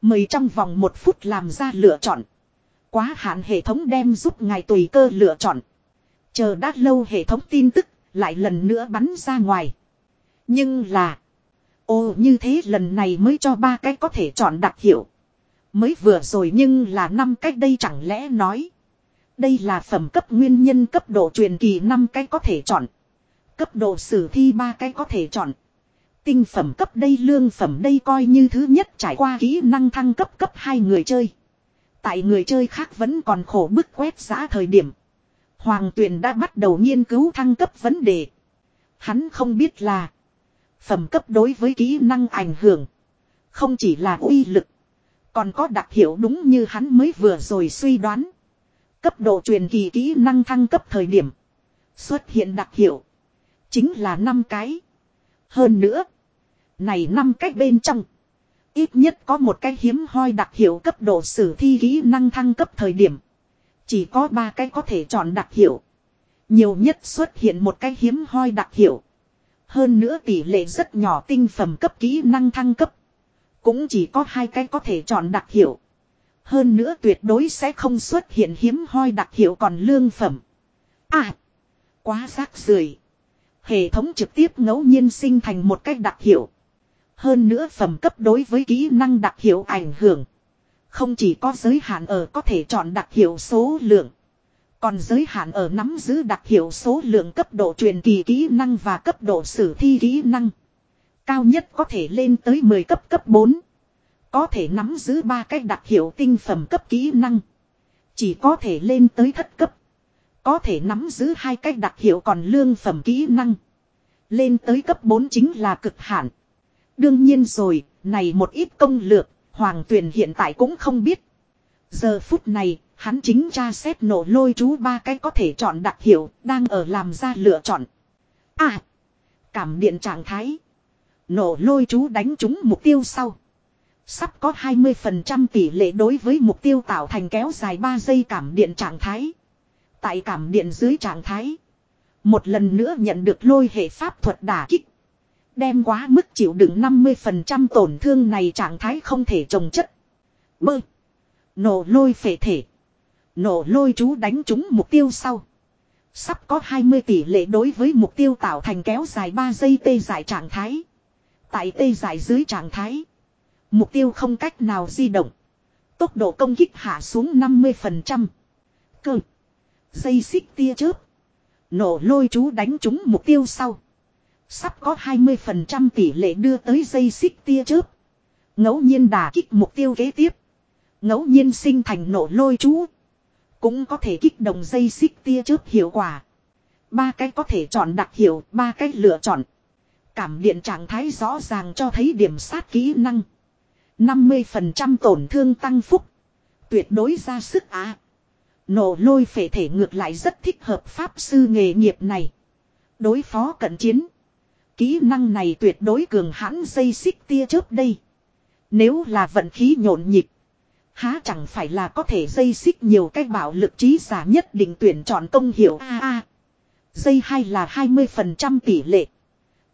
Mời trong vòng một phút làm ra lựa chọn. Quá hạn hệ thống đem giúp ngài tùy cơ lựa chọn. Chờ đã lâu hệ thống tin tức lại lần nữa bắn ra ngoài. Nhưng là. Ồ, như thế lần này mới cho ba cái có thể chọn đặc hiệu. Mới vừa rồi nhưng là năm cách đây chẳng lẽ nói. Đây là phẩm cấp nguyên nhân cấp độ truyền kỳ năm cái có thể chọn. Cấp độ sử thi ba cái có thể chọn. Tinh phẩm cấp đây, lương phẩm đây coi như thứ nhất trải qua kỹ năng thăng cấp cấp hai người chơi. Tại người chơi khác vẫn còn khổ bức quét giã thời điểm. Hoàng tuyền đã bắt đầu nghiên cứu thăng cấp vấn đề. Hắn không biết là. Phẩm cấp đối với kỹ năng ảnh hưởng. Không chỉ là uy lực. Còn có đặc hiệu đúng như hắn mới vừa rồi suy đoán. Cấp độ truyền kỳ kỹ năng thăng cấp thời điểm. Xuất hiện đặc hiệu. Chính là năm cái. Hơn nữa. Này năm cách bên trong. Ít nhất có một cái hiếm hoi đặc hiệu cấp độ sử thi kỹ năng thăng cấp thời điểm. Chỉ có ba cái có thể chọn đặc hiệu. Nhiều nhất xuất hiện một cái hiếm hoi đặc hiệu. Hơn nữa tỷ lệ rất nhỏ tinh phẩm cấp kỹ năng thăng cấp. Cũng chỉ có hai cái có thể chọn đặc hiệu. Hơn nữa tuyệt đối sẽ không xuất hiện hiếm hoi đặc hiệu còn lương phẩm. À! Quá rác rưởi Hệ thống trực tiếp ngẫu nhiên sinh thành một cách đặc hiệu. Hơn nữa phẩm cấp đối với kỹ năng đặc hiệu ảnh hưởng. Không chỉ có giới hạn ở có thể chọn đặc hiệu số lượng. Còn giới hạn ở nắm giữ đặc hiệu số lượng cấp độ truyền kỳ kỹ năng và cấp độ sử thi kỹ năng. Cao nhất có thể lên tới 10 cấp cấp 4. Có thể nắm giữ ba cái đặc hiệu tinh phẩm cấp kỹ năng. Chỉ có thể lên tới thất cấp. Có thể nắm giữ hai cách đặc hiệu còn lương phẩm kỹ năng. Lên tới cấp 4 chính là cực hạn. Đương nhiên rồi, này một ít công lược, Hoàng Tuyền hiện tại cũng không biết. Giờ phút này, hắn chính tra xét nổ lôi chú ba cái có thể chọn đặc hiệu, đang ở làm ra lựa chọn. À! Cảm điện trạng thái. Nổ lôi chú đánh trúng mục tiêu sau. Sắp có 20% tỷ lệ đối với mục tiêu tạo thành kéo dài 3 giây cảm điện trạng thái. Tại cảm điện dưới trạng thái. Một lần nữa nhận được lôi hệ pháp thuật đả kích. Đem quá mức chịu đựng 50% tổn thương này trạng thái không thể trồng chất. Bơ. Nổ lôi phệ thể. Nổ lôi chú đánh trúng mục tiêu sau. Sắp có 20 tỷ lệ đối với mục tiêu tạo thành kéo dài 3 giây tê giải trạng thái. Tại tê giải dưới trạng thái. Mục tiêu không cách nào di động. Tốc độ công kích hạ xuống 50%. Cơ. Dây xích tia chớp. Nổ lôi chú đánh trúng mục tiêu sau. Sắp có 20% tỷ lệ đưa tới dây xích tia chớp. ngẫu nhiên đả kích mục tiêu kế tiếp. ngẫu nhiên sinh thành nổ lôi chú. Cũng có thể kích động dây xích tia chớp hiệu quả. Ba cái có thể chọn đặc hiệu, ba cái lựa chọn. Cảm điện trạng thái rõ ràng cho thấy điểm sát kỹ năng. 50% tổn thương tăng phúc. Tuyệt đối ra sức á. Nổ lôi phệ thể ngược lại rất thích hợp pháp sư nghề nghiệp này. Đối phó cận chiến. Kỹ năng này tuyệt đối cường hãn dây xích tia chớp đây. Nếu là vận khí nhộn nhịp. Há chẳng phải là có thể dây xích nhiều cách bạo lực trí giả nhất định tuyển chọn công hiệu A A. Dây 2 là 20% tỷ lệ.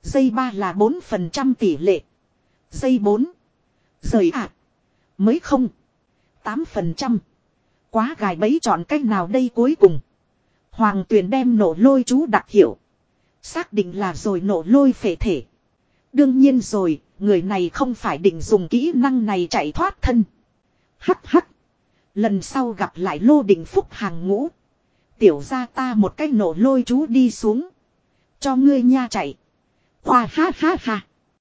Dây 3 là 4% tỷ lệ. Dây 4. Rời ạ. À. Mới không. 8%. Quá gài bẫy chọn cách nào đây cuối cùng. Hoàng tuyền đem nổ lôi chú đặc hiệu. Xác định là rồi nổ lôi phệ thể. Đương nhiên rồi, người này không phải định dùng kỹ năng này chạy thoát thân. Hắc hắc. Lần sau gặp lại lô đình phúc hàng ngũ. Tiểu ra ta một cái nổ lôi chú đi xuống. Cho ngươi nha chạy. Hoa ha ha ha.